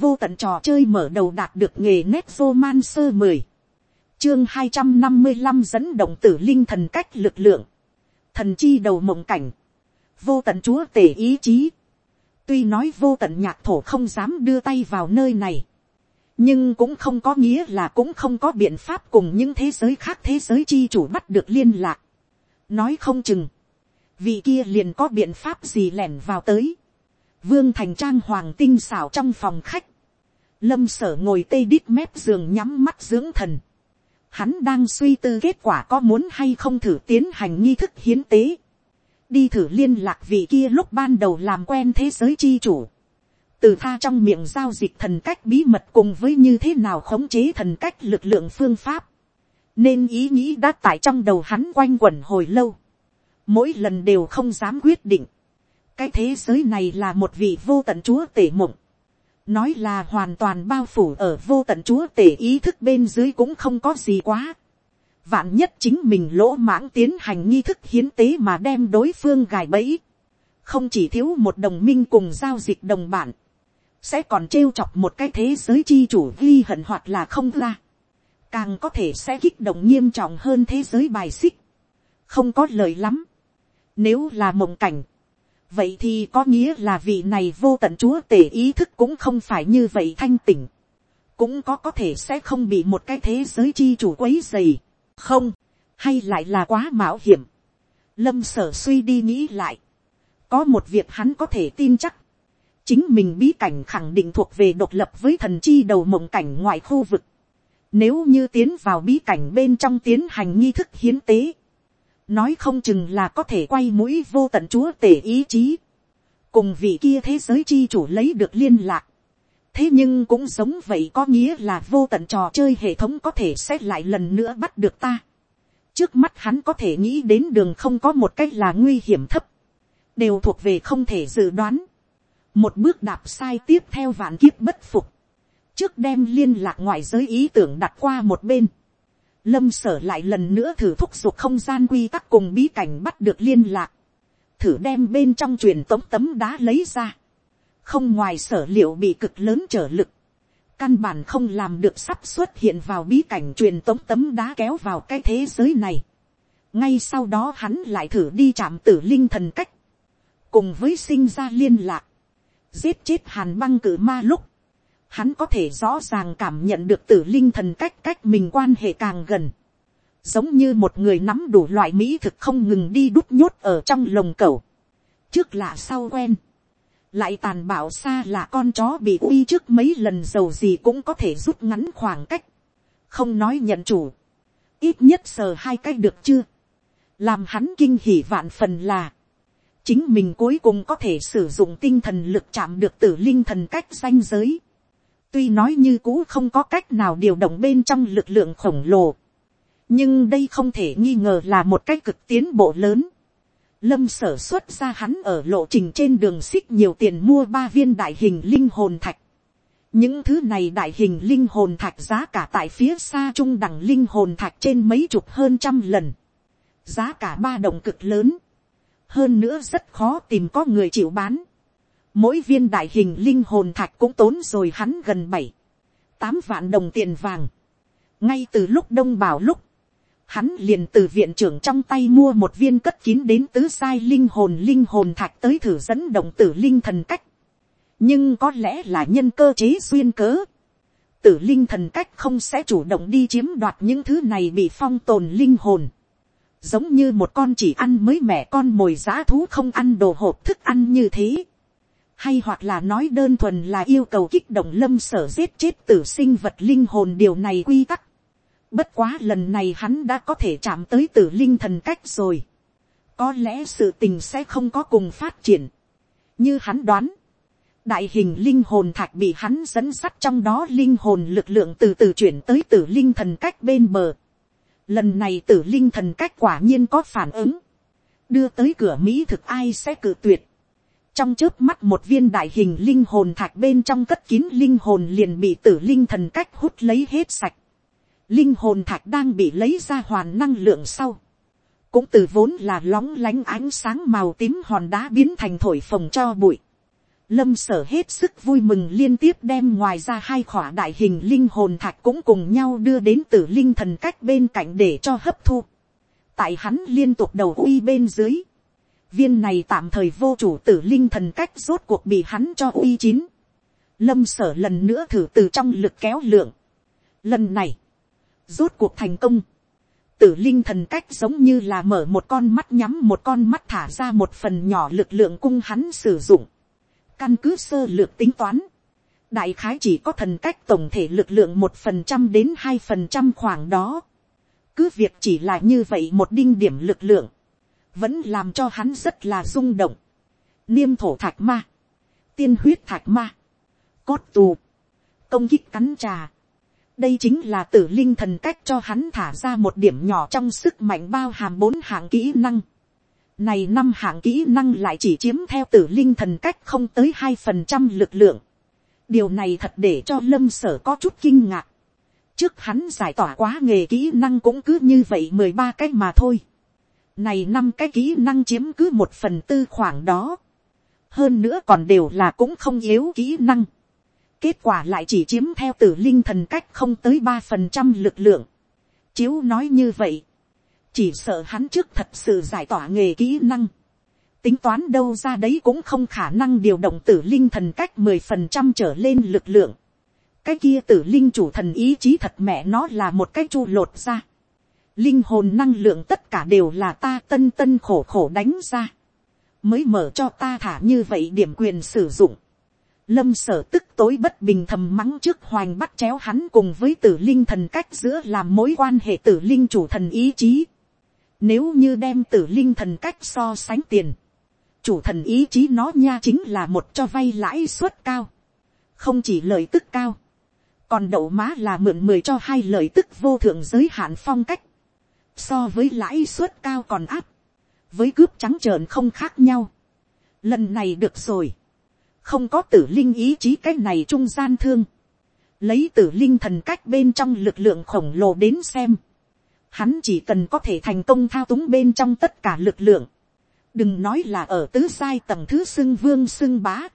vô tận trò chơi mở đầu đạt được nghề nét vô man sơ mười, chương hai trăm năm mươi năm dẫn động tử linh thần cách lực lượng, thần chi đầu mộng cảnh, vô tận chúa tể ý chí, tuy nói vô tận nhạc thổ không dám đưa tay vào nơi này, nhưng cũng không có nghĩa là cũng không có biện pháp cùng những thế giới khác thế giới chi chủ bắt được liên lạc. nói không chừng, vị kia liền có biện pháp gì lẻn vào tới. vương thành trang hoàng tinh xảo trong phòng khách, lâm sở ngồi tê đít mép giường nhắm mắt dưỡng thần. hắn đang suy tư kết quả có muốn hay không thử tiến hành nghi thức hiến tế. đi thử liên lạc vị kia lúc ban đầu làm quen thế giới chi chủ. Từ tha trong miệng giao dịch thần cách bí mật cùng với như thế nào khống chế thần cách lực lượng phương pháp, nên ý nghĩ đã tại trong đầu hắn quanh quẩn hồi lâu, mỗi lần đều không dám quyết định, cái thế giới này là một vị vô tận chúa tể mộng, nói là hoàn toàn bao phủ ở vô tận chúa tể ý thức bên dưới cũng không có gì quá, vạn nhất chính mình lỗ mãng tiến hành nghi thức hiến tế mà đem đối phương gài bẫy, không chỉ thiếu một đồng minh cùng giao dịch đồng bản, sẽ còn trêu chọc một cái thế giới chi chủ ghi hận hoặc là không ra, càng có thể sẽ kích động nghiêm trọng hơn thế giới bài xích, không có lời lắm. Nếu là mộng cảnh, vậy thì có nghĩa là vị này vô tận chúa tể ý thức cũng không phải như vậy thanh tỉnh, cũng có có thể sẽ không bị một cái thế giới chi chủ quấy dày, không, hay lại là quá mạo hiểm. Lâm sở suy đi nghĩ lại, có một việc hắn có thể tin chắc, chính mình bí cảnh khẳng định thuộc về độc lập với thần chi đầu mộng cảnh ngoài khu vực. Nếu như tiến vào bí cảnh bên trong tiến hành nghi thức hiến tế, nói không chừng là có thể quay mũi vô tận chúa tể ý chí, cùng vị kia thế giới chi chủ lấy được liên lạc. thế nhưng cũng giống vậy có nghĩa là vô tận trò chơi hệ thống có thể xét lại lần nữa bắt được ta. trước mắt hắn có thể nghĩ đến đường không có một cách là nguy hiểm thấp, đều thuộc về không thể dự đoán. Một bước đạp sai tiếp theo vạn kiếp bất phục, trước đem liên lạc ngoại giới ý tưởng đặt qua một bên, lâm sở lại lần nữa thử thúc giục không gian quy tắc cùng bí cảnh bắt được liên lạc, thử đem bên trong truyền tống tấm đá lấy ra, không ngoài sở liệu bị cực lớn trở lực, căn bản không làm được sắp xuất hiện vào bí cảnh truyền tống tấm đá kéo vào cái thế giới này. ngay sau đó hắn lại thử đi chạm tử linh thần cách, cùng với sinh ra liên lạc, giết chết hàn băng cử ma lúc, hắn có thể rõ ràng cảm nhận được tử linh thần cách cách mình quan hệ càng gần, giống như một người nắm đủ loại mỹ thực không ngừng đi đút nhốt ở trong lồng cầu, trước lạ sau quen, lại tàn bạo xa là con chó bị uy trước mấy lần dầu gì cũng có thể rút ngắn khoảng cách, không nói nhận chủ, ít nhất sờ hai cách được chưa, làm hắn kinh hỉ vạn phần là, chính mình cuối cùng có thể sử dụng tinh thần lực chạm được tử linh thần cách danh giới tuy nói như cũ không có cách nào điều động bên trong lực lượng khổng lồ. nhưng đây không thể nghi ngờ là một cách cực tiến bộ lớn. lâm sở xuất ra hắn ở lộ trình trên đường xích nhiều tiền mua ba viên đại hình linh hồn thạch. những thứ này đại hình linh hồn thạch giá cả tại phía xa trung đẳng linh hồn thạch trên mấy chục hơn trăm lần. giá cả ba đồng cực lớn hơn nữa rất khó tìm có người chịu bán mỗi viên đại hình linh hồn thạch cũng tốn rồi hắn gần bảy, tám vạn đồng tiền vàng. ngay từ lúc đông bảo lúc, hắn liền từ viện trưởng trong tay mua một viên cất kín đến tứ sai linh hồn linh hồn thạch tới thử dẫn động tử linh thần cách. nhưng có lẽ là nhân cơ chế xuyên cớ. tử linh thần cách không sẽ chủ động đi chiếm đoạt những thứ này bị phong tồn linh hồn giống như một con chỉ ăn mới mẻ con mồi giá thú không ăn đồ hộp thức ăn như thế hay hoặc là nói đơn thuần là yêu cầu kích động lâm sở giết chết tử sinh vật linh hồn điều này quy tắc. bất quá lần này hắn đã có thể chạm tới tử linh thần cách rồi. có lẽ sự tình sẽ không có cùng phát triển. như hắn đoán, đại hình linh hồn thạch bị hắn dẫn sắt trong đó linh hồn lực lượng từ từ chuyển tới tử linh thần cách bên bờ lần này tử linh thần cách quả nhiên có phản ứng, đưa tới cửa mỹ thực ai sẽ cự tuyệt trong trước mắt một viên đại hình linh hồn thạch bên trong cất kín linh hồn liền bị tử linh thần cách hút lấy hết sạch. linh hồn thạch đang bị lấy ra hoàn năng lượng sau. cũng từ vốn là lóng lánh ánh sáng màu tím hòn đá biến thành thổi phồng cho bụi. lâm sở hết sức vui mừng liên tiếp đem ngoài ra hai khỏa đại hình linh hồn thạch cũng cùng nhau đưa đến tử linh thần cách bên cạnh để cho hấp thu. tại hắn liên tục đầu uy bên dưới viên này tạm thời vô chủ tử linh thần cách rốt cuộc bị hắn cho uy chín. lâm sở lần nữa thử từ trong lực kéo lượng. lần này, rốt cuộc thành công. tử linh thần cách giống như là mở một con mắt nhắm một con mắt thả ra một phần nhỏ lực lượng cung hắn sử dụng Căn cứ sơ lược tính toán. Đại khái chỉ có thần cách tổng thể lực lượng một phần trăm đến hai phần trăm khoảng đó. Cứ việc chỉ là như vậy một đinh điểm lực lượng. Vẫn làm cho hắn rất là rung động. Niêm thổ thạch ma. Tiên huyết thạch ma. Cốt tù. Công kích cắn trà đây chính là tử linh thần cách cho hắn thả ra một điểm nhỏ trong sức mạnh bao hàm bốn hạng kỹ năng. Này năm hạng kỹ năng lại chỉ chiếm theo tử linh thần cách không tới hai phần trăm lực lượng. Điều này thật để cho lâm sở có chút kinh ngạc. Trước hắn giải tỏa quá nghề kỹ năng cũng cứ như vậy mười ba cái mà thôi. Này năm cái kỹ năng chiếm cứ một phần tư khoảng đó. Hơn nữa còn đều là cũng không yếu kỹ năng. Kết quả lại chỉ chiếm theo tử linh thần cách không tới ba phần trăm lực lượng. Chiếu nói như vậy chỉ sợ hắn trước thật sự giải tỏa nghề kỹ năng, tính toán đâu ra đấy cũng không khả năng điều động tử linh thần cách mười phần trăm trở lên lực lượng, cái kia tử linh chủ thần ý chí thật mẹ nó là một cái chu lột ra, linh hồn năng lượng tất cả đều là ta tân tân khổ khổ đánh ra, mới mở cho ta thả như vậy điểm quyền sử dụng, lâm sở tức tối bất bình thầm mắng trước hoành bắt chéo hắn cùng với tử linh thần cách giữa làm mối quan hệ tử linh chủ thần ý chí. Nếu như đem tử linh thần cách so sánh tiền. Chủ thần ý chí nó nha chính là một cho vay lãi suất cao. Không chỉ lợi tức cao. Còn đậu má là mượn mười cho hai lợi tức vô thượng giới hạn phong cách. So với lãi suất cao còn áp. Với cướp trắng trợn không khác nhau. Lần này được rồi. Không có tử linh ý chí cách này trung gian thương. Lấy tử linh thần cách bên trong lực lượng khổng lồ đến xem hắn chỉ cần có thể thành công thao túng bên trong tất cả lực lượng, đừng nói là ở tứ sai tầng thứ xưng vương xưng bá,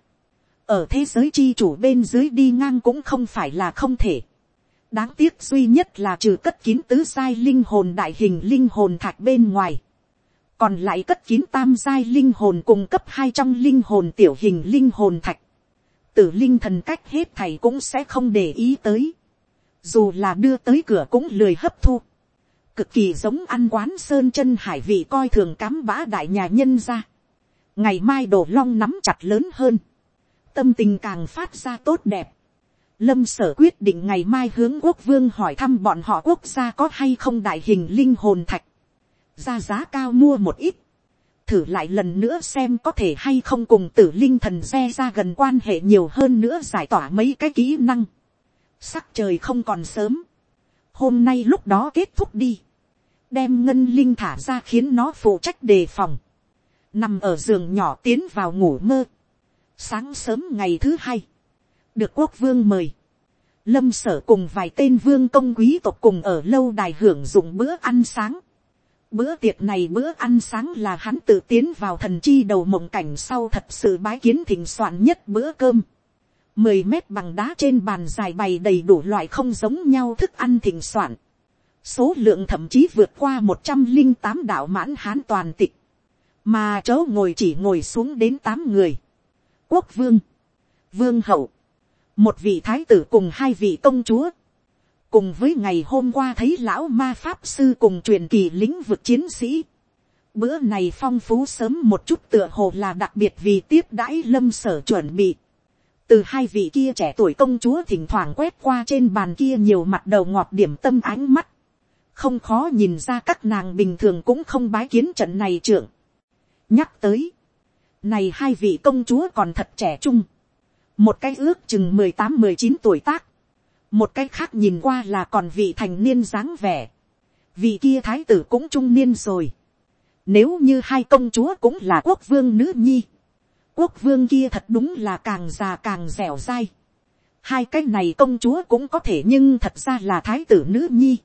ở thế giới chi chủ bên dưới đi ngang cũng không phải là không thể đáng tiếc duy nhất là trừ cất kín tứ sai linh hồn đại hình linh hồn thạch bên ngoài, còn lại cất kín tam giai linh hồn cùng cấp hai trong linh hồn tiểu hình linh hồn thạch, tử linh thần cách hết thầy cũng sẽ không để ý tới, dù là đưa tới cửa cũng lười hấp thu. Cực kỳ giống ăn quán sơn chân hải vị coi thường cám bã đại nhà nhân ra. ngày mai đổ long nắm chặt lớn hơn, tâm tình càng phát ra tốt đẹp lâm sở quyết định ngày mai hướng quốc vương hỏi thăm bọn họ quốc gia có hay không đại hình linh hồn thạch, ra giá cao mua một ít, thử lại lần nữa xem có thể hay không cùng tử linh thần xe ra gần quan hệ nhiều hơn nữa giải tỏa mấy cái kỹ năng. Sắc trời không còn sớm. Hôm nay lúc đó kết thúc đi đem ngân linh thả ra khiến nó phụ trách đề phòng, nằm ở giường nhỏ tiến vào ngủ mơ. Sáng sớm ngày thứ hai, được quốc vương mời, lâm sở cùng vài tên vương công quý tộc cùng ở lâu đài hưởng dụng bữa ăn sáng. Bữa tiệc này bữa ăn sáng là hắn tự tiến vào thần chi đầu mộng cảnh sau thật sự bái kiến thỉnh soạn nhất bữa cơm. Mười mét bằng đá trên bàn dài bày đầy đủ loại không giống nhau thức ăn thỉnh soạn số lượng thậm chí vượt qua một trăm linh tám đạo mãn hán toàn tịch, mà chỗ ngồi chỉ ngồi xuống đến tám người. quốc vương, vương hậu, một vị thái tử cùng hai vị công chúa, cùng với ngày hôm qua thấy lão ma pháp sư cùng truyền kỳ lĩnh vực chiến sĩ. Bữa này phong phú sớm một chút tựa hồ là đặc biệt vì tiếp đãi lâm sở chuẩn bị. Từ hai vị kia trẻ tuổi công chúa thỉnh thoảng quét qua trên bàn kia nhiều mặt đầu ngọt điểm tâm ánh mắt không khó nhìn ra các nàng bình thường cũng không bái kiến trận này trưởng. nhắc tới, này hai vị công chúa còn thật trẻ trung, một cái ước chừng mười tám mười chín tuổi tác, một cái khác nhìn qua là còn vị thành niên dáng vẻ, vị kia thái tử cũng trung niên rồi, nếu như hai công chúa cũng là quốc vương nữ nhi, quốc vương kia thật đúng là càng già càng dẻo dai, hai cái này công chúa cũng có thể nhưng thật ra là thái tử nữ nhi,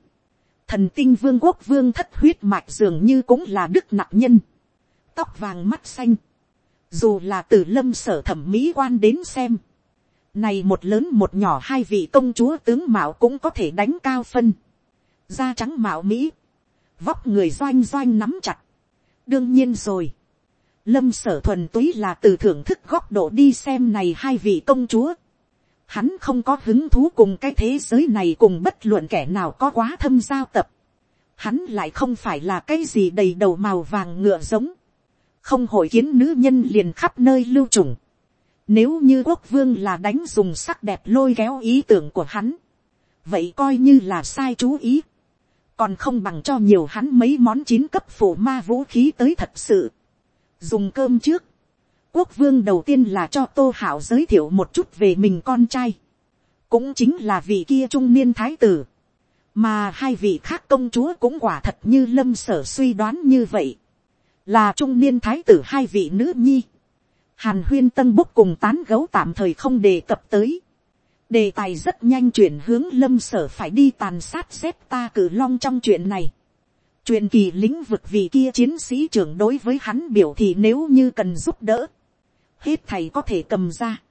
thần tinh vương quốc vương thất huyết mạch dường như cũng là đức nặng nhân, tóc vàng mắt xanh, dù là từ lâm sở thẩm mỹ quan đến xem, này một lớn một nhỏ hai vị công chúa tướng mạo cũng có thể đánh cao phân, da trắng mạo mỹ, vóc người doanh doanh nắm chặt, đương nhiên rồi, lâm sở thuần túy là từ thưởng thức góc độ đi xem này hai vị công chúa, hắn không có hứng thú cùng cái thế giới này cùng bất luận kẻ nào có quá thâm giao tập. Hắn lại không phải là cái gì đầy đầu màu vàng ngựa giống. Không hội kiến nữ nhân liền khắp nơi lưu trùng. Nếu như quốc vương là đánh dùng sắc đẹp lôi kéo ý tưởng của hắn. Vậy coi như là sai chú ý. Còn không bằng cho nhiều hắn mấy món chín cấp phổ ma vũ khí tới thật sự. Dùng cơm trước quốc vương đầu tiên là cho tô hảo giới thiệu một chút về mình con trai, cũng chính là vị kia trung niên thái tử, mà hai vị khác công chúa cũng quả thật như lâm sở suy đoán như vậy, là trung niên thái tử hai vị nữ nhi, hàn huyên tân búc cùng tán gấu tạm thời không đề cập tới, đề tài rất nhanh chuyển hướng lâm sở phải đi tàn sát xếp ta cử long trong chuyện này, Chuyện kỳ lĩnh vực vì kia chiến sĩ trưởng đối với hắn biểu thì nếu như cần giúp đỡ, hết thầy có thể cầm ra.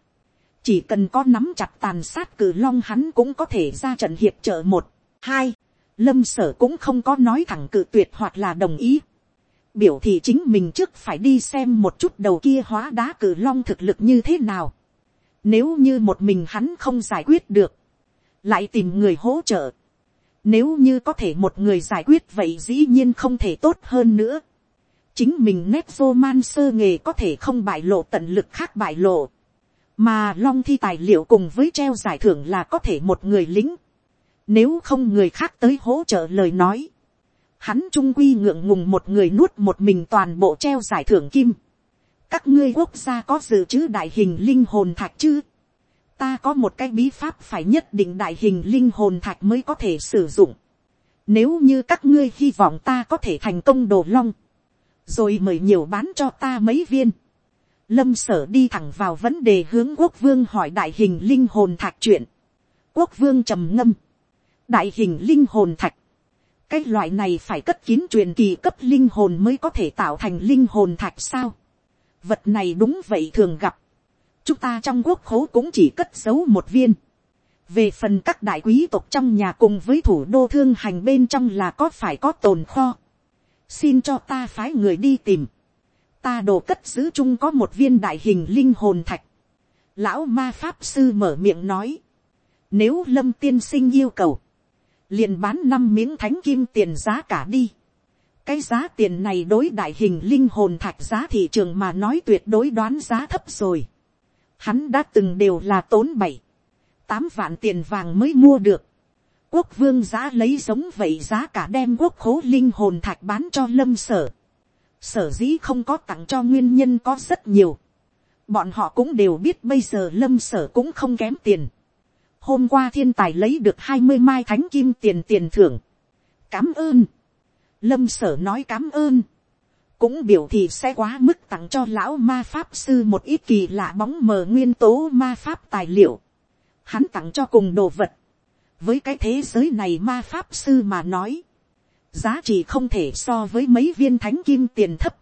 chỉ cần có nắm chặt tàn sát cử long hắn cũng có thể ra trận hiệp trợ một, hai, lâm sở cũng không có nói thẳng cự tuyệt hoặc là đồng ý biểu thì chính mình trước phải đi xem một chút đầu kia hóa đá cử long thực lực như thế nào. nếu như một mình hắn không giải quyết được, lại tìm người hỗ trợ. Nếu như có thể một người giải quyết vậy dĩ nhiên không thể tốt hơn nữa chính mình nét vô man sơ nghề có thể không bại lộ tận lực khác bại lộ, mà long thi tài liệu cùng với treo giải thưởng là có thể một người lính, nếu không người khác tới hỗ trợ lời nói, hắn trung quy ngượng ngùng một người nuốt một mình toàn bộ treo giải thưởng kim, các ngươi quốc gia có dự trữ đại hình linh hồn thạch chứ, ta có một cái bí pháp phải nhất định đại hình linh hồn thạch mới có thể sử dụng, nếu như các ngươi hy vọng ta có thể thành công đồ long, rồi mời nhiều bán cho ta mấy viên. Lâm sở đi thẳng vào vấn đề hướng quốc vương hỏi đại hình linh hồn thạch chuyện. Quốc vương trầm ngâm. Đại hình linh hồn thạch. Cái loại này phải cất kín truyền kỳ cấp linh hồn mới có thể tạo thành linh hồn thạch sao. Vật này đúng vậy thường gặp. Chúng ta trong quốc khố cũng chỉ cất giấu một viên. Về phần các đại quý tộc trong nhà cùng với thủ đô thương hành bên trong là có phải có tồn kho xin cho ta phái người đi tìm, ta đồ cất giữ chung có một viên đại hình linh hồn thạch, lão ma pháp sư mở miệng nói, nếu lâm tiên sinh yêu cầu, liền bán năm miếng thánh kim tiền giá cả đi, cái giá tiền này đối đại hình linh hồn thạch giá thị trường mà nói tuyệt đối đoán giá thấp rồi, hắn đã từng đều là tốn bảy, tám vạn tiền vàng mới mua được, quốc vương giá lấy giống vậy giá cả đem quốc khố linh hồn thạch bán cho lâm sở. sở dĩ không có tặng cho nguyên nhân có rất nhiều. bọn họ cũng đều biết bây giờ lâm sở cũng không kém tiền hôm qua thiên tài lấy được hai mươi mai thánh kim tiền tiền thưởng. cám ơn. lâm sở nói cám ơn. cũng biểu thị sẽ quá mức tặng cho lão ma pháp sư một ít kỳ lạ bóng mờ nguyên tố ma pháp tài liệu. hắn tặng cho cùng đồ vật với cái thế giới này ma pháp sư mà nói, giá trị không thể so với mấy viên thánh kim tiền thấp,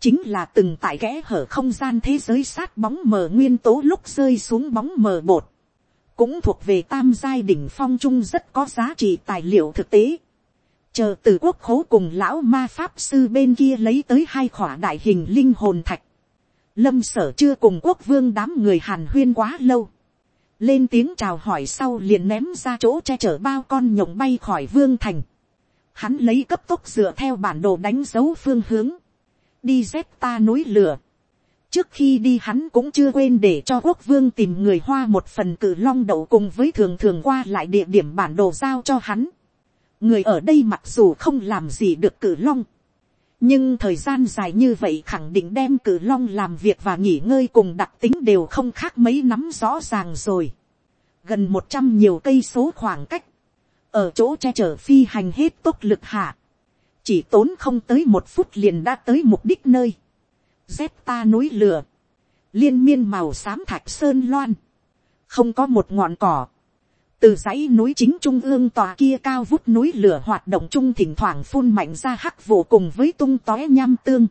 chính là từng tại kẽ hở không gian thế giới sát bóng mờ nguyên tố lúc rơi xuống bóng mờ bột, cũng thuộc về tam giai đỉnh phong trung rất có giá trị tài liệu thực tế. Chờ từ quốc khố cùng lão ma pháp sư bên kia lấy tới hai khỏa đại hình linh hồn thạch. Lâm sở chưa cùng quốc vương đám người hàn huyên quá lâu lên tiếng chào hỏi sau liền ném ra chỗ che chở bao con nhộng bay khỏi vương thành. Hắn lấy cấp tốc dựa theo bản đồ đánh dấu phương hướng, đi dép ta núi lửa trước khi đi hắn cũng chưa quên để cho quốc vương tìm người hoa một phần cử long đậu cùng với thường thường qua lại địa điểm bản đồ giao cho hắn. người ở đây mặc dù không làm gì được cử long, nhưng thời gian dài như vậy khẳng định đem cử long làm việc và nghỉ ngơi cùng đặc tính đều không khác mấy nắm rõ ràng rồi. gần một trăm nhiều cây số khoảng cách, ở chỗ che chở phi hành hết tốc lực hạ, chỉ tốn không tới một phút liền đã tới mục đích nơi dép ta núi lửa, liên miên màu xám thạch sơn loan, không có một ngọn cỏ, từ dãy núi chính trung ương tòa kia cao vút núi lửa hoạt động chung thỉnh thoảng phun mạnh ra hắc vụ cùng với tung tóe nham tương.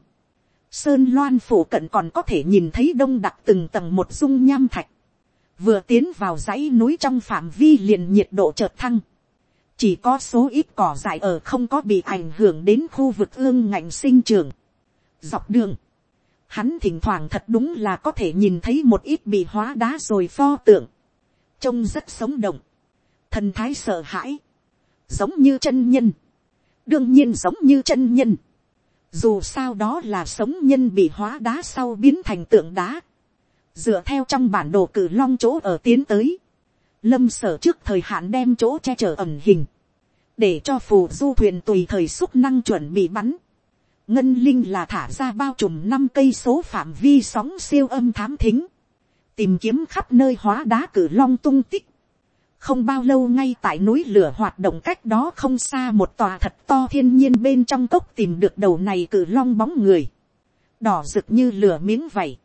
Sơn loan phủ cận còn có thể nhìn thấy đông đặc từng tầng một dung nham thạch. Vừa tiến vào dãy núi trong phạm vi liền nhiệt độ chợt thăng. Chỉ có số ít cỏ dại ở không có bị ảnh hưởng đến khu vực ương ngạnh sinh trường. Dọc đường. Hắn thỉnh thoảng thật đúng là có thể nhìn thấy một ít bị hóa đá rồi pho tượng. Trông rất sống động. Thần thái sợ hãi. Giống như chân nhân. Đương nhiên giống như chân nhân dù sao đó là sống nhân bị hóa đá sau biến thành tượng đá, dựa theo trong bản đồ cử long chỗ ở tiến tới, lâm sở trước thời hạn đem chỗ che chở ẩn hình, để cho phù du thuyền tùy thời xúc năng chuẩn bị bắn, ngân linh là thả ra bao trùm năm cây số phạm vi sóng siêu âm thám thính, tìm kiếm khắp nơi hóa đá cử long tung tích, không bao lâu ngay tại núi lửa hoạt động cách đó không xa một tòa thật to thiên nhiên bên trong cốc tìm được đầu này cử long bóng người, đỏ rực như lửa miếng vảy,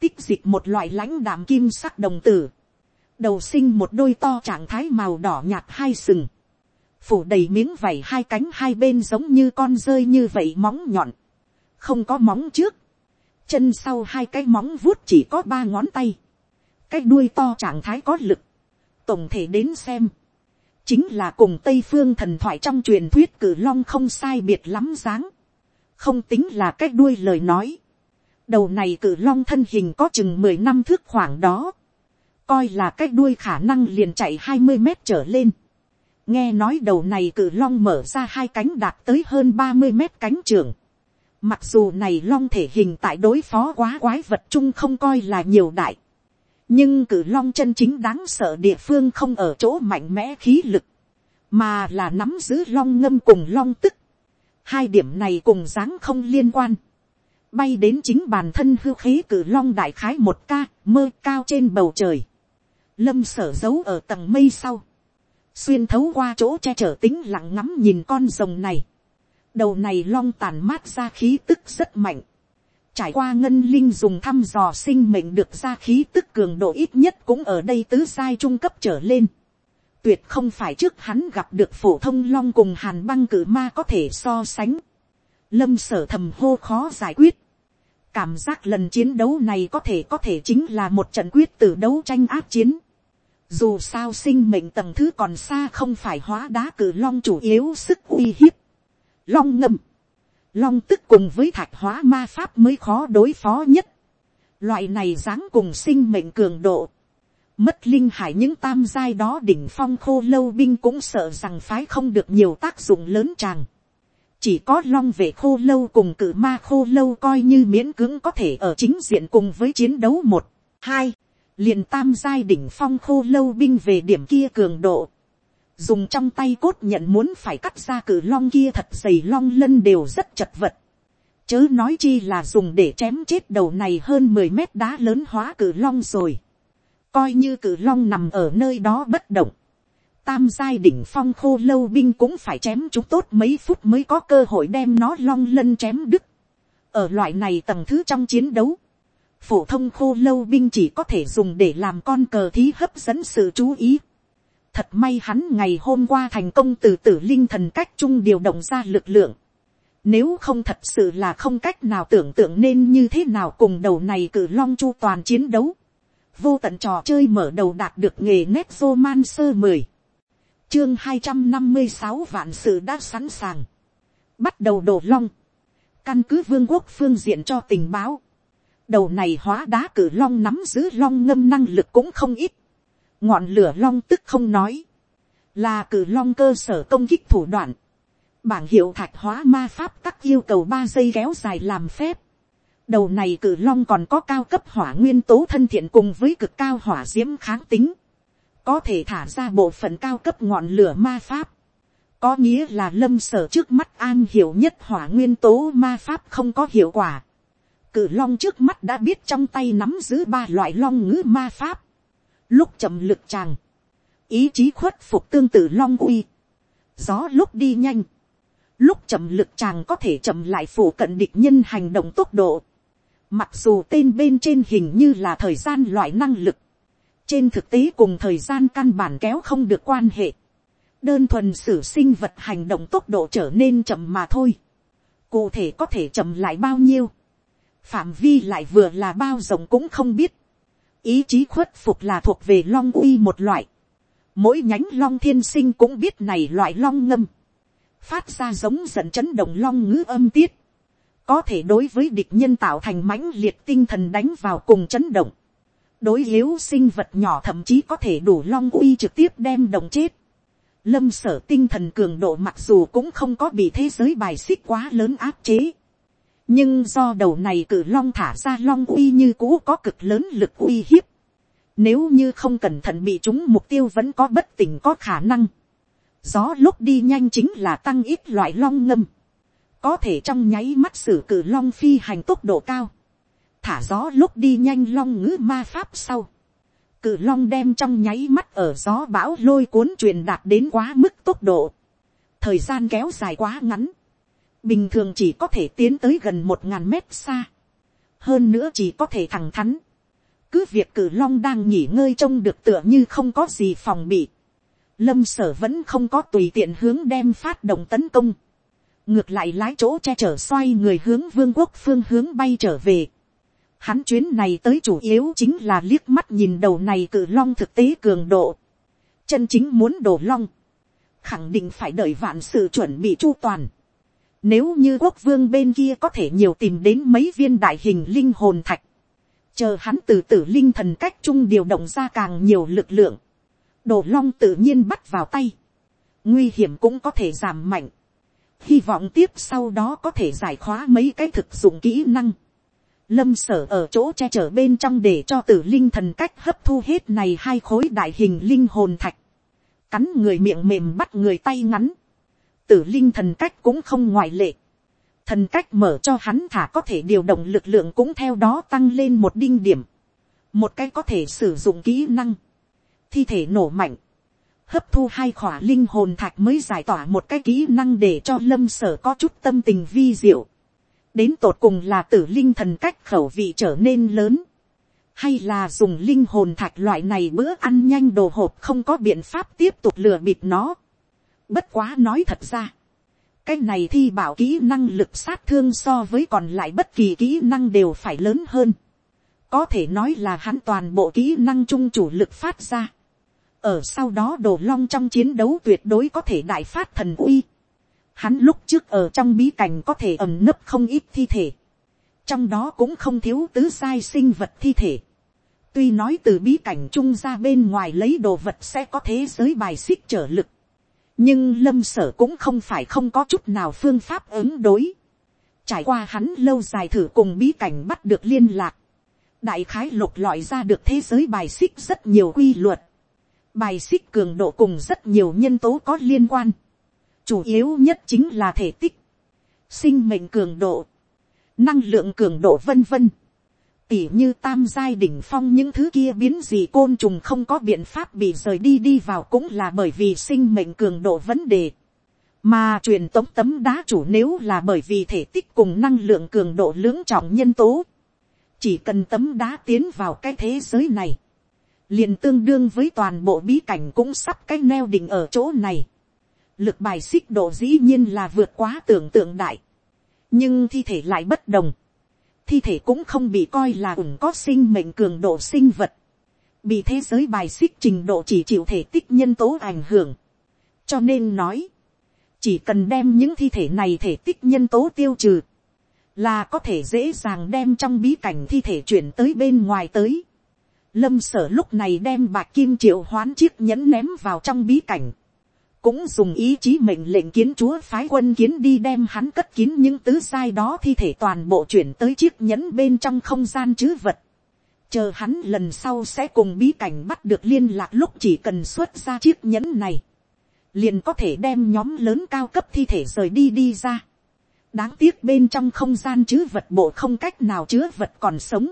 tích dịch một loại lãnh đạm kim sắc đồng tử, đầu sinh một đôi to trạng thái màu đỏ nhạt hai sừng, phủ đầy miếng vảy hai cánh hai bên giống như con rơi như vậy móng nhọn, không có móng trước, chân sau hai cái móng vuốt chỉ có ba ngón tay, cái đuôi to trạng thái có lực, tổng thể đến xem, chính là cùng tây phương thần thoại trong truyền thuyết cử long không sai biệt lắm dáng, không tính là cái đuôi lời nói, đầu này cử long thân hình có chừng mười năm thước khoảng đó, coi là cái đuôi khả năng liền chạy hai mươi mét trở lên, nghe nói đầu này cử long mở ra hai cánh đạt tới hơn ba mươi mét cánh trường, mặc dù này long thể hình tại đối phó quá quái vật chung không coi là nhiều đại, nhưng cử long chân chính đáng sợ địa phương không ở chỗ mạnh mẽ khí lực, mà là nắm giữ long ngâm cùng long tức. hai điểm này cùng dáng không liên quan. bay đến chính bản thân hư khí cử long đại khái một ca mơ cao trên bầu trời. lâm sở giấu ở tầng mây sau xuyên thấu qua chỗ che chở tính lặng ngắm nhìn con rồng này. đầu này long tàn mát ra khí tức rất mạnh Trải qua ngân linh dùng thăm dò sinh mệnh được ra khí tức cường độ ít nhất cũng ở đây tứ sai trung cấp trở lên. Tuyệt không phải trước hắn gặp được phổ thông long cùng hàn băng cử ma có thể so sánh. Lâm sở thầm hô khó giải quyết. Cảm giác lần chiến đấu này có thể có thể chính là một trận quyết tử đấu tranh áp chiến. Dù sao sinh mệnh tầng thứ còn xa không phải hóa đá cử long chủ yếu sức uy hiếp. Long ngầm long tức cùng với thạch hóa ma pháp mới khó đối phó nhất. Loại này dáng cùng sinh mệnh cường độ. Mất linh hải những tam giai đó đỉnh phong khô lâu binh cũng sợ rằng phái không được nhiều tác dụng lớn tràng. Chỉ có long về khô lâu cùng cử ma khô lâu coi như miễn cưỡng có thể ở chính diện cùng với chiến đấu một, hai, liền tam giai đỉnh phong khô lâu binh về điểm kia cường độ dùng trong tay cốt nhận muốn phải cắt ra cử long kia thật dày long lân đều rất chật vật. chớ nói chi là dùng để chém chết đầu này hơn mười mét đá lớn hóa cử long rồi. coi như cử long nằm ở nơi đó bất động. tam giai đỉnh phong khô lâu binh cũng phải chém chúng tốt mấy phút mới có cơ hội đem nó long lân chém đứt. ở loại này tầng thứ trong chiến đấu, phổ thông khô lâu binh chỉ có thể dùng để làm con cờ thí hấp dẫn sự chú ý Thật may hắn ngày hôm qua thành công từ tử linh thần cách trung điều động ra lực lượng. Nếu không thật sự là không cách nào tưởng tượng nên như thế nào cùng đầu này cử long chu toàn chiến đấu. Vô tận trò chơi mở đầu đạt được nghề nét vô man sơ mười Chương hai trăm năm mươi sáu vạn sự đã sẵn sàng. Bắt đầu đổ long. Căn cứ vương quốc phương diện cho tình báo. Đầu này hóa đá cử long nắm giữ long ngâm năng lực cũng không ít. Ngọn lửa long tức không nói, là cử long cơ sở công kích thủ đoạn, bảng hiệu thạch hóa ma pháp các yêu cầu ba giây kéo dài làm phép, đầu này cử long còn có cao cấp hỏa nguyên tố thân thiện cùng với cực cao hỏa d i ễ m kháng tính, có thể thả ra bộ phận cao cấp ngọn lửa ma pháp, có nghĩa là lâm sở trước mắt an hiểu nhất hỏa nguyên tố ma pháp không có hiệu quả. Cử long trước mắt đã biết trong tay nắm giữ ba loại long ngữ ma pháp. Lúc chậm lực chàng, ý chí khuất phục tương tự long uy, gió lúc đi nhanh, lúc chậm lực chàng có thể chậm lại phủ cận địch nhân hành động tốc độ, mặc dù tên bên trên hình như là thời gian loại năng lực, trên thực tế cùng thời gian căn bản kéo không được quan hệ, đơn thuần sử sinh vật hành động tốc độ trở nên chậm mà thôi, cụ thể có thể chậm lại bao nhiêu, phạm vi lại vừa là bao rộng cũng không biết, ý chí khuất phục là thuộc về long uy một loại, mỗi nhánh long thiên sinh cũng biết này loại long ngâm, phát ra giống dần chấn động long ngữ âm tiết, có thể đối với địch nhân tạo thành mãnh liệt tinh thần đánh vào cùng chấn động, đối yếu sinh vật nhỏ thậm chí có thể đủ long uy trực tiếp đem đồng chết. Lâm sở tinh thần cường độ mặc dù cũng không có bị thế giới bài xích quá lớn áp chế. Nhưng do đầu này cử long thả ra long uy như cũ có cực lớn lực uy hiếp. Nếu như không cẩn thận bị chúng mục tiêu vẫn có bất tỉnh có khả năng. Gió lúc đi nhanh chính là tăng ít loại long ngâm. Có thể trong nháy mắt sử cử long phi hành tốc độ cao thả gió lúc đi nhanh long ngữ ma pháp sau. Cự long đem trong nháy mắt ở gió bão lôi cuốn truyền đạt đến quá mức tốc độ. Thời gian kéo dài quá ngắn. Bình thường chỉ có thể tiến tới gần một ngàn mét xa. Hơn nữa chỉ có thể thẳng thắn. Cứ việc cử long đang nghỉ ngơi trông được tựa như không có gì phòng bị. Lâm sở vẫn không có tùy tiện hướng đem phát động tấn công. Ngược lại lái chỗ che chở xoay người hướng vương quốc phương hướng bay trở về Hắn chuyến này tới chủ yếu chính là liếc mắt nhìn đầu này cử long thực tế cường độ. Chân chính muốn đổ long. Khẳng định phải đợi vạn sự chuẩn bị chu toàn. Nếu như quốc vương bên kia có thể nhiều tìm đến mấy viên đại hình linh hồn thạch. Chờ hắn từ tử linh thần cách trung điều động ra càng nhiều lực lượng. đồ long tự nhiên bắt vào tay. Nguy hiểm cũng có thể giảm mạnh. Hy vọng tiếp sau đó có thể giải khóa mấy cái thực dụng kỹ năng lâm sở ở chỗ che chở bên trong để cho tử linh thần cách hấp thu hết này hai khối đại hình linh hồn thạch, cắn người miệng mềm bắt người tay ngắn, tử linh thần cách cũng không ngoại lệ, thần cách mở cho hắn thả có thể điều động lực lượng cũng theo đó tăng lên một đinh điểm, một cái có thể sử dụng kỹ năng, thi thể nổ mạnh, hấp thu hai khỏa linh hồn thạch mới giải tỏa một cái kỹ năng để cho lâm sở có chút tâm tình vi diệu. Đến tột cùng là tử linh thần cách khẩu vị trở nên lớn, hay là dùng linh hồn thạch loại này bữa ăn nhanh đồ hộp không có biện pháp tiếp tục lừa bịp nó. Bất quá nói thật ra, cái này thi bảo kỹ năng lực sát thương so với còn lại bất kỳ kỹ năng đều phải lớn hơn. Có thể nói là hắn toàn bộ kỹ năng trung chủ lực phát ra. Ở sau đó đồ long trong chiến đấu tuyệt đối có thể đại phát thần uy Hắn lúc trước ở trong bí cảnh có thể ẩm nấp không ít thi thể. Trong đó cũng không thiếu tứ sai sinh vật thi thể. Tuy nói từ bí cảnh trung ra bên ngoài lấy đồ vật sẽ có thế giới bài xích trở lực. Nhưng lâm sở cũng không phải không có chút nào phương pháp ứng đối. Trải qua hắn lâu dài thử cùng bí cảnh bắt được liên lạc. Đại khái lục lọi ra được thế giới bài xích rất nhiều quy luật. Bài xích cường độ cùng rất nhiều nhân tố có liên quan chủ yếu nhất chính là thể tích, sinh mệnh cường độ, năng lượng cường độ vân vân. Tỉ như tam giai đỉnh phong những thứ kia biến gì côn trùng không có biện pháp bị rời đi đi vào cũng là bởi vì sinh mệnh cường độ vấn đề. Mà truyền tống tấm đá chủ nếu là bởi vì thể tích cùng năng lượng cường độ lưỡng trọng nhân tố. Chỉ cần tấm đá tiến vào cái thế giới này. liền tương đương với toàn bộ bí cảnh cũng sắp cái neo đỉnh ở chỗ này lực bài xích độ dĩ nhiên là vượt quá tưởng tượng đại, nhưng thi thể lại bất đồng, thi thể cũng không bị coi là ủng có sinh mệnh cường độ sinh vật, bị thế giới bài xích trình độ chỉ chịu thể tích nhân tố ảnh hưởng, cho nên nói, chỉ cần đem những thi thể này thể tích nhân tố tiêu trừ, là có thể dễ dàng đem trong bí cảnh thi thể chuyển tới bên ngoài tới. Lâm sở lúc này đem bạc kim triệu hoán chiếc nhẫn ném vào trong bí cảnh cũng dùng ý chí mệnh lệnh kiến chúa phái quân kiến đi đem hắn cất kín những tứ sai đó thi thể toàn bộ chuyển tới chiếc nhẫn bên trong không gian chứ vật. Chờ hắn lần sau sẽ cùng bí cảnh bắt được liên lạc lúc chỉ cần xuất ra chiếc nhẫn này. Liền có thể đem nhóm lớn cao cấp thi thể rời đi đi ra. Đáng tiếc bên trong không gian chứ vật bộ không cách nào chứa vật còn sống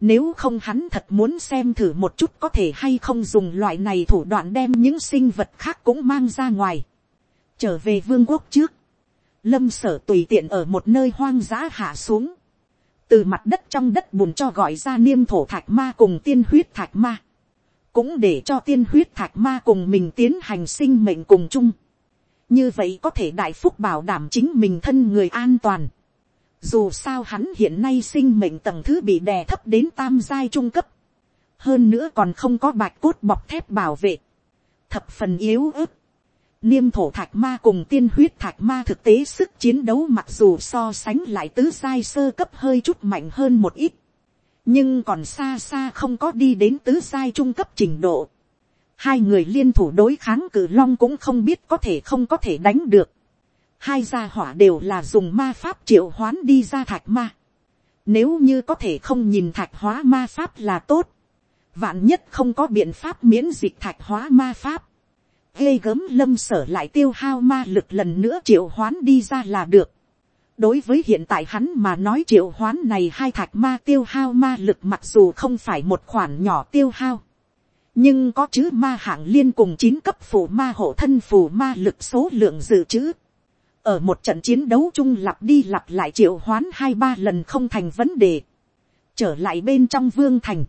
nếu không hắn thật muốn xem thử một chút có thể hay không dùng loại này thủ đoạn đem những sinh vật khác cũng mang ra ngoài. Trở về vương quốc trước. Lâm sở tùy tiện ở một nơi hoang dã hạ xuống. Từ mặt đất trong đất bùn cho gọi ra niêm thổ thạch ma cùng tiên huyết thạch ma. Cũng để cho tiên huyết thạch ma cùng mình tiến hành sinh mệnh cùng chung. Như vậy có thể đại phúc bảo đảm chính mình thân người an toàn dù sao hắn hiện nay sinh mệnh tầng thứ bị đè thấp đến tam giai trung cấp. Hơn nữa còn không có bạch cốt bọc thép bảo vệ. Thập phần yếu ớt. Niêm thổ thạch ma cùng tiên huyết thạch ma thực tế sức chiến đấu mặc dù so sánh lại tứ giai sơ cấp hơi chút mạnh hơn một ít. Nhưng còn xa xa không có đi đến tứ giai trung cấp trình độ. Hai người liên thủ đối kháng cử long cũng không biết có thể không có thể đánh được. Hai gia hỏa đều là dùng ma pháp triệu hoán đi ra thạch ma. Nếu như có thể không nhìn thạch hóa ma pháp là tốt. Vạn nhất không có biện pháp miễn dịch thạch hóa ma pháp. gây gớm lâm sở lại tiêu hao ma lực lần nữa triệu hoán đi ra là được. Đối với hiện tại hắn mà nói triệu hoán này hai thạch ma tiêu hao ma lực mặc dù không phải một khoản nhỏ tiêu hao nhưng có chữ ma hạng liên cùng chín cấp phù ma hộ thân phù ma lực số lượng dự trữ ở một trận chiến đấu chung lặp đi lặp lại triệu hoán hai ba lần không thành vấn đề. trở lại bên trong vương thành.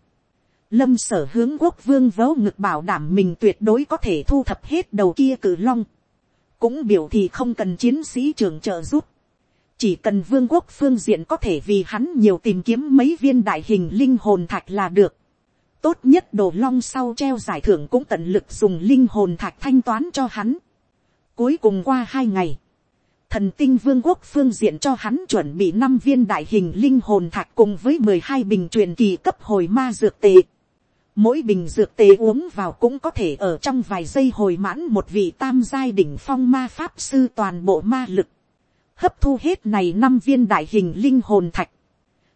lâm sở hướng quốc vương vớ ngực bảo đảm mình tuyệt đối có thể thu thập hết đầu kia cử long. cũng biểu thì không cần chiến sĩ trường trợ giúp. chỉ cần vương quốc phương diện có thể vì hắn nhiều tìm kiếm mấy viên đại hình linh hồn thạch là được tốt nhất đồ long sau treo giải thưởng cũng tận lực dùng linh hồn thạch thanh toán cho hắn. Cuối cùng qua hai ngày, thần tinh vương quốc phương diện cho hắn chuẩn bị năm viên đại hình linh hồn thạch cùng với mười hai bình truyền kỳ cấp hồi ma dược tệ. Mỗi bình dược tề uống vào cũng có thể ở trong vài giây hồi mãn một vị tam giai đỉnh phong ma pháp sư toàn bộ ma lực. Hấp thu hết này năm viên đại hình linh hồn thạch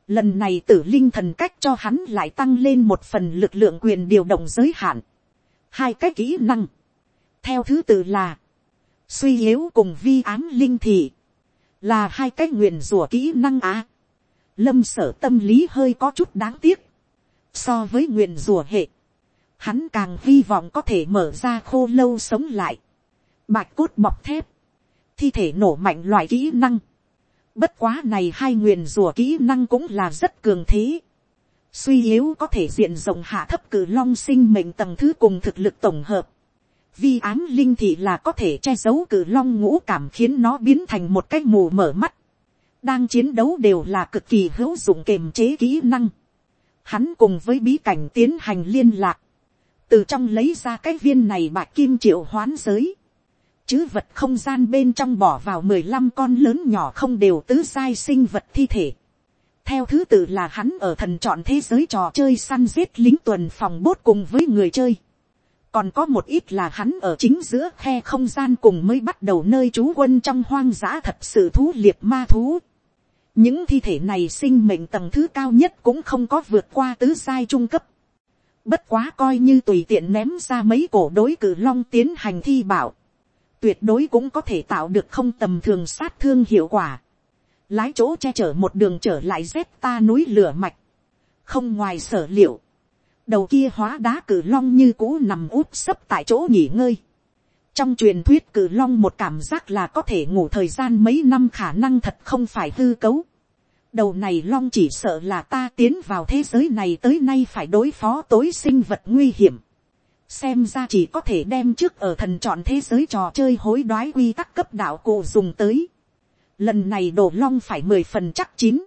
Lần này tử linh thần cách cho hắn lại tăng lên một phần lực lượng quyền điều động giới hạn. Hai cái kỹ năng. Theo thứ tự là. Suy yếu cùng vi ám linh thị. Là hai cái nguyện rủa kỹ năng á. Lâm sở tâm lý hơi có chút đáng tiếc. So với nguyện rủa hệ. Hắn càng hy vọng có thể mở ra khô lâu sống lại. Bạch cốt bọc thép. Thi thể nổ mạnh loại kỹ năng Bất quá này hai nguyện rùa kỹ năng cũng là rất cường thế. Suy yếu có thể diện rộng hạ thấp cử long sinh mệnh tầng thứ cùng thực lực tổng hợp. Vi ám linh thị là có thể che giấu cử long ngũ cảm khiến nó biến thành một cái mù mở mắt. Đang chiến đấu đều là cực kỳ hữu dụng kềm chế kỹ năng. Hắn cùng với bí cảnh tiến hành liên lạc. Từ trong lấy ra cái viên này bạc kim triệu hoán giới chứ vật không gian bên trong bỏ vào mười lăm con lớn nhỏ không đều tứ sai sinh vật thi thể. theo thứ tự là hắn ở thần chọn thế giới trò chơi săn giết lính tuần phòng bốt cùng với người chơi còn có một ít là hắn ở chính giữa khe không gian cùng mới bắt đầu nơi trú quân trong hoang dã thật sự thú liệt ma thú. những thi thể này sinh mệnh tầng thứ cao nhất cũng không có vượt qua tứ sai trung cấp. bất quá coi như tùy tiện ném ra mấy cổ đối cử long tiến hành thi bảo tuyệt đối cũng có thể tạo được không tầm thường sát thương hiệu quả. Lái chỗ che chở một đường trở lại dép ta núi lửa mạch. Không ngoài sở liệu. Đầu kia hóa đá cử long như cũ nằm úp sấp tại chỗ nghỉ ngơi. Trong truyền thuyết cử long một cảm giác là có thể ngủ thời gian mấy năm khả năng thật không phải hư cấu. Đầu này long chỉ sợ là ta tiến vào thế giới này tới nay phải đối phó tối sinh vật nguy hiểm xem ra chỉ có thể đem trước ở thần chọn thế giới trò chơi hối đoái quy tắc cấp đạo cụ dùng tới. Lần này đổ long phải mười phần chắc chín.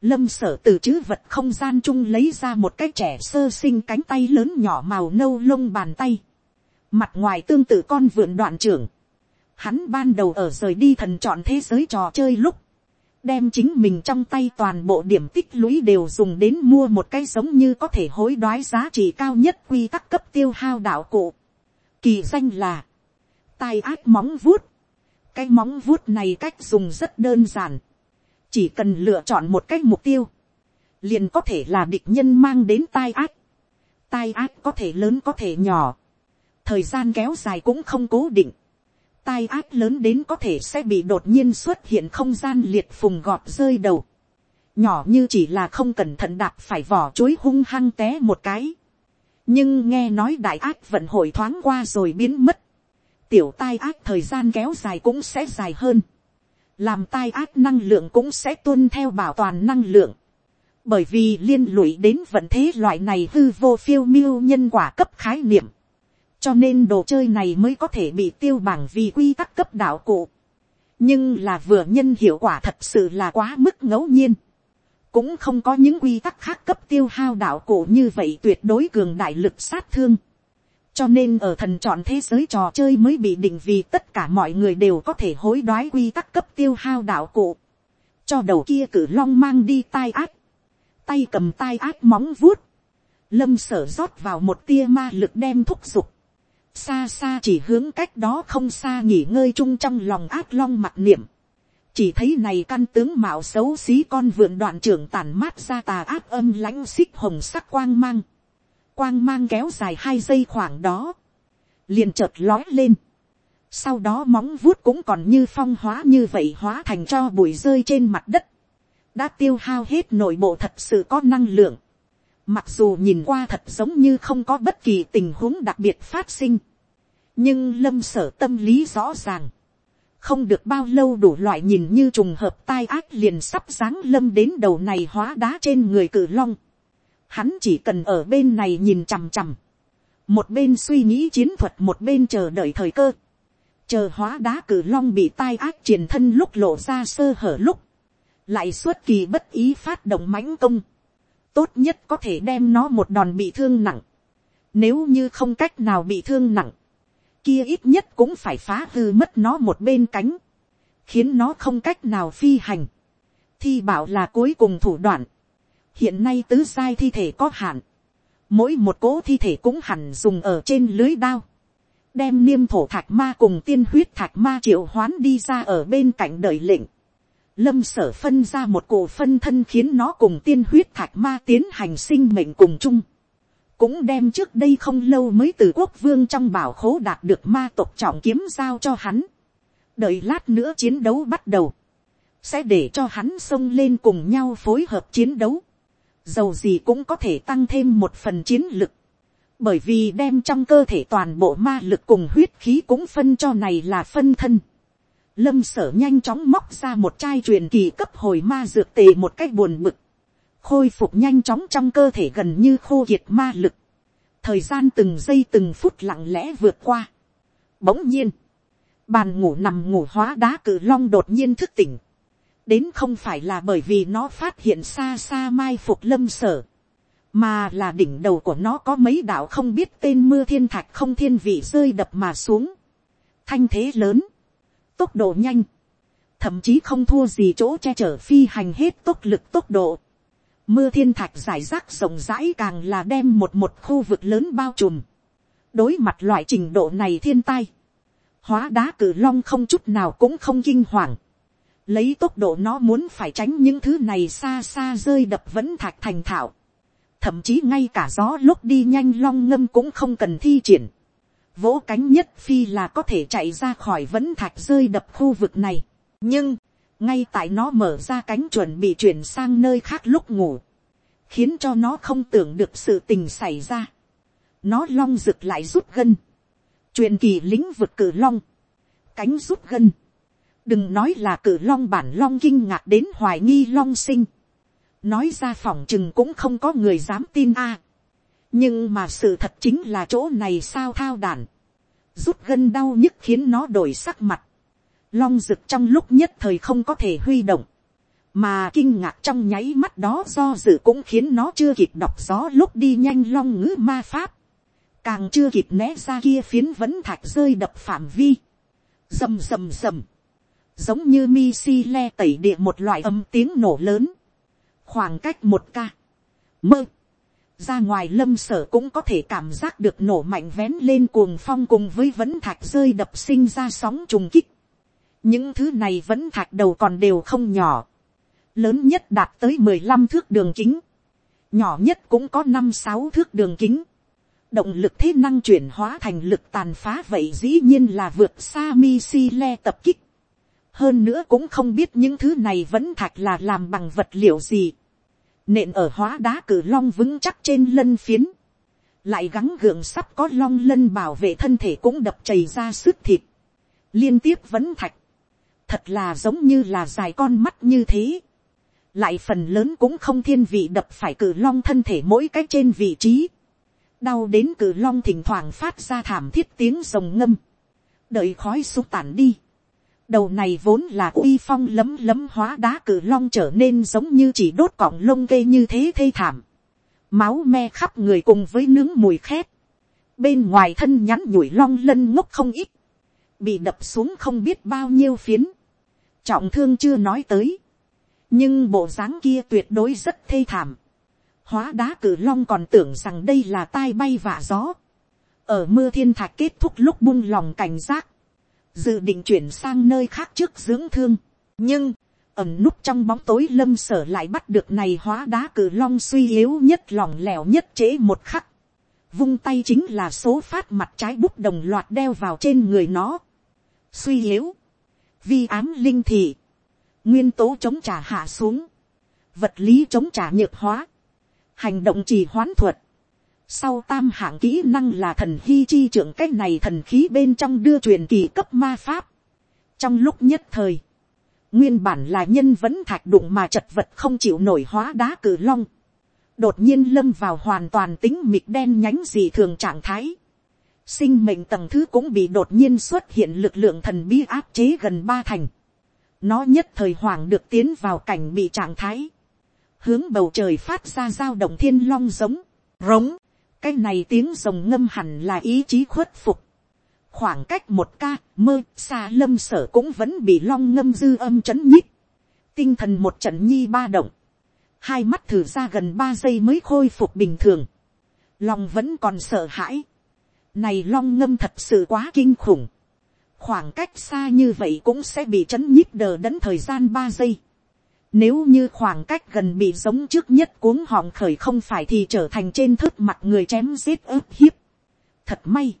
Lâm sở từ chữ vật không gian chung lấy ra một cái trẻ sơ sinh cánh tay lớn nhỏ màu nâu lông bàn tay. Mặt ngoài tương tự con vượn đoạn trưởng. Hắn ban đầu ở rời đi thần chọn thế giới trò chơi lúc, đem chính mình trong tay toàn bộ điểm tích lũy đều dùng đến mua một cái giống như có thể hối đoái giá trị cao nhất quy tắc cấp tiêu hao đạo cụ. Kỳ danh là, tai ác móng vuốt. Cái móng vuốt này cách dùng rất đơn giản. Chỉ cần lựa chọn một cách mục tiêu. Liền có thể là địch nhân mang đến tai ác. Tai ác có thể lớn có thể nhỏ. Thời gian kéo dài cũng không cố định tai ác lớn đến có thể sẽ bị đột nhiên xuất hiện không gian liệt phùng gọt rơi đầu. Nhỏ như chỉ là không cẩn thận đạp phải vỏ chuối hung hăng té một cái. Nhưng nghe nói đại ác vận hội thoáng qua rồi biến mất. Tiểu tai ác thời gian kéo dài cũng sẽ dài hơn. Làm tai ác năng lượng cũng sẽ tuân theo bảo toàn năng lượng. Bởi vì liên lụy đến vận thế loại này hư vô phiêu miêu nhân quả cấp khái niệm cho nên đồ chơi này mới có thể bị tiêu bảng vì quy tắc cấp đạo cụ. nhưng là vừa nhân hiệu quả thật sự là quá mức ngẫu nhiên, cũng không có những quy tắc khác cấp tiêu hao đạo cụ như vậy tuyệt đối cường đại lực sát thương, cho nên ở thần chọn thế giới trò chơi mới bị định vì tất cả mọi người đều có thể hối đoái quy tắc cấp tiêu hao đạo cụ, cho đầu kia cử long mang đi tai ác, tay cầm tai ác móng vuốt, lâm sở rót vào một tia ma lực đem thúc giục, xa xa chỉ hướng cách đó không xa nghỉ ngơi chung trong lòng ác long mặt niệm, chỉ thấy này căn tướng mạo xấu xí con vượn đoạn trưởng tàn mát ra tà ác âm lãnh xích hồng sắc quang mang, quang mang kéo dài hai giây khoảng đó, liền chợt lói lên, sau đó móng vuốt cũng còn như phong hóa như vậy hóa thành cho bụi rơi trên mặt đất, đã tiêu hao hết nội bộ thật sự có năng lượng, mặc dù nhìn qua thật giống như không có bất kỳ tình huống đặc biệt phát sinh, nhưng lâm sở tâm lý rõ ràng, không được bao lâu đủ loại nhìn như trùng hợp tai ác liền sắp dáng lâm đến đầu này hóa đá trên người cử long, hắn chỉ cần ở bên này nhìn chằm chằm, một bên suy nghĩ chiến thuật một bên chờ đợi thời cơ, chờ hóa đá cử long bị tai ác triển thân lúc lộ ra sơ hở lúc, lại xuất kỳ bất ý phát động mãnh công, tốt nhất có thể đem nó một đòn bị thương nặng, nếu như không cách nào bị thương nặng, kia ít nhất cũng phải phá hư mất nó một bên cánh, khiến nó không cách nào phi hành, thi bảo là cuối cùng thủ đoạn, hiện nay tứ giai thi thể có hạn, mỗi một cỗ thi thể cũng hẳn dùng ở trên lưới đao, đem niêm thổ thạch ma cùng tiên huyết thạch ma triệu hoán đi ra ở bên cạnh đợi lệnh, lâm sở phân ra một cổ phân thân khiến nó cùng tiên huyết thạch ma tiến hành sinh mệnh cùng chung, cũng đem trước đây không lâu mới từ quốc vương trong bảo khố đạt được ma tộc trọng kiếm giao cho hắn, đợi lát nữa chiến đấu bắt đầu, sẽ để cho hắn xông lên cùng nhau phối hợp chiến đấu, dầu gì cũng có thể tăng thêm một phần chiến lực, bởi vì đem trong cơ thể toàn bộ ma lực cùng huyết khí cũng phân cho này là phân thân. Lâm sở nhanh chóng móc ra một chai truyền kỳ cấp hồi ma dược tề một cách buồn bực. Khôi phục nhanh chóng trong cơ thể gần như khô kiệt ma lực. Thời gian từng giây từng phút lặng lẽ vượt qua. Bỗng nhiên. Bàn ngủ nằm ngủ hóa đá cử long đột nhiên thức tỉnh đến không phải là bởi vì nó phát hiện xa xa mai phục lâm sở, mà là đỉnh đầu của nó có mấy đạo không biết tên mưa thiên thạch không thiên vị rơi đập mà xuống, thanh thế lớn, tốc độ nhanh, thậm chí không thua gì chỗ che chở phi hành hết tốc lực tốc độ. Mưa thiên thạch giải rác rộng rãi càng là đem một một khu vực lớn bao trùm. đối mặt loại trình độ này thiên tai, hóa đá cử long không chút nào cũng không kinh hoàng lấy tốc độ nó muốn phải tránh những thứ này xa xa rơi đập vẫn thạch thành thạo, thậm chí ngay cả gió lúc đi nhanh long ngâm cũng không cần thi triển, vỗ cánh nhất phi là có thể chạy ra khỏi vẫn thạch rơi đập khu vực này, nhưng, ngay tại nó mở ra cánh chuẩn bị chuyển sang nơi khác lúc ngủ, khiến cho nó không tưởng được sự tình xảy ra, nó long rực lại rút gân, truyền kỳ lĩnh vực cử long, cánh rút gân, đừng nói là cử long bản long kinh ngạc đến hoài nghi long sinh, nói ra phòng chừng cũng không có người dám tin a. nhưng mà sự thật chính là chỗ này sao thao đản, rút gân đau nhức khiến nó đổi sắc mặt, long rực trong lúc nhất thời không có thể huy động, mà kinh ngạc trong nháy mắt đó do dự cũng khiến nó chưa kịp đọc gió lúc đi nhanh long ngữ ma pháp, càng chưa kịp né ra kia phiến vẫn thạch rơi đập phạm vi, rầm rầm rầm, giống như mi si le tẩy địa một loại âm tiếng nổ lớn, khoảng cách một ca, mơ, ra ngoài lâm sở cũng có thể cảm giác được nổ mạnh vén lên cuồng phong cùng với vấn thạch rơi đập sinh ra sóng trùng kích. những thứ này vẫn thạch đầu còn đều không nhỏ, lớn nhất đạt tới mười lăm thước đường kính, nhỏ nhất cũng có năm sáu thước đường kính. động lực thế năng chuyển hóa thành lực tàn phá vậy dĩ nhiên là vượt xa mi si le tập kích hơn nữa cũng không biết những thứ này vẫn thạch là làm bằng vật liệu gì. nện ở hóa đá cử long vững chắc trên lân phiến. lại gắng gượng sắp có long lân bảo vệ thân thể cũng đập chảy ra sức thịt. liên tiếp vẫn thạch. thật là giống như là dài con mắt như thế. lại phần lớn cũng không thiên vị đập phải cử long thân thể mỗi cách trên vị trí. đau đến cử long thỉnh thoảng phát ra thảm thiết tiếng rồng ngâm. đợi khói xúc tản đi đầu này vốn là uy phong lấm lấm hóa đá cử long trở nên giống như chỉ đốt cọng lông cây như thế thê thảm. Máu me khắp người cùng với nướng mùi khét. Bên ngoài thân nhắn nhủi long lân ngốc không ít. Bị đập xuống không biết bao nhiêu phiến. Trọng thương chưa nói tới. Nhưng bộ dáng kia tuyệt đối rất thê thảm. Hóa đá cử long còn tưởng rằng đây là tai bay vạ gió. Ở mưa thiên thạch kết thúc lúc buông lòng cảnh giác dự định chuyển sang nơi khác trước dưỡng thương. nhưng, ẩm núp trong bóng tối lâm sở lại bắt được này hóa đá cử long suy yếu nhất lỏng lẻo nhất trễ một khắc. vung tay chính là số phát mặt trái bút đồng loạt đeo vào trên người nó. suy yếu, vi ám linh thị, nguyên tố chống trả hạ xuống, vật lý chống trả nhược hóa, hành động trì hoán thuật, sau tam hạng kỹ năng là thần hy chi trưởng cái này thần khí bên trong đưa truyền kỳ cấp ma pháp. Trong lúc nhất thời, nguyên bản là nhân vẫn thạch đụng mà chật vật không chịu nổi hóa đá cử long. Đột nhiên lâm vào hoàn toàn tính mịt đen nhánh gì thường trạng thái. Sinh mệnh tầng thứ cũng bị đột nhiên xuất hiện lực lượng thần bí áp chế gần ba thành. Nó nhất thời hoàng được tiến vào cảnh bị trạng thái. Hướng bầu trời phát ra dao động thiên long giống, rống cái này tiếng rồng ngâm hẳn là ý chí khuất phục. khoảng cách một ca, mơ, xa lâm sở cũng vẫn bị long ngâm dư âm chấn nhích. tinh thần một trận nhi ba động. hai mắt thử ra gần ba giây mới khôi phục bình thường. lòng vẫn còn sợ hãi. này long ngâm thật sự quá kinh khủng. khoảng cách xa như vậy cũng sẽ bị chấn nhích đờ đẫn thời gian ba giây nếu như khoảng cách gần bị giống trước nhất cuống họng khởi không phải thì trở thành trên thớt mặt người chém giết ướp hiếp. Thật may.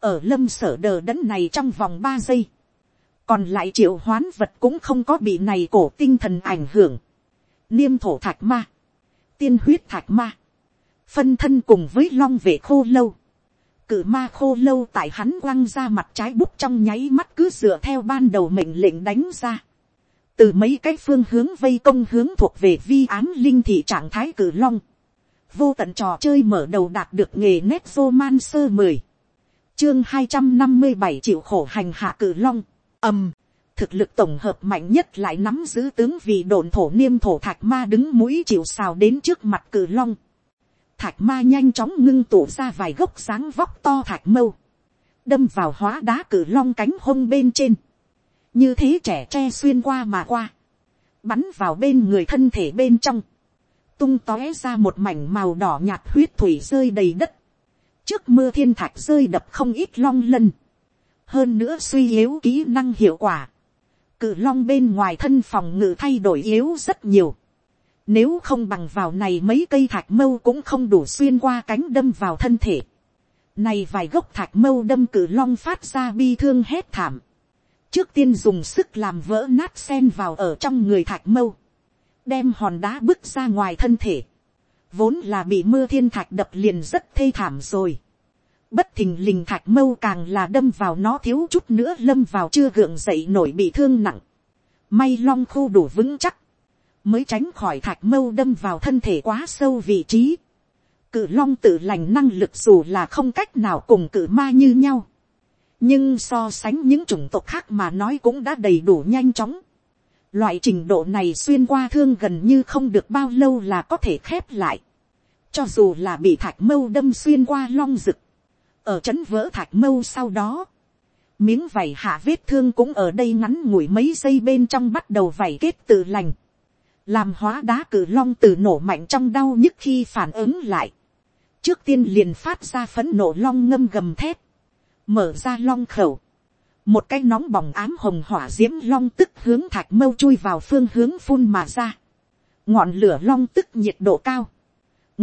Ở lâm sở đờ đẫn này trong vòng ba giây. Còn lại triệu hoán vật cũng không có bị này cổ tinh thần ảnh hưởng. Niêm thổ thạch ma. Tiên huyết thạch ma. Phân thân cùng với long vệ khô lâu. Cử ma khô lâu tại hắn quăng ra mặt trái bút trong nháy mắt cứ dựa theo ban đầu mệnh lệnh đánh ra từ mấy cái phương hướng vây công hướng thuộc về vi án linh thị trạng thái cử long, vô tận trò chơi mở đầu đạt được nghề nét vô man sơ mười, chương hai trăm năm mươi bảy chịu khổ hành hạ cử long, ầm, thực lực tổng hợp mạnh nhất lại nắm giữ tướng vì đồn thổ niêm thổ thạch ma đứng mũi chịu xào đến trước mặt cử long, thạch ma nhanh chóng ngưng tụ ra vài gốc sáng vóc to thạch mâu, đâm vào hóa đá cử long cánh hông bên trên, như thế trẻ tre xuyên qua mà qua, bắn vào bên người thân thể bên trong, tung tóe ra một mảnh màu đỏ nhạt huyết thủy rơi đầy đất, trước mưa thiên thạch rơi đập không ít long lân, hơn nữa suy yếu kỹ năng hiệu quả, cự long bên ngoài thân phòng ngự thay đổi yếu rất nhiều, nếu không bằng vào này mấy cây thạch mâu cũng không đủ xuyên qua cánh đâm vào thân thể. Này vài gốc thạch mâu đâm cử long phát ra bi thương hét thảm trước tiên dùng sức làm vỡ nát sen vào ở trong người thạch mâu, đem hòn đá bước ra ngoài thân thể, vốn là bị mưa thiên thạch đập liền rất thê thảm rồi. Bất thình lình thạch mâu càng là đâm vào nó thiếu chút nữa lâm vào chưa gượng dậy nổi bị thương nặng. May long khu đủ vững chắc, mới tránh khỏi thạch mâu đâm vào thân thể quá sâu vị trí. Cự long tự lành năng lực dù là không cách nào cùng cự ma như nhau nhưng so sánh những chủng tộc khác mà nói cũng đã đầy đủ nhanh chóng. Loại trình độ này xuyên qua thương gần như không được bao lâu là có thể khép lại. Cho dù là bị thạch mâu đâm xuyên qua long rực. Ở chấn vỡ thạch mâu sau đó. Miếng vảy hạ vết thương cũng ở đây ngắn ngủi mấy giây bên trong bắt đầu vảy kết tự lành. Làm hóa đá cử long từ nổ mạnh trong đau nhức khi phản ứng lại. Trước tiên liền phát ra phấn nổ long ngâm gầm thép mở ra long khẩu, một cái nóng bỏng ám hồng hỏa d i ễ m long tức hướng thạch mâu chui vào phương hướng phun mà ra, ngọn lửa long tức nhiệt độ cao,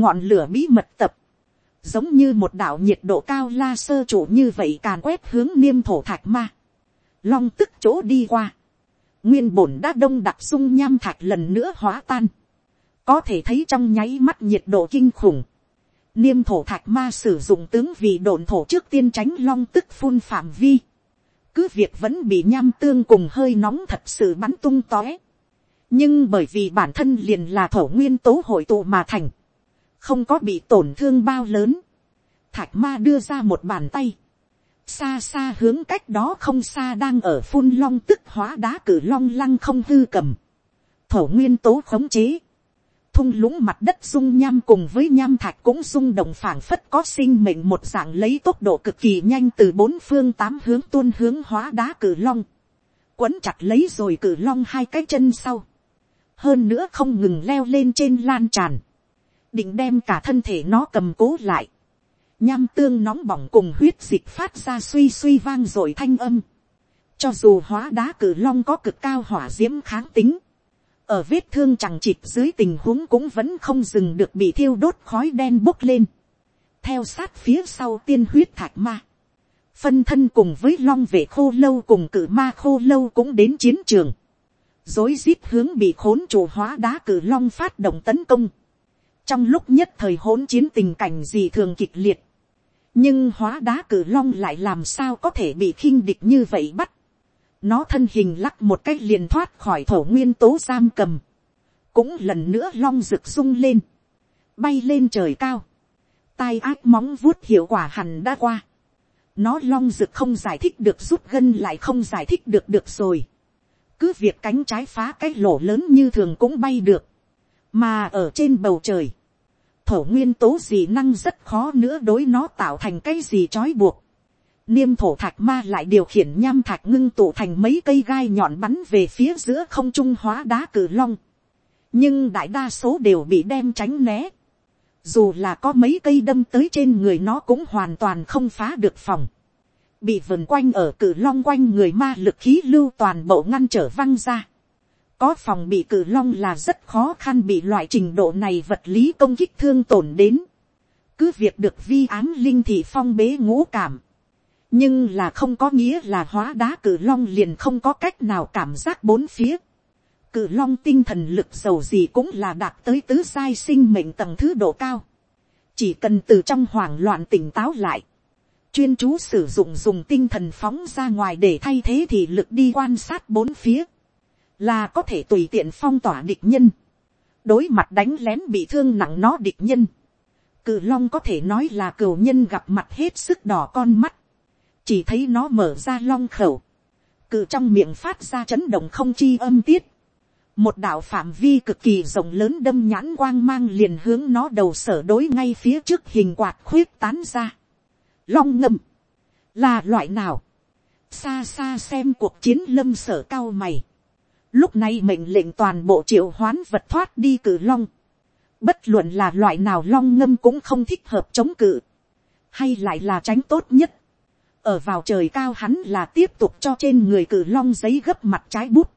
ngọn lửa bí mật tập, giống như một đạo nhiệt độ cao la sơ chủ như vậy càn quét hướng niêm thổ thạch ma, long tức chỗ đi qua, nguyên bổn đã đông đặc sung nham thạch lần nữa hóa tan, có thể thấy trong nháy mắt nhiệt độ kinh khủng, Niêm thổ thạch ma sử dụng tướng vì đồn thổ trước tiên tránh long tức phun phạm vi. Cứ việc vẫn bị nham tương cùng hơi nóng thật sự bắn tung tóe. Nhưng bởi vì bản thân liền là thổ nguyên tố hội tụ mà thành. Không có bị tổn thương bao lớn. Thạch ma đưa ra một bàn tay. xa xa hướng cách đó không xa đang ở phun long tức hóa đá cử long lăng không hư cầm, thổ nguyên tố khống chế, thung lũng mặt đất dung nham cùng với nham thạch cũng rung động phảng phất có sinh mệnh một dạng lấy tốc độ cực kỳ nhanh từ bốn phương tám hướng tuôn hướng hóa đá cử long, quấn chặt lấy rồi cử long hai cái chân sau, hơn nữa không ngừng leo lên trên lan tràn, định đem cả thân thể nó cầm cố lại, nham tương nóng bỏng cùng huyết dịch phát ra suy suy vang rồi thanh âm, cho dù hóa đá cử long có cực cao hỏa diễm kháng tính, ở vết thương chẳng chịt dưới tình huống cũng vẫn không dừng được bị thiêu đốt khói đen bốc lên, theo sát phía sau tiên huyết thạch ma, phân thân cùng với long vệ khô lâu cùng cử ma khô lâu cũng đến chiến trường, dối rít hướng bị khốn chủ hóa đá cử long phát động tấn công, trong lúc nhất thời hỗn chiến tình cảnh gì thường kịch liệt, nhưng hóa đá cử long lại làm sao có thể bị khinh địch như vậy bắt nó thân hình lắc một cách liền thoát khỏi thổ nguyên tố giam cầm. cũng lần nữa long rực sung lên. bay lên trời cao. tai ác móng vuốt hiệu quả hẳn đã qua. nó long rực không giải thích được rút gân lại không giải thích được được rồi. cứ việc cánh trái phá cái lỗ lớn như thường cũng bay được. mà ở trên bầu trời, thổ nguyên tố gì năng rất khó nữa đối nó tạo thành cái gì trói buộc. Niêm thổ thạch ma lại điều khiển nham thạch ngưng tụ thành mấy cây gai nhọn bắn về phía giữa không trung hóa đá cử long. Nhưng đại đa số đều bị đem tránh né. Dù là có mấy cây đâm tới trên người nó cũng hoàn toàn không phá được phòng. Bị vần quanh ở cử long quanh người ma lực khí lưu toàn bộ ngăn trở văng ra có phòng bị cử long là rất khó khăn bị loại trình độ này vật lý công kích thương tổn đến. cứ việc được vi án linh thị phong bế ngũ cảm nhưng là không có nghĩa là hóa đá cử long liền không có cách nào cảm giác bốn phía. cử long tinh thần lực giàu gì cũng là đạt tới tứ sai sinh mệnh tầng thứ độ cao. chỉ cần từ trong hoảng loạn tỉnh táo lại. chuyên chú sử dụng dùng tinh thần phóng ra ngoài để thay thế thì lực đi quan sát bốn phía là có thể tùy tiện phong tỏa địch nhân, đối mặt đánh lén bị thương nặng nó địch nhân, cự long có thể nói là cửu nhân gặp mặt hết sức đỏ con mắt, chỉ thấy nó mở ra long khẩu, cự trong miệng phát ra chấn động không chi âm tiết, một đạo phạm vi cực kỳ rộng lớn đâm nhãn quang mang liền hướng nó đầu sở đối ngay phía trước hình quạt khuyết tán ra. Long ngâm, là loại nào, xa xa xem cuộc chiến lâm sở cao mày, Lúc này mệnh lệnh toàn bộ triệu hoán vật thoát đi cử long. Bất luận là loại nào long ngâm cũng không thích hợp chống cự. Hay lại là tránh tốt nhất. Ở vào trời cao hắn là tiếp tục cho trên người cử long giấy gấp mặt trái bút.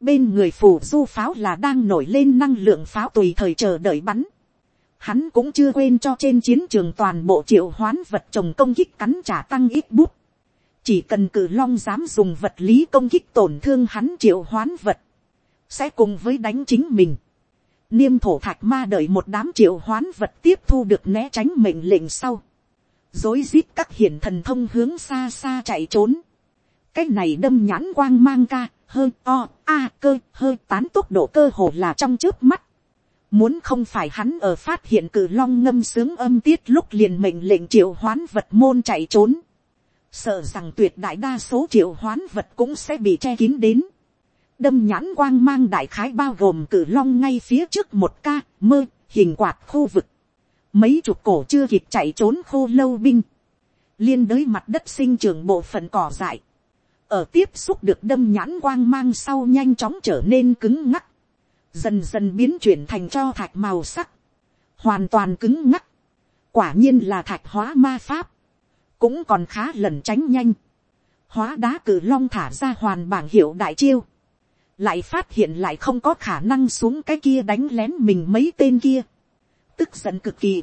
Bên người phủ du pháo là đang nổi lên năng lượng pháo tùy thời chờ đợi bắn. Hắn cũng chưa quên cho trên chiến trường toàn bộ triệu hoán vật trồng công kích cắn trả tăng ít bút chỉ cần cử long dám dùng vật lý công kích tổn thương hắn triệu hoán vật, sẽ cùng với đánh chính mình. Niêm thổ thạch ma đợi một đám triệu hoán vật tiếp thu được né tránh mệnh lệnh sau. Dối rít các hiển thần thông hướng xa xa chạy trốn. Cái này đâm nhãn quang mang ca, hơi o, a cơ, hơi tán tốc độ cơ hồ là trong trước mắt. Muốn không phải hắn ở phát hiện cử long ngâm sướng âm tiết lúc liền mệnh lệnh triệu hoán vật môn chạy trốn sợ rằng tuyệt đại đa số triệu hoán vật cũng sẽ bị che kín đến. đâm nhãn quang mang đại khái bao gồm cử long ngay phía trước một ca mơ hình quạt khu vực mấy chục cổ chưa kịp chạy trốn khô lâu binh. liên đới mặt đất sinh trưởng bộ phận cỏ dại. ở tiếp xúc được đâm nhãn quang mang sau nhanh chóng trở nên cứng ngắc. dần dần biến chuyển thành cho thạch màu sắc. hoàn toàn cứng ngắc. quả nhiên là thạch hóa ma pháp cũng còn khá lẩn tránh nhanh, hóa đá cử long thả ra hoàn bảng hiệu đại chiêu, lại phát hiện lại không có khả năng xuống cái kia đánh lén mình mấy tên kia, tức giận cực kỳ,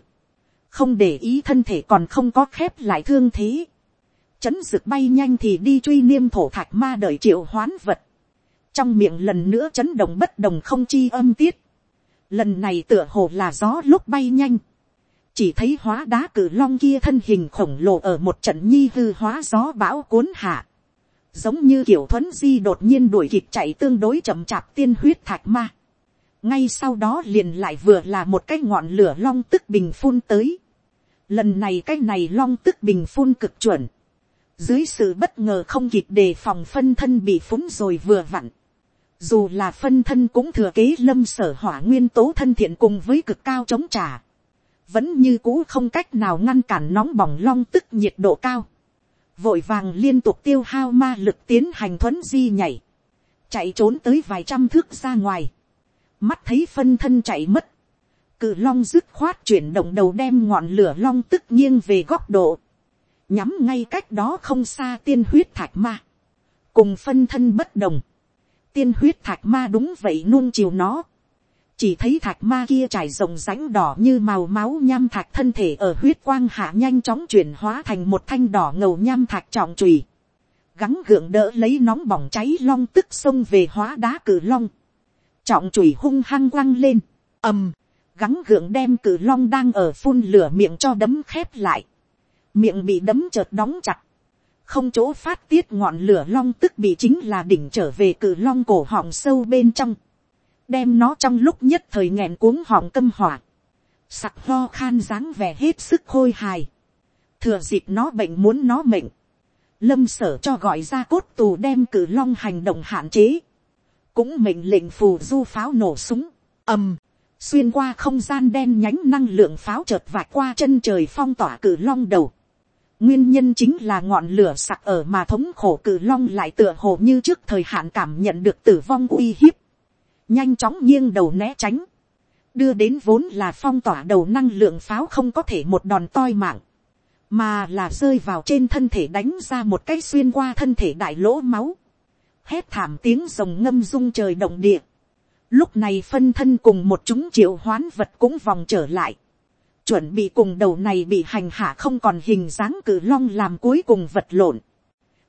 không để ý thân thể còn không có khép lại thương thế, chấn rực bay nhanh thì đi truy niêm thổ thạch ma đợi triệu hoán vật, trong miệng lần nữa chấn động bất đồng không chi âm tiết, lần này tựa hồ là gió lúc bay nhanh, chỉ thấy hóa đá cử long kia thân hình khổng lồ ở một trận nhi hư hóa gió bão cuốn hạ. Giống như kiểu thuấn di đột nhiên đuổi kịp chạy tương đối chậm chạp tiên huyết thạch ma. Ngay sau đó liền lại vừa là một cái ngọn lửa long tức bình phun tới. Lần này cái này long tức bình phun cực chuẩn. dưới sự bất ngờ không kịp đề phòng phân thân bị phúng rồi vừa vặn, dù là phân thân cũng thừa kế lâm sở hỏa nguyên tố thân thiện cùng với cực cao chống trả, vẫn như cũ không cách nào ngăn cản nóng bỏng long tức nhiệt độ cao, vội vàng liên tục tiêu hao ma lực tiến hành thuấn di nhảy, chạy trốn tới vài trăm thước ra ngoài, mắt thấy phân thân chạy mất, cự long dứt khoát chuyển động đầu đem ngọn lửa long tức nghiêng về góc độ, nhắm ngay cách đó không xa tiên huyết thạch ma, cùng phân thân bất đồng, tiên huyết thạch ma đúng vậy nuông chiều nó, chỉ thấy thạch ma kia trải rồng rãnh đỏ như màu máu nham thạch thân thể ở huyết quang hạ nhanh chóng chuyển hóa thành một thanh đỏ ngầu nham thạch trọng trùy, gắng gượng đỡ lấy nóng bỏng cháy long tức xông về hóa đá cử long, trọng chùy hung hăng quăng lên, ầm, gắng gượng đem cử long đang ở phun lửa miệng cho đấm khép lại, miệng bị đấm chợt đóng chặt, không chỗ phát tiết ngọn lửa long tức bị chính là đỉnh trở về cử long cổ họng sâu bên trong, đem nó trong lúc nhất thời nghẹn cuống họng câm hỏa, sặc ho khan dáng vẻ hết sức khôi hài, thừa dịp nó bệnh muốn nó mệnh, lâm sở cho gọi ra cốt tù đem cử long hành động hạn chế, cũng mệnh lệnh phù du pháo nổ súng, ầm, xuyên qua không gian đen nhánh năng lượng pháo chợt vạch qua chân trời phong tỏa cử long đầu. Nguyên nhân chính là ngọn lửa sặc ở mà thống khổ cử long lại tựa hồ như trước thời hạn cảm nhận được tử vong uy hiếp. Nhanh chóng nghiêng đầu né tránh. Đưa đến vốn là phong tỏa đầu năng lượng pháo không có thể một đòn toi mạng. Mà là rơi vào trên thân thể đánh ra một cái xuyên qua thân thể đại lỗ máu. Hét thảm tiếng rồng ngâm rung trời động địa Lúc này phân thân cùng một chúng triệu hoán vật cũng vòng trở lại. Chuẩn bị cùng đầu này bị hành hạ không còn hình dáng cử long làm cuối cùng vật lộn.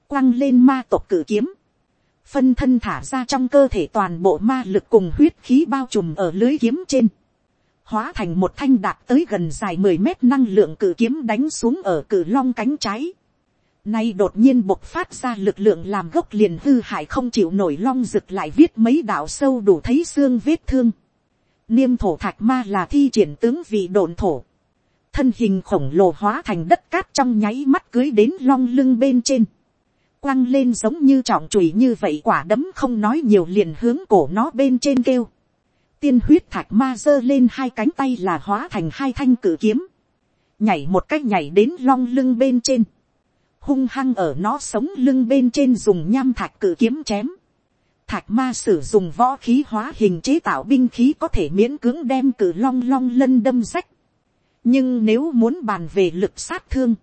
Quăng lên ma tộc cử kiếm. Phân thân thả ra trong cơ thể toàn bộ ma lực cùng huyết khí bao trùm ở lưới kiếm trên. Hóa thành một thanh đạt tới gần dài mười mét năng lượng cử kiếm đánh xuống ở cử long cánh trái Nay đột nhiên bộc phát ra lực lượng làm gốc liền hư hại không chịu nổi long rực lại viết mấy đạo sâu đủ thấy xương vết thương. Niêm thổ thạch ma là thi triển tướng vị đồn thổ. Thân hình khổng lồ hóa thành đất cát trong nháy mắt cưới đến long lưng bên trên. Quăng lên giống như trọng chùy như vậy quả đấm không nói nhiều liền hướng cổ nó bên trên kêu. Tiên huyết thạch ma giơ lên hai cánh tay là hóa thành hai thanh cử kiếm. Nhảy một cách nhảy đến long lưng bên trên hung hăng ở nó sống lưng bên trên dùng nham thạch cự kiếm chém. Thạch ma sử dụng võ khí hóa hình chế tạo binh khí có thể miễn cưỡng đem cử long long lân đâm rách. Nhưng nếu muốn bàn về lực sát thương,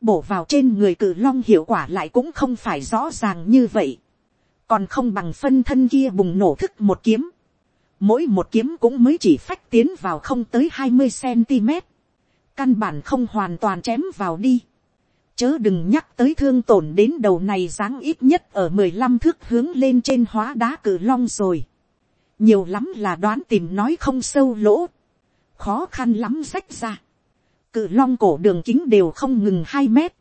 bổ vào trên người cử long hiệu quả lại cũng không phải rõ ràng như vậy. Còn không bằng phân thân kia bùng nổ thức một kiếm. Mỗi một kiếm cũng mới chỉ phách tiến vào không tới hai mươi cm. Căn bản không hoàn toàn chém vào đi chớ đừng nhắc tới thương tổn đến đầu này dáng ít nhất ở mười lăm thước hướng lên trên hóa đá cử long rồi. nhiều lắm là đoán tìm nói không sâu lỗ. khó khăn lắm rách ra. cử long cổ đường kính đều không ngừng hai mét.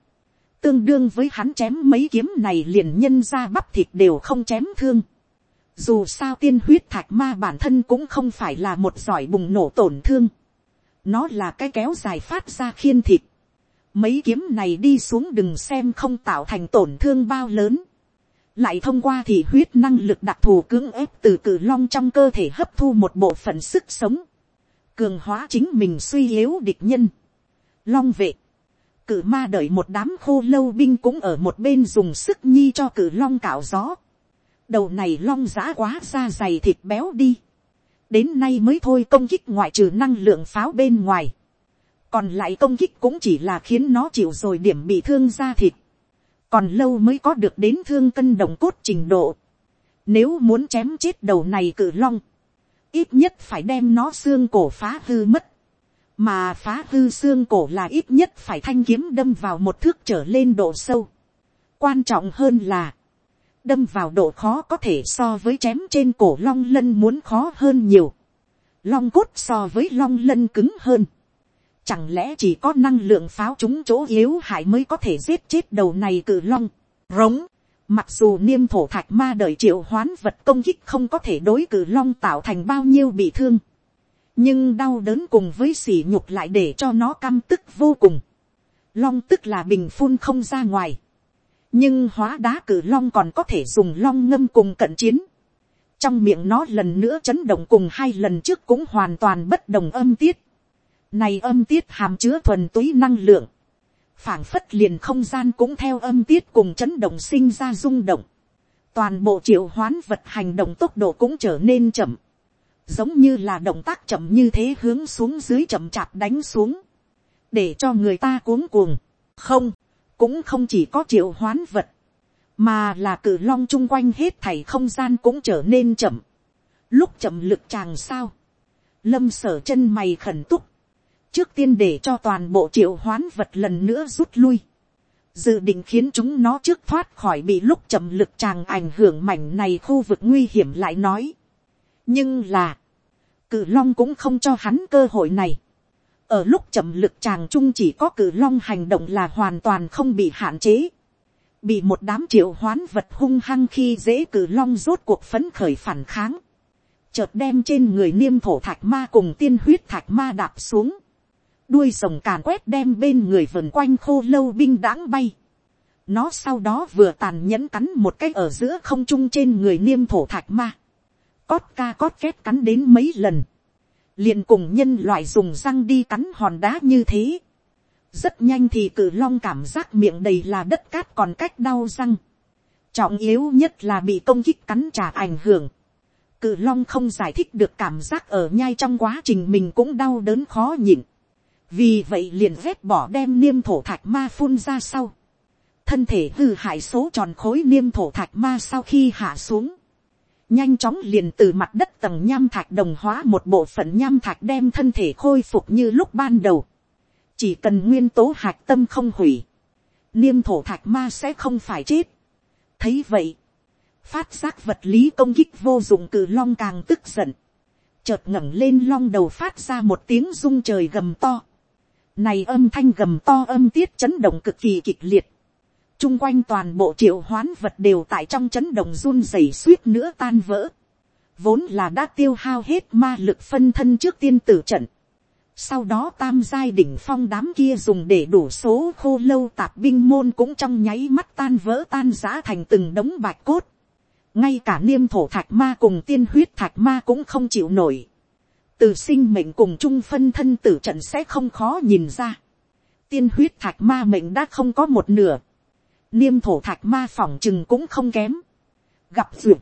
tương đương với hắn chém mấy kiếm này liền nhân ra bắp thịt đều không chém thương. dù sao tiên huyết thạch ma bản thân cũng không phải là một giỏi bùng nổ tổn thương. nó là cái kéo dài phát ra khiên thịt Mấy kiếm này đi xuống đừng xem không tạo thành tổn thương bao lớn. Lại thông qua thì huyết năng lực đặc thù cưỡng ép từ cử long trong cơ thể hấp thu một bộ phận sức sống. Cường hóa chính mình suy yếu địch nhân. Long vệ. Cử ma đợi một đám khô lâu binh cũng ở một bên dùng sức nhi cho cử long cạo gió. Đầu này long giã quá da dày thịt béo đi. Đến nay mới thôi công kích ngoại trừ năng lượng pháo bên ngoài còn lại công kích cũng chỉ là khiến nó chịu rồi điểm bị thương ra thịt, còn lâu mới có được đến thương cân đồng cốt trình độ. Nếu muốn chém chết đầu này cử long, ít nhất phải đem nó xương cổ phá hư mất, mà phá hư xương cổ là ít nhất phải thanh kiếm đâm vào một thước trở lên độ sâu. quan trọng hơn là, đâm vào độ khó có thể so với chém trên cổ long lân muốn khó hơn nhiều. long cốt so với long lân cứng hơn Chẳng lẽ chỉ có năng lượng pháo chúng chỗ yếu hại mới có thể giết chết đầu này cử long, rống. Mặc dù niêm thổ thạch ma đợi triệu hoán vật công kích không có thể đối cử long tạo thành bao nhiêu bị thương. Nhưng đau đớn cùng với sỉ nhục lại để cho nó căm tức vô cùng. Long tức là bình phun không ra ngoài. nhưng hóa đá cử long còn có thể dùng long ngâm cùng cận chiến. trong miệng nó lần nữa chấn động cùng hai lần trước cũng hoàn toàn bất đồng âm tiết này âm tiết hàm chứa thuần túy năng lượng. phảng phất liền không gian cũng theo âm tiết cùng chấn động sinh ra rung động. toàn bộ triệu hoán vật hành động tốc độ cũng trở nên chậm. giống như là động tác chậm như thế hướng xuống dưới chậm chạp đánh xuống. để cho người ta cuống cuồng. không cũng không chỉ có triệu hoán vật, mà là cử long chung quanh hết thảy không gian cũng trở nên chậm. Lúc chậm lực chàng sao, lâm sở chân mày khẩn túc, trước tiên để cho toàn bộ triệu hoán vật lần nữa rút lui, dự định khiến chúng nó trước thoát khỏi bị lúc chậm lực chàng ảnh hưởng mảnh này khu vực nguy hiểm lại nói. nhưng là, cử long cũng không cho hắn cơ hội này ở lúc chậm lực chàng trung chỉ có cử long hành động là hoàn toàn không bị hạn chế. bị một đám triệu hoán vật hung hăng khi dễ cử long rốt cuộc phấn khởi phản kháng. chợt đem trên người niêm thổ thạch ma cùng tiên huyết thạch ma đạp xuống đuôi rồng càn quét đem bên người vườn quanh khô lâu binh đãng bay. nó sau đó vừa tàn nhẫn cắn một cái ở giữa không trung trên người niêm thổ thạch ma. cót ca cót két cắn đến mấy lần liền cùng nhân loại dùng răng đi cắn hòn đá như thế. rất nhanh thì cử long cảm giác miệng đầy là đất cát còn cách đau răng. trọng yếu nhất là bị công kích cắn trả ảnh hưởng. cử long không giải thích được cảm giác ở nhai trong quá trình mình cũng đau đớn khó nhịn vì vậy liền vét bỏ đem niêm thổ thạch ma phun ra sau. thân thể hư hại số tròn khối niêm thổ thạch ma sau khi hạ xuống nhanh chóng liền từ mặt đất tầng nham thạch đồng hóa một bộ phận nham thạch đem thân thể khôi phục như lúc ban đầu. chỉ cần nguyên tố hạch tâm không hủy, niêm thổ thạch ma sẽ không phải chết. thấy vậy, phát giác vật lý công kích vô dụng cử long càng tức giận, chợt ngẩng lên long đầu phát ra một tiếng rung trời gầm to này âm thanh gầm to âm tiết chấn động cực kỳ kịch liệt chung quanh toàn bộ triệu hoán vật đều tại trong chấn động run rẩy suýt nữa tan vỡ. Vốn là đã tiêu hao hết ma lực phân thân trước tiên tử trận. Sau đó tam giai đỉnh phong đám kia dùng để đủ số khô lâu tạp binh môn cũng trong nháy mắt tan vỡ tan giã thành từng đống bạch cốt. Ngay cả niêm thổ thạch ma cùng tiên huyết thạch ma cũng không chịu nổi. Từ sinh mệnh cùng chung phân thân tử trận sẽ không khó nhìn ra. Tiên huyết thạch ma mệnh đã không có một nửa. Niêm thổ thạch ma phỏng chừng cũng không kém, gặp duyệt,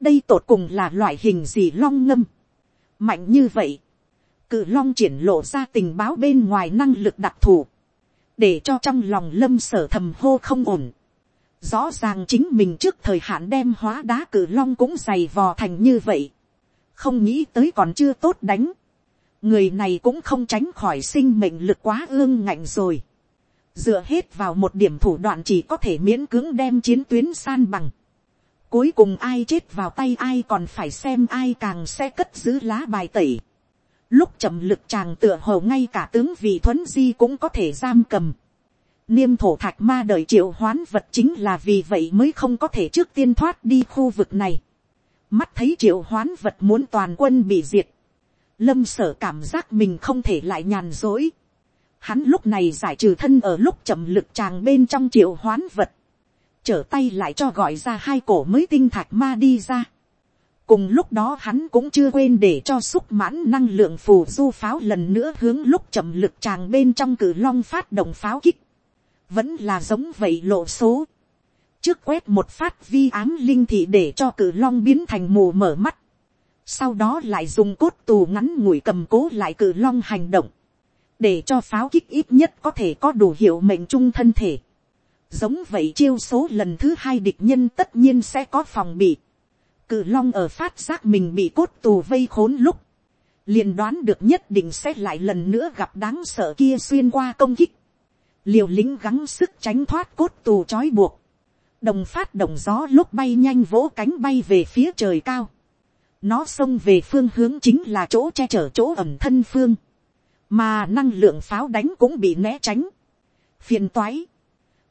đây tột cùng là loại hình gì long ngâm, mạnh như vậy, cự long triển lộ ra tình báo bên ngoài năng lực đặc thù, để cho trong lòng lâm sở thầm hô không ổn, rõ ràng chính mình trước thời hạn đem hóa đá cử long cũng dày vò thành như vậy, không nghĩ tới còn chưa tốt đánh, người này cũng không tránh khỏi sinh mệnh lực quá ương ngạnh rồi dựa hết vào một điểm thủ đoạn chỉ có thể miễn cưỡng đem chiến tuyến san bằng. Cuối cùng ai chết vào tay ai còn phải xem ai càng sẽ cất giữ lá bài tẩy. Lúc chậm lực chàng tựa hồ ngay cả tướng vị thuấn di cũng có thể giam cầm. Niêm thổ thạch ma đời triệu hoán vật chính là vì vậy mới không có thể trước tiên thoát đi khu vực này. Mắt thấy triệu hoán vật muốn toàn quân bị diệt. Lâm sở cảm giác mình không thể lại nhàn dối Hắn lúc này giải trừ thân ở lúc chậm lực tràng bên trong triệu hoán vật. Trở tay lại cho gọi ra hai cổ mới tinh thạch ma đi ra. Cùng lúc đó hắn cũng chưa quên để cho xúc mãn năng lượng phù du pháo lần nữa hướng lúc chậm lực tràng bên trong cử long phát động pháo kích. Vẫn là giống vậy lộ số. Trước quét một phát vi ám linh thị để cho cử long biến thành mù mở mắt. Sau đó lại dùng cốt tù ngắn ngủi cầm cố lại cử long hành động để cho pháo kích ít nhất có thể có đủ hiệu mệnh chung thân thể. Giống vậy chiêu số lần thứ hai địch nhân tất nhiên sẽ có phòng bị. Cử long ở phát giác mình bị cốt tù vây khốn lúc. liền đoán được nhất định sẽ lại lần nữa gặp đáng sợ kia xuyên qua công kích. Liều lính gắng sức tránh thoát cốt tù trói buộc. Đồng phát động gió lúc bay nhanh vỗ cánh bay về phía trời cao. Nó xông về phương hướng chính là chỗ che chở chỗ ẩm thân phương. Mà năng lượng pháo đánh cũng bị né tránh, phiền toái,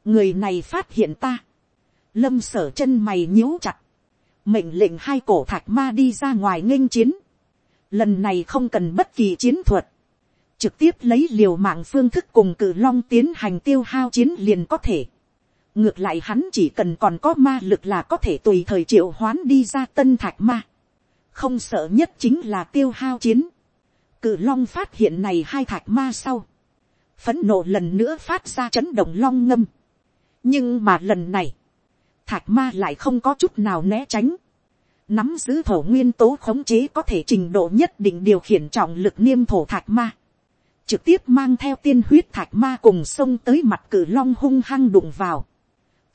người này phát hiện ta, lâm sở chân mày nhíu chặt, mệnh lệnh hai cổ thạch ma đi ra ngoài nghênh chiến, lần này không cần bất kỳ chiến thuật, trực tiếp lấy liều mạng phương thức cùng cử long tiến hành tiêu hao chiến liền có thể, ngược lại hắn chỉ cần còn có ma lực là có thể tùy thời triệu hoán đi ra tân thạch ma, không sợ nhất chính là tiêu hao chiến, cự long phát hiện này hai thạch ma sau, phấn nộ lần nữa phát ra chấn động long ngâm, nhưng mà lần này, thạch ma lại không có chút nào né tránh, nắm giữ thổ nguyên tố khống chế có thể trình độ nhất định điều khiển trọng lực niêm thổ thạch ma, trực tiếp mang theo tiên huyết thạch ma cùng sông tới mặt cử long hung hăng đụng vào,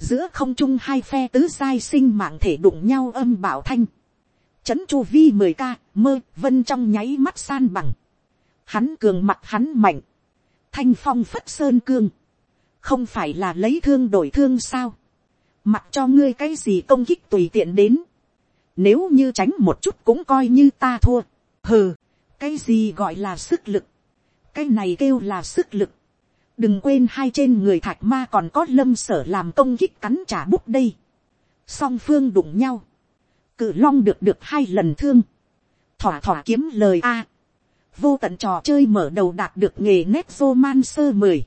giữa không trung hai phe tứ sai sinh mạng thể đụng nhau âm bảo thanh, chấn chu vi mười ca mơ vân trong nháy mắt san bằng, hắn cường mặt hắn mạnh, thanh phong phất sơn cương, không phải là lấy thương đổi thương sao, mặc cho ngươi cái gì công kích tùy tiện đến, nếu như tránh một chút cũng coi như ta thua, hừ, cái gì gọi là sức lực, cái này kêu là sức lực, đừng quên hai trên người thạch ma còn có lâm sở làm công kích cắn trả bút đây, song phương đụng nhau, cự long được được hai lần thương, thỏa thỏa kiếm lời a, vô tận trò chơi mở đầu đạt được nghề nét vô man sơ mười,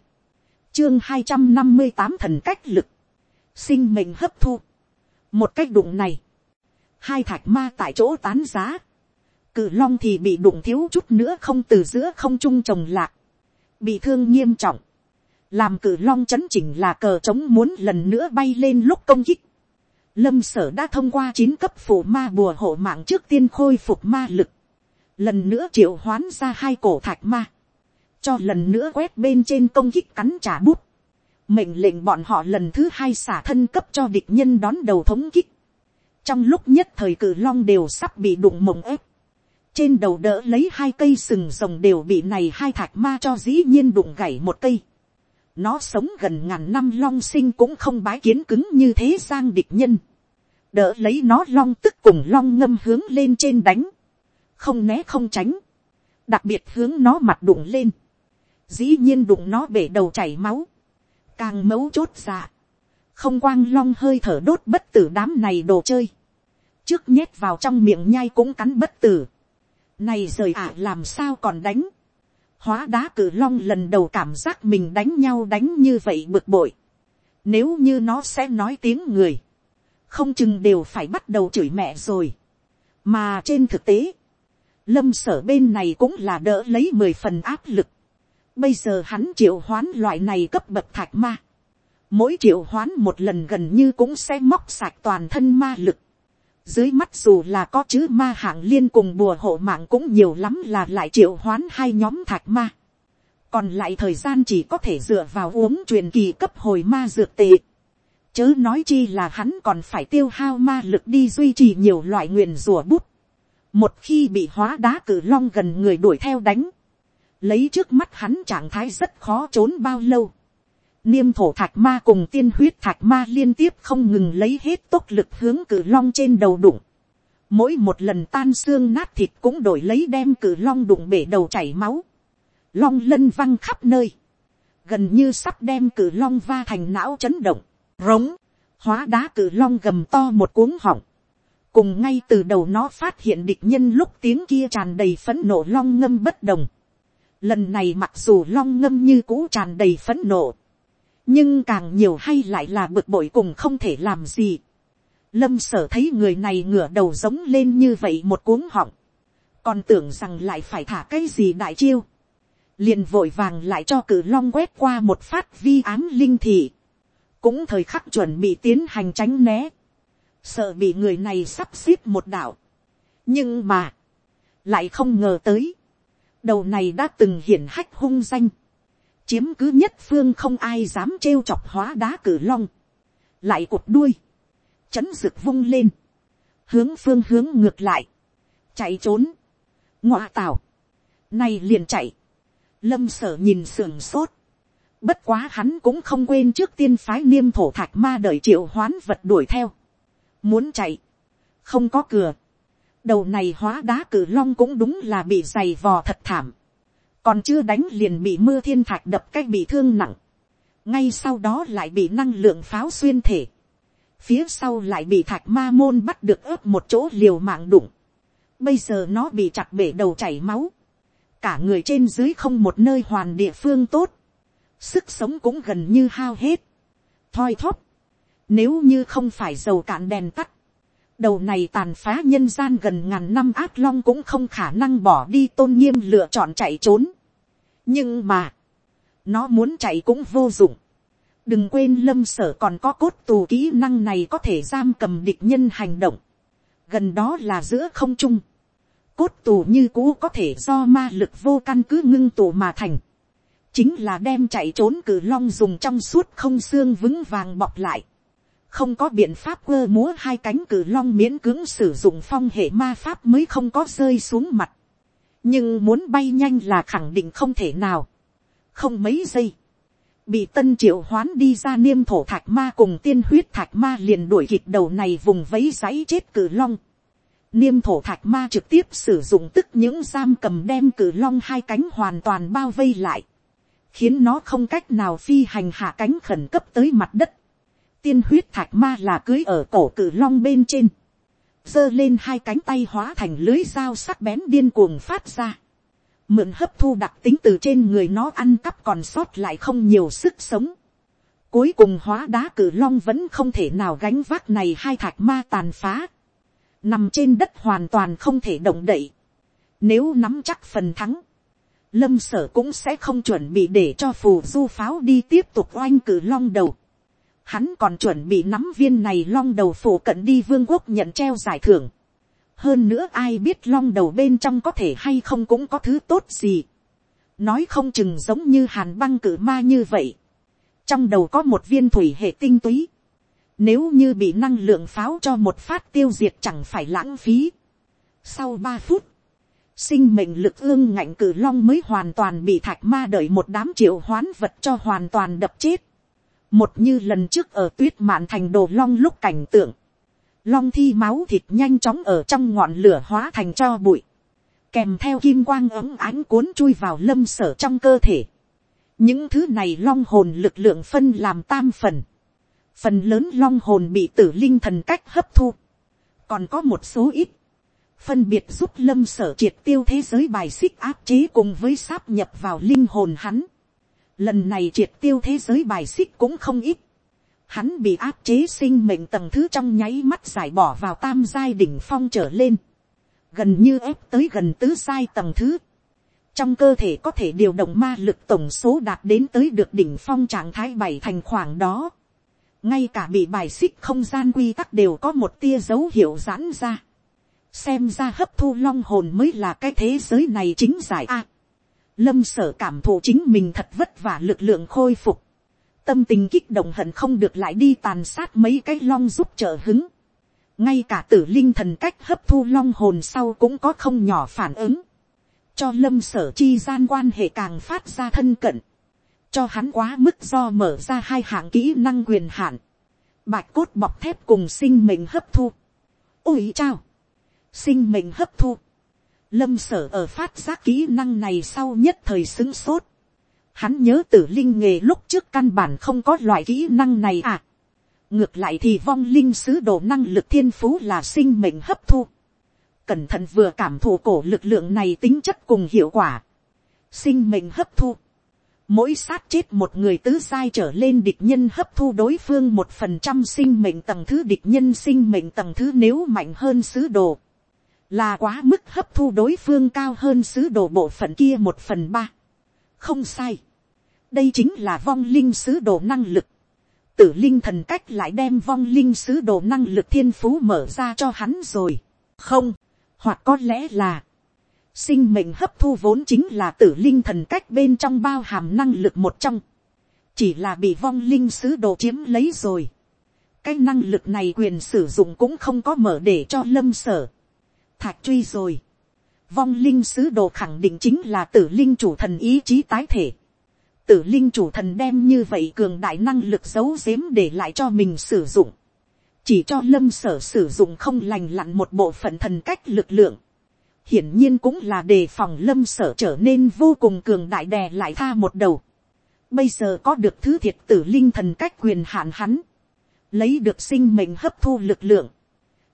chương hai trăm năm mươi tám thần cách lực, sinh mệnh hấp thu, một cách đụng này, hai thạch ma tại chỗ tán giá, cự long thì bị đụng thiếu chút nữa không từ giữa không trung trồng lạc, bị thương nghiêm trọng, làm cự long chấn chỉnh là cờ trống muốn lần nữa bay lên lúc công kích. Lâm sở đã thông qua chín cấp phủ ma bùa hộ mạng trước tiên khôi phục ma lực. Lần nữa triệu hoán ra hai cổ thạch ma. Cho lần nữa quét bên trên công kích cắn trả bút. Mệnh lệnh bọn họ lần thứ hai xả thân cấp cho địch nhân đón đầu thống kích. Trong lúc nhất thời cử long đều sắp bị đụng mộng ép. Trên đầu đỡ lấy hai cây sừng rồng đều bị này hai thạch ma cho dĩ nhiên đụng gãy một cây nó sống gần ngàn năm long sinh cũng không bái kiến cứng như thế sang địch nhân. Đỡ lấy nó long tức cùng long ngâm hướng lên trên đánh. Không né không tránh. Đặc biệt hướng nó mặt đụng lên. Dĩ nhiên đụng nó bể đầu chảy máu. Càng mấu chốt dạ. Không quang long hơi thở đốt bất tử đám này đồ chơi. Trước nhét vào trong miệng nhai cũng cắn bất tử. Này rời ả làm sao còn đánh hóa đá cử long lần đầu cảm giác mình đánh nhau đánh như vậy bực bội. Nếu như nó sẽ nói tiếng người, không chừng đều phải bắt đầu chửi mẹ rồi. Mà trên thực tế, lâm sở bên này cũng là đỡ lấy mười phần áp lực. Bây giờ hắn triệu hoán loại này cấp bậc thạch ma. Mỗi triệu hoán một lần gần như cũng sẽ móc sạch toàn thân ma lực. Dưới mắt dù là có chữ ma hạng liên cùng bùa hộ mạng cũng nhiều lắm là lại triệu hoán hai nhóm thạch ma. Còn lại thời gian chỉ có thể dựa vào uống truyền kỳ cấp hồi ma dược tệ. Chớ nói chi là hắn còn phải tiêu hao ma lực đi duy trì nhiều loại nguyền rùa bút. Một khi bị hóa đá cử long gần người đuổi theo đánh. Lấy trước mắt hắn trạng thái rất khó trốn bao lâu niêm thổ thạch ma cùng tiên huyết thạch ma liên tiếp không ngừng lấy hết tốc lực hướng cử long trên đầu đụng. Mỗi một lần tan xương nát thịt cũng đổi lấy đem cử long đụng bể đầu chảy máu. Long lân văng khắp nơi. Gần như sắp đem cử long va thành não chấn động. Rống. Hóa đá cử long gầm to một cuống họng. Cùng ngay từ đầu nó phát hiện địch nhân lúc tiếng kia tràn đầy phấn nộ long ngâm bất đồng. Lần này mặc dù long ngâm như cũ tràn đầy phấn nộ nhưng càng nhiều hay lại là bực bội cùng không thể làm gì. lâm sở thấy người này ngửa đầu giống lên như vậy một cuống họng, còn tưởng rằng lại phải thả cái gì đại chiêu, liền vội vàng lại cho cử long quét qua một phát vi ám linh thị, cũng thời khắc chuẩn bị tiến hành tránh né, sợ bị người này sắp xếp một đạo, nhưng mà, lại không ngờ tới, đầu này đã từng hiển hách hung danh, chiếm cứ nhất phương không ai dám trêu chọc hóa đá cử long, lại cụt đuôi, chấn rực vung lên, hướng phương hướng ngược lại, chạy trốn, ngoa tào, nay liền chạy, lâm sở nhìn sườn sốt, bất quá hắn cũng không quên trước tiên phái niêm thổ thạch ma đợi triệu hoán vật đuổi theo, muốn chạy, không có cửa, đầu này hóa đá cử long cũng đúng là bị giày vò thật thảm, còn chưa đánh liền bị mưa thiên thạch đập cách bị thương nặng, ngay sau đó lại bị năng lượng pháo xuyên thể, phía sau lại bị thạch ma môn bắt được ướp một chỗ liều mạng đụng, bây giờ nó bị chặt bể đầu chảy máu, cả người trên dưới không một nơi hoàn địa phương tốt, sức sống cũng gần như hao hết, thoi thóp, Nếu như không phải dầu cạn đèn tắt. Đầu này tàn phá nhân gian gần ngàn năm át long cũng không khả năng bỏ đi tôn nghiêm lựa chọn chạy trốn. Nhưng mà. Nó muốn chạy cũng vô dụng. Đừng quên lâm sở còn có cốt tù kỹ năng này có thể giam cầm địch nhân hành động. Gần đó là giữa không trung. Cốt tù như cũ có thể do ma lực vô căn cứ ngưng tù mà thành chính là đem chạy trốn cử long dùng trong suốt không xương vững vàng bọc lại không có biện pháp quơ múa hai cánh cử long miễn cưỡng sử dụng phong hệ ma pháp mới không có rơi xuống mặt. nhưng muốn bay nhanh là khẳng định không thể nào. không mấy giây. bị tân triệu hoán đi ra niêm thổ thạch ma cùng tiên huyết thạch ma liền đuổi kịp đầu này vùng vấy giấy chết cử long. Niêm thổ thạch ma trực tiếp sử dụng tức những giam cầm đem cử long hai cánh hoàn toàn bao vây lại khiến nó không cách nào phi hành hạ cánh khẩn cấp tới mặt đất tiên huyết thạch ma là cưới ở cổ cử long bên trên, giơ lên hai cánh tay hóa thành lưới dao sắc bén điên cuồng phát ra, mượn hấp thu đặc tính từ trên người nó ăn cắp còn sót lại không nhiều sức sống. Cuối cùng hóa đá cử long vẫn không thể nào gánh vác này hai thạch ma tàn phá. Nằm trên đất hoàn toàn không thể động đậy. Nếu nắm chắc phần thắng lâm sở cũng sẽ không chuẩn bị để cho phù du pháo đi tiếp tục oanh cử long đầu. Hắn còn chuẩn bị nắm viên này long đầu phủ cận đi vương quốc nhận treo giải thưởng. Hơn nữa ai biết long đầu bên trong có thể hay không cũng có thứ tốt gì. Nói không chừng giống như hàn băng cử ma như vậy. Trong đầu có một viên thủy hệ tinh túy. Nếu như bị năng lượng pháo cho một phát tiêu diệt chẳng phải lãng phí. Sau ba phút, sinh mệnh lực ương ngạnh cử long mới hoàn toàn bị thạch ma đợi một đám triệu hoán vật cho hoàn toàn đập chết một như lần trước ở tuyết mạn thành đồ long lúc cảnh tượng. long thi máu thịt nhanh chóng ở trong ngọn lửa hóa thành cho bụi. kèm theo kim quang ấm ánh cuốn chui vào lâm sở trong cơ thể. những thứ này long hồn lực lượng phân làm tam phần. phần lớn long hồn bị tử linh thần cách hấp thu. còn có một số ít phân biệt giúp lâm sở triệt tiêu thế giới bài xích áp chế cùng với sáp nhập vào linh hồn hắn. Lần này triệt tiêu thế giới bài xích cũng không ít. Hắn bị áp chế sinh mệnh tầng thứ trong nháy mắt giải bỏ vào tam giai đỉnh phong trở lên. Gần như ép tới gần tứ giai tầng thứ. Trong cơ thể có thể điều động ma lực tổng số đạt đến tới được đỉnh phong trạng thái bảy thành khoảng đó. Ngay cả bị bài xích không gian quy tắc đều có một tia dấu hiệu giãn ra xem ra hấp thu long hồn mới là cái thế giới này chính giải a lâm sở cảm thụ chính mình thật vất vả lực lượng khôi phục. tâm tình kích động hận không được lại đi tàn sát mấy cái long giúp trợ hứng. ngay cả tử linh thần cách hấp thu long hồn sau cũng có không nhỏ phản ứng. cho lâm sở chi gian quan hệ càng phát ra thân cận. cho hắn quá mức do mở ra hai hạng kỹ năng quyền hạn. bạch cốt bọc thép cùng sinh mệnh hấp thu. ôi chao sinh mệnh hấp thu. Lâm sở ở phát giác kỹ năng này sau nhất thời xứng sốt. Hắn nhớ tử linh nghề lúc trước căn bản không có loại kỹ năng này à. Ngược lại thì vong linh sứ đồ năng lực thiên phú là sinh mệnh hấp thu. Cẩn thận vừa cảm thụ cổ lực lượng này tính chất cùng hiệu quả. Sinh mệnh hấp thu. Mỗi sát chết một người tứ sai trở lên địch nhân hấp thu đối phương một phần trăm sinh mệnh tầng thứ địch nhân sinh mệnh tầng thứ nếu mạnh hơn sứ đồ là quá mức hấp thu đối phương cao hơn sứ đồ bộ phận kia một phần ba. không sai. đây chính là vong linh sứ đồ năng lực. tử linh thần cách lại đem vong linh sứ đồ năng lực thiên phú mở ra cho hắn rồi. không, hoặc có lẽ là, sinh mệnh hấp thu vốn chính là tử linh thần cách bên trong bao hàm năng lực một trong. chỉ là bị vong linh sứ đồ chiếm lấy rồi. cái năng lực này quyền sử dụng cũng không có mở để cho lâm sở thạch truy rồi. Vong linh sứ đồ khẳng định chính là tử linh chủ thần ý chí tái thể. Tử linh chủ thần đem như vậy cường đại năng lực giấu giếm để lại cho mình sử dụng. Chỉ cho lâm sở sử dụng không lành lặn một bộ phận thần cách lực lượng. Hiển nhiên cũng là đề phòng lâm sở trở nên vô cùng cường đại đè lại tha một đầu. Bây giờ có được thứ thiệt tử linh thần cách quyền hạn hắn. Lấy được sinh mệnh hấp thu lực lượng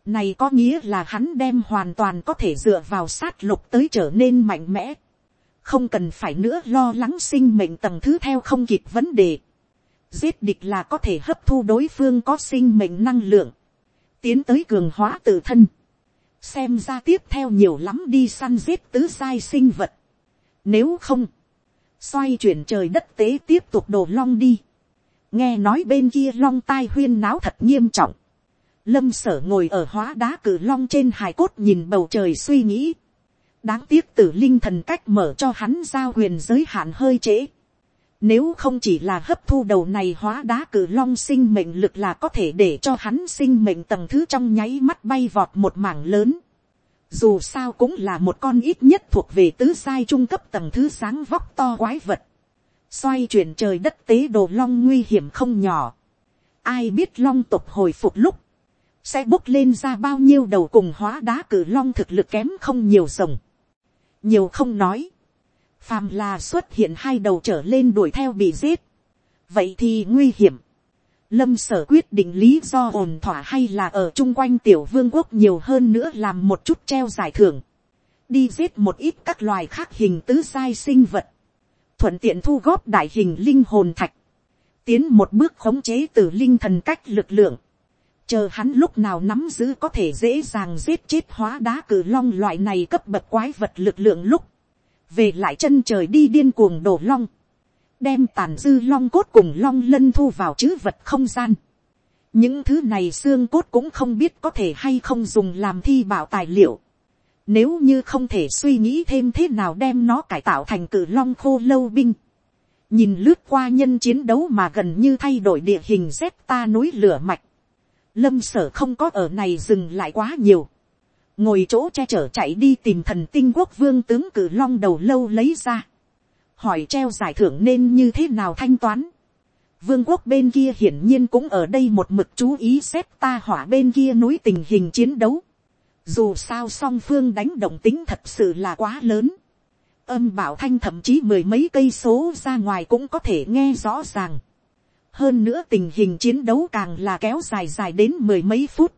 này có nghĩa là hắn đem hoàn toàn có thể dựa vào sát lục tới trở nên mạnh mẽ. Không cần phải nữa lo lắng sinh mệnh tầng thứ theo không kịp vấn đề. giết địch là có thể hấp thu đối phương có sinh mệnh năng lượng, tiến tới cường hóa tự thân, xem ra tiếp theo nhiều lắm đi săn giết tứ sai sinh vật, nếu không, xoay chuyển trời đất tế tiếp tục đổ long đi, nghe nói bên kia long tai huyên náo thật nghiêm trọng, lâm sở ngồi ở hóa đá cử long trên hài cốt nhìn bầu trời suy nghĩ, đáng tiếc tử linh thần cách mở cho hắn giao huyền giới hạn hơi trễ, nếu không chỉ là hấp thu đầu này hóa đá cử long sinh mệnh lực là có thể để cho hắn sinh mệnh tầng thứ trong nháy mắt bay vọt một mảng lớn. Dù sao cũng là một con ít nhất thuộc về tứ sai trung cấp tầng thứ sáng vóc to quái vật. Xoay chuyển trời đất tế đồ long nguy hiểm không nhỏ. Ai biết long tục hồi phục lúc. Sẽ bốc lên ra bao nhiêu đầu cùng hóa đá cử long thực lực kém không nhiều rồng. Nhiều không nói phàm là xuất hiện hai đầu trở lên đuổi theo bị giết, vậy thì nguy hiểm. Lâm sở quyết định lý do ổn thỏa hay là ở chung quanh tiểu vương quốc nhiều hơn nữa làm một chút treo giải thưởng. Đi giết một ít các loài khác hình tứ sai sinh vật. Thuận tiện thu góp đại hình linh hồn thạch. Tiến một bước khống chế từ linh thần cách lực lượng. Chờ hắn lúc nào nắm giữ có thể dễ dàng giết chết hóa đá cử long loại này cấp bậc quái vật lực lượng lúc về lại chân trời đi điên cuồng đổ long, đem tàn dư long cốt cùng long lân thu vào chữ vật không gian. những thứ này xương cốt cũng không biết có thể hay không dùng làm thi bảo tài liệu. nếu như không thể suy nghĩ thêm thế nào đem nó cải tạo thành cử long khô lâu binh. nhìn lướt qua nhân chiến đấu mà gần như thay đổi địa hình dép ta núi lửa mạch lâm sở không có ở này dừng lại quá nhiều ngồi chỗ che chở chạy đi tìm thần tinh quốc vương tướng cử long đầu lâu lấy ra, hỏi treo giải thưởng nên như thế nào thanh toán. Vương quốc bên kia hiển nhiên cũng ở đây một mực chú ý xếp ta hỏa bên kia núi tình hình chiến đấu. Dù sao song phương đánh động tính thật sự là quá lớn. Âm bảo thanh thậm chí mười mấy cây số ra ngoài cũng có thể nghe rõ ràng. Hơn nữa tình hình chiến đấu càng là kéo dài dài đến mười mấy phút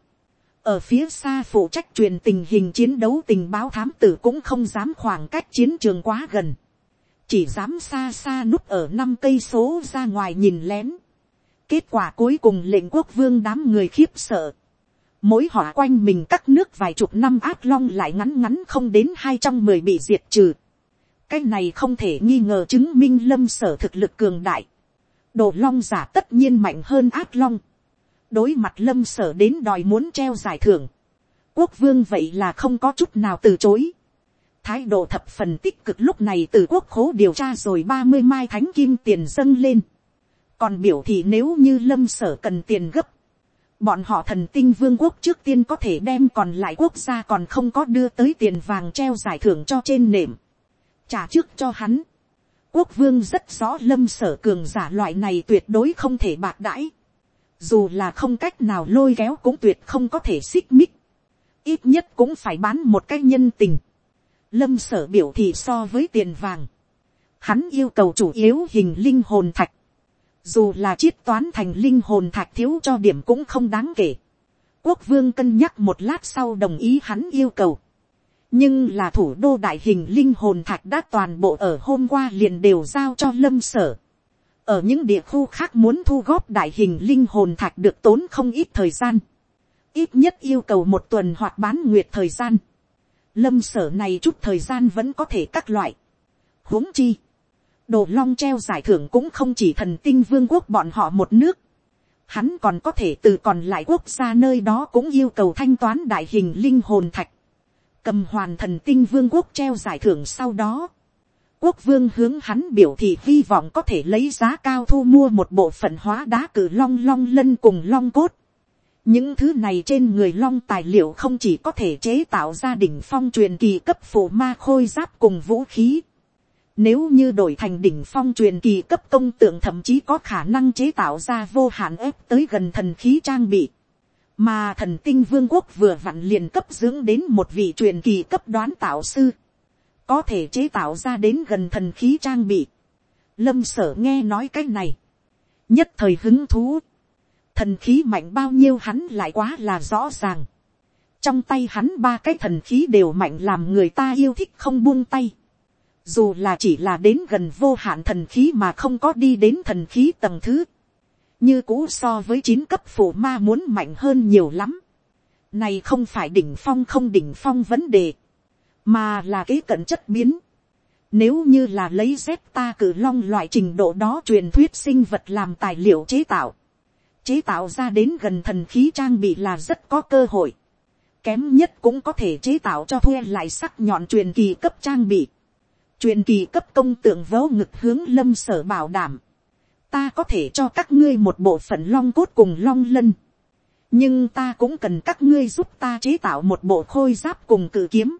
ở phía xa phụ trách truyền tình hình chiến đấu tình báo thám tử cũng không dám khoảng cách chiến trường quá gần, chỉ dám xa xa núp ở năm cây số ra ngoài nhìn lén. kết quả cuối cùng lệnh quốc vương đám người khiếp sợ. mỗi họ quanh mình các nước vài chục năm ác long lại ngắn ngắn không đến hai trong mười bị diệt trừ. cái này không thể nghi ngờ chứng minh lâm sở thực lực cường đại đồ long giả tất nhiên mạnh hơn ác long đối mặt lâm sở đến đòi muốn treo giải thưởng. Quốc vương vậy là không có chút nào từ chối. Thái độ thập phần tích cực lúc này từ quốc khố điều tra rồi ba mươi mai thánh kim tiền dâng lên. Còn biểu thì nếu như lâm sở cần tiền gấp. Bọn họ thần tinh vương quốc trước tiên có thể đem còn lại quốc gia còn không có đưa tới tiền vàng treo giải thưởng cho trên nệm. Trả trước cho hắn. Quốc vương rất rõ lâm sở cường giả loại này tuyệt đối không thể bạc đãi dù là không cách nào lôi kéo cũng tuyệt không có thể xích mích, ít nhất cũng phải bán một cái nhân tình. Lâm sở biểu thị so với tiền vàng, hắn yêu cầu chủ yếu hình linh hồn thạch, dù là chiết toán thành linh hồn thạch thiếu cho điểm cũng không đáng kể. Quốc vương cân nhắc một lát sau đồng ý hắn yêu cầu nhưng là thủ đô đại hình linh hồn thạch đã toàn bộ ở hôm qua liền đều giao cho lâm sở. Ở những địa khu khác muốn thu góp đại hình linh hồn thạch được tốn không ít thời gian, ít nhất yêu cầu một tuần hoặc bán nguyệt thời gian, lâm sở này chút thời gian vẫn có thể các loại, huống chi, đồ long treo giải thưởng cũng không chỉ thần tinh vương quốc bọn họ một nước, hắn còn có thể từ còn lại quốc gia nơi đó cũng yêu cầu thanh toán đại hình linh hồn thạch, cầm hoàn thần tinh vương quốc treo giải thưởng sau đó, quốc vương hướng hắn biểu thị hy vọng có thể lấy giá cao thu mua một bộ phận hóa đá cử long long lân cùng long cốt. những thứ này trên người long tài liệu không chỉ có thể chế tạo ra đỉnh phong truyền kỳ cấp phổ ma khôi giáp cùng vũ khí. Nếu như đổi thành đỉnh phong truyền kỳ cấp công tượng thậm chí có khả năng chế tạo ra vô hạn ép tới gần thần khí trang bị. Mà thần tinh vương quốc vừa vặn liền cấp dưỡng đến một vị truyền kỳ cấp đoán tạo sư có thể chế tạo ra đến gần thần khí trang bị. Lâm sở nghe nói cái này, nhất thời hứng thú, thần khí mạnh bao nhiêu hắn lại quá là rõ ràng. trong tay hắn ba cái thần khí đều mạnh làm người ta yêu thích không buông tay. dù là chỉ là đến gần vô hạn thần khí mà không có đi đến thần khí tầng thứ, như cũ so với chín cấp phủ ma muốn mạnh hơn nhiều lắm. Này không phải đỉnh phong không đỉnh phong vấn đề, mà là cái cận chất biến. Nếu như là lấy dép ta cử long loại trình độ đó truyền thuyết sinh vật làm tài liệu chế tạo. Chế tạo ra đến gần thần khí trang bị là rất có cơ hội. Kém nhất cũng có thể chế tạo cho thuê lại sắc nhọn truyền kỳ cấp trang bị. Truyền kỳ cấp công tượng vỗ ngực hướng lâm sở bảo đảm. Ta có thể cho các ngươi một bộ phận long cốt cùng long lân. Nhưng ta cũng cần các ngươi giúp ta chế tạo một bộ khôi giáp cùng cự kiếm.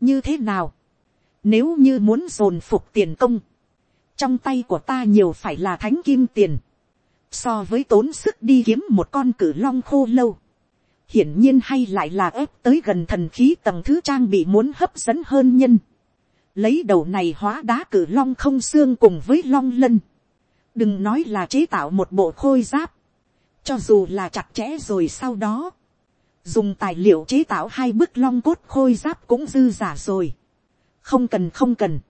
Như thế nào? Nếu như muốn dồn phục tiền công. Trong tay của ta nhiều phải là thánh kim tiền. So với tốn sức đi kiếm một con cử long khô lâu hiển nhiên hay lại là ép tới gần thần khí tầng thứ trang bị muốn hấp dẫn hơn nhân. Lấy đầu này hóa đá cử long không xương cùng với long lân. Đừng nói là chế tạo một bộ khôi giáp. Cho dù là chặt chẽ rồi sau đó. Dùng tài liệu chế tạo hai bức long cốt khôi giáp cũng dư giả rồi. Không cần không cần.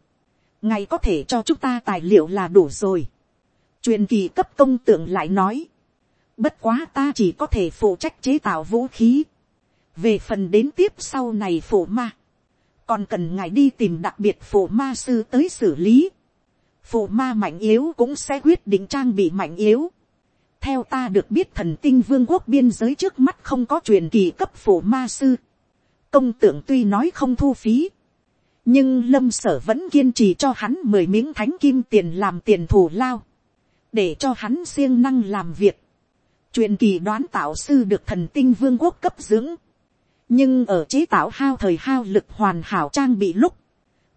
Ngày có thể cho chúng ta tài liệu là đủ rồi. truyền kỳ cấp công tượng lại nói Bất quá ta chỉ có thể phụ trách chế tạo vũ khí. Về phần đến tiếp sau này phổ ma. Còn cần ngài đi tìm đặc biệt phổ ma sư tới xử lý. Phụ ma mạnh yếu cũng sẽ quyết định trang bị mạnh yếu. Theo ta được biết thần tinh vương quốc biên giới trước mắt không có truyền kỳ cấp phụ ma sư. Công tượng tuy nói không thu phí. Nhưng lâm sở vẫn kiên trì cho hắn mười miếng thánh kim tiền làm tiền thù lao. Để cho hắn siêng năng làm việc truyền kỳ đoán tạo sư được thần tinh vương quốc cấp dưỡng, nhưng ở chế tạo hao thời hao lực hoàn hảo trang bị lúc,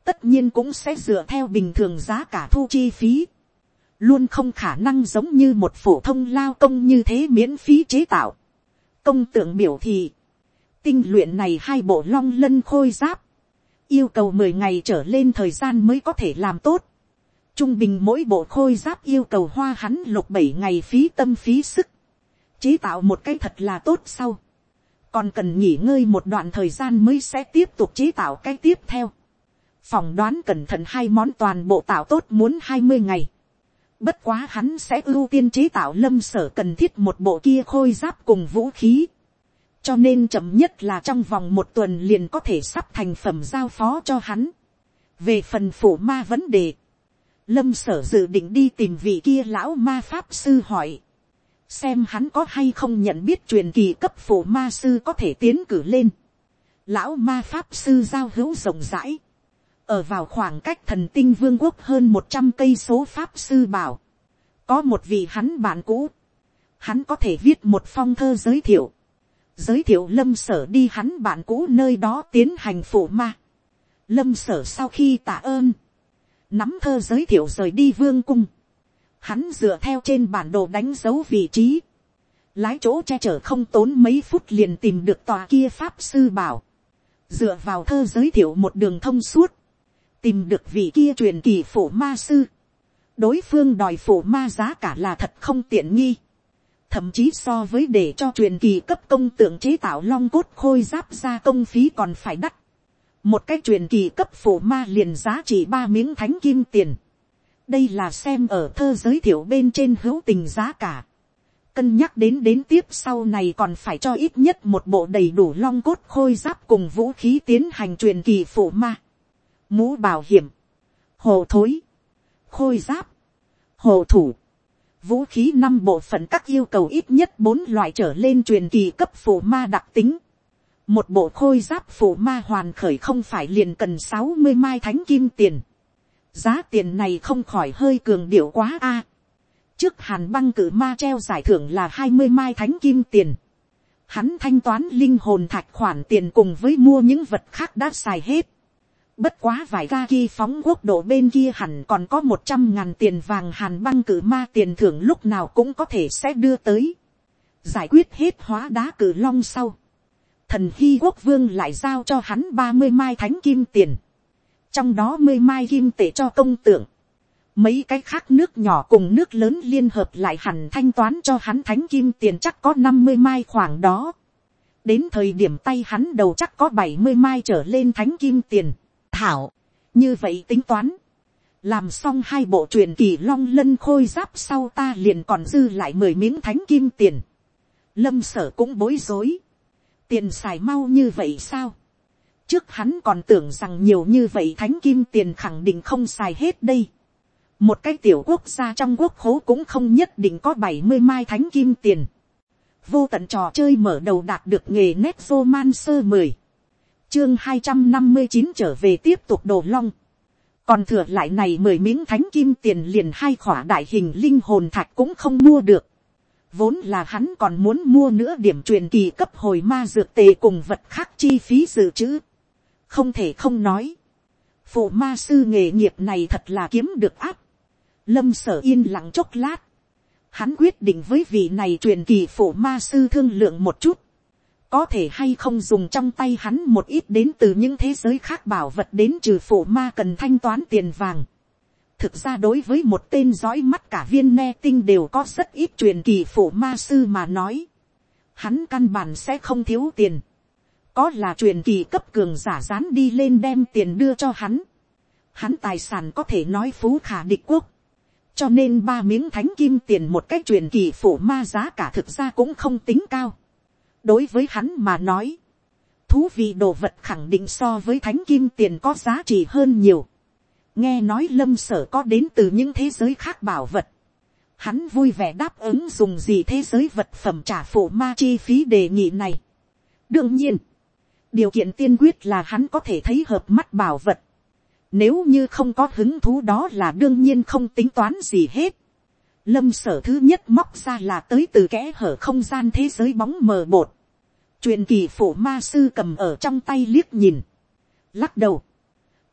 tất nhiên cũng sẽ dựa theo bình thường giá cả thu chi phí, luôn không khả năng giống như một phổ thông lao công như thế miễn phí chế tạo. công tượng biểu thị, tinh luyện này hai bộ long lân khôi giáp, yêu cầu mười ngày trở lên thời gian mới có thể làm tốt. Trung bình mỗi bộ khôi giáp yêu cầu hoa hắn lục bảy ngày phí tâm phí sức chế tạo một cái thật là tốt sau, còn cần nghỉ ngơi một đoạn thời gian mới sẽ tiếp tục chế tạo cái tiếp theo phòng đoán cẩn thận hai món toàn bộ tạo tốt muốn hai mươi ngày. bất quá hắn sẽ ưu tiên chế tạo lâm sở cần thiết một bộ kia khôi giáp cùng vũ khí. cho nên chậm nhất là trong vòng một tuần liền có thể sắp thành phẩm giao phó cho hắn. về phần phủ ma vấn đề, lâm sở dự định đi tìm vị kia lão ma pháp sư hỏi xem hắn có hay không nhận biết truyền kỳ cấp phủ ma sư có thể tiến cử lên. Lão ma pháp sư giao hữu rộng rãi, ở vào khoảng cách thần tinh vương quốc hơn một trăm cây số pháp sư bảo, có một vị hắn bạn cũ, hắn có thể viết một phong thơ giới thiệu, giới thiệu lâm sở đi hắn bạn cũ nơi đó tiến hành phổ ma. Lâm sở sau khi tạ ơn, nắm thơ giới thiệu rời đi vương cung, Hắn dựa theo trên bản đồ đánh dấu vị trí. Lái chỗ che chở không tốn mấy phút liền tìm được tòa kia pháp sư bảo. Dựa vào thơ giới thiệu một đường thông suốt. Tìm được vị kia truyền kỳ phổ ma sư. Đối phương đòi phổ ma giá cả là thật không tiện nghi. Thậm chí so với để cho truyền kỳ cấp công tượng chế tạo long cốt khôi giáp ra công phí còn phải đắt. Một cái truyền kỳ cấp phổ ma liền giá trị ba miếng thánh kim tiền đây là xem ở thơ giới thiệu bên trên hữu tình giá cả. cân nhắc đến đến tiếp sau này còn phải cho ít nhất một bộ đầy đủ long cốt khôi giáp cùng vũ khí tiến hành truyền kỳ phổ ma mũ bảo hiểm, hồ thối, khôi giáp, hồ thủ, vũ khí năm bộ phận các yêu cầu ít nhất bốn loại trở lên truyền kỳ cấp phù ma đặc tính. một bộ khôi giáp phù ma hoàn khởi không phải liền cần sáu mươi mai thánh kim tiền giá tiền này không khỏi hơi cường điệu quá a. trước hàn băng cử ma treo giải thưởng là hai mươi mai thánh kim tiền. hắn thanh toán linh hồn thạch khoản tiền cùng với mua những vật khác đã xài hết bất quá vài ga ki phóng quốc độ bên kia hẳn còn có một trăm ngàn tiền vàng hàn băng cử ma tiền thưởng lúc nào cũng có thể sẽ đưa tới. giải quyết hết hóa đá cử long sau. thần hy quốc vương lại giao cho hắn ba mươi mai thánh kim tiền trong đó mươi mai kim tệ cho công tượng, mấy cái khác nước nhỏ cùng nước lớn liên hợp lại hẳn thanh toán cho hắn thánh kim tiền chắc có năm mươi mai khoảng đó. đến thời điểm tay hắn đầu chắc có bảy mươi mai trở lên thánh kim tiền thảo, như vậy tính toán, làm xong hai bộ truyền kỳ long lân khôi giáp sau ta liền còn dư lại mười miếng thánh kim tiền. lâm sở cũng bối rối. tiền xài mau như vậy sao. trước hắn còn tưởng rằng nhiều như vậy thánh kim tiền khẳng định không xài hết đây. một cái tiểu quốc gia trong quốc khố cũng không nhất định có bảy mươi mai thánh kim tiền. vô tận trò chơi mở đầu đạt được nghề nét man sơ mười chương hai trăm năm mươi chín trở về tiếp tục đồ long còn thừa lại này mười miếng thánh kim tiền liền hai khỏa đại hình linh hồn thạch cũng không mua được. Vốn là hắn còn muốn mua nữa điểm truyền kỳ cấp hồi ma dược tề cùng vật khác chi phí dự trữ. Không thể không nói. Phụ ma sư nghề nghiệp này thật là kiếm được áp. Lâm sở yên lặng chốc lát. Hắn quyết định với vị này truyền kỳ phụ ma sư thương lượng một chút có thể hay không dùng trong tay hắn một ít đến từ những thế giới khác bảo vật đến trừ phổ ma cần thanh toán tiền vàng. thực ra đối với một tên dõi mắt cả viên ne tinh đều có rất ít truyền kỳ phổ ma sư mà nói. hắn căn bản sẽ không thiếu tiền. có là truyền kỳ cấp cường giả dán đi lên đem tiền đưa cho hắn. hắn tài sản có thể nói phú khả địch quốc. cho nên ba miếng thánh kim tiền một cách truyền kỳ phổ ma giá cả thực ra cũng không tính cao đối với hắn mà nói, thú vị đồ vật khẳng định so với thánh kim tiền có giá trị hơn nhiều. nghe nói lâm sở có đến từ những thế giới khác bảo vật. hắn vui vẻ đáp ứng dùng gì thế giới vật phẩm trả phụ ma chi phí đề nghị này. đương nhiên, điều kiện tiên quyết là hắn có thể thấy hợp mắt bảo vật. Nếu như không có hứng thú đó là đương nhiên không tính toán gì hết. Lâm sở thứ nhất móc ra là tới từ kẽ hở không gian thế giới bóng mờ bột truyền kỳ phổ ma sư cầm ở trong tay liếc nhìn, lắc đầu,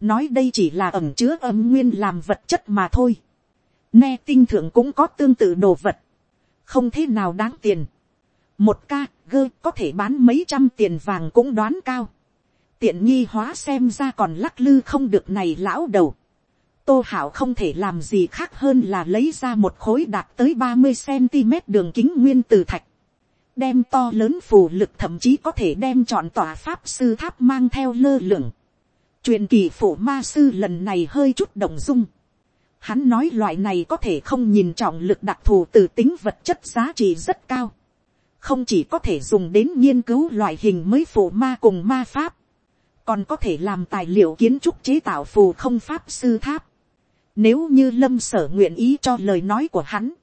nói đây chỉ là ẩm chứa âm nguyên làm vật chất mà thôi, ne tinh thượng cũng có tương tự đồ vật, không thế nào đáng tiền, một ca gơ có thể bán mấy trăm tiền vàng cũng đoán cao, tiện nghi hóa xem ra còn lắc lư không được này lão đầu, tô hảo không thể làm gì khác hơn là lấy ra một khối đạt tới ba mươi cm đường kính nguyên từ thạch, đem to lớn phù lực thậm chí có thể đem chọn tòa pháp sư tháp mang theo lơ lửng. truyền kỳ phổ ma sư lần này hơi chút động dung. Hắn nói loại này có thể không nhìn trọng lực đặc thù từ tính vật chất giá trị rất cao. Không chỉ có thể dùng đến nghiên cứu loại hình mới phổ ma cùng ma pháp. Còn có thể làm tài liệu kiến trúc chế tạo phù không pháp sư tháp. Nếu như lâm sở nguyện ý cho lời nói của hắn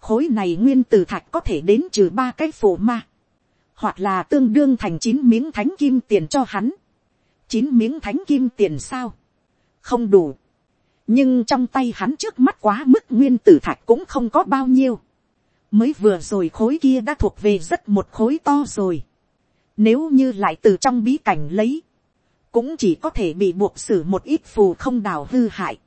khối này nguyên tử thạch có thể đến trừ ba cái phổ ma, hoặc là tương đương thành chín miếng thánh kim tiền cho hắn, chín miếng thánh kim tiền sao, không đủ, nhưng trong tay hắn trước mắt quá mức nguyên tử thạch cũng không có bao nhiêu, mới vừa rồi khối kia đã thuộc về rất một khối to rồi, nếu như lại từ trong bí cảnh lấy, cũng chỉ có thể bị buộc xử một ít phù không đào hư hại,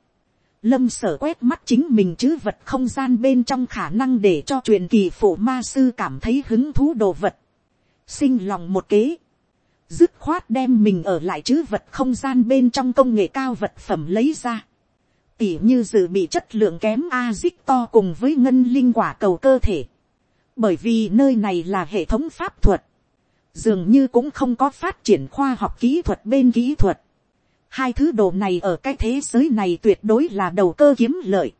lâm sở quét mắt chính mình chứ vật không gian bên trong khả năng để cho truyền kỳ phổ ma sư cảm thấy hứng thú đồ vật. sinh lòng một kế. dứt khoát đem mình ở lại chứ vật không gian bên trong công nghệ cao vật phẩm lấy ra. tỉ như dự bị chất lượng kém a dích to cùng với ngân linh quả cầu cơ thể. bởi vì nơi này là hệ thống pháp thuật. dường như cũng không có phát triển khoa học kỹ thuật bên kỹ thuật Hai thứ đồ này ở cái thế giới này tuyệt đối là đầu cơ kiếm lợi.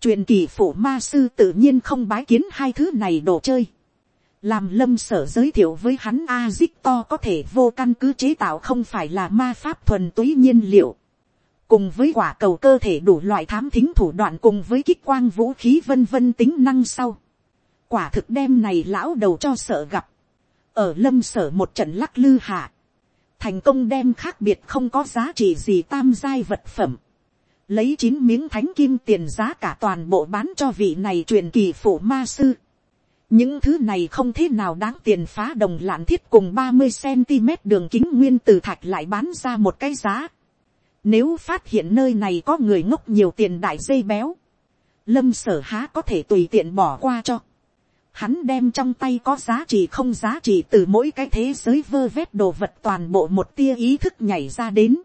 Truyền kỳ phủ ma sư tự nhiên không bái kiến hai thứ này đồ chơi. Làm lâm sở giới thiệu với hắn A-zip có thể vô căn cứ chế tạo không phải là ma pháp thuần túy nhiên liệu. Cùng với quả cầu cơ thể đủ loại thám thính thủ đoạn cùng với kích quang vũ khí vân vân tính năng sau. Quả thực đem này lão đầu cho sợ gặp. Ở lâm sở một trận lắc lư hạ thành công đem khác biệt không có giá trị gì tam giai vật phẩm, lấy chín miếng thánh kim tiền giá cả toàn bộ bán cho vị này truyền kỳ phủ ma sư. những thứ này không thế nào đáng tiền phá đồng lạn thiết cùng ba mươi cm đường kính nguyên từ thạch lại bán ra một cái giá. nếu phát hiện nơi này có người ngốc nhiều tiền đại dây béo, lâm sở há có thể tùy tiện bỏ qua cho hắn đem trong tay có giá trị không giá trị từ mỗi cái thế giới vơ vét đồ vật toàn bộ một tia ý thức nhảy ra đến.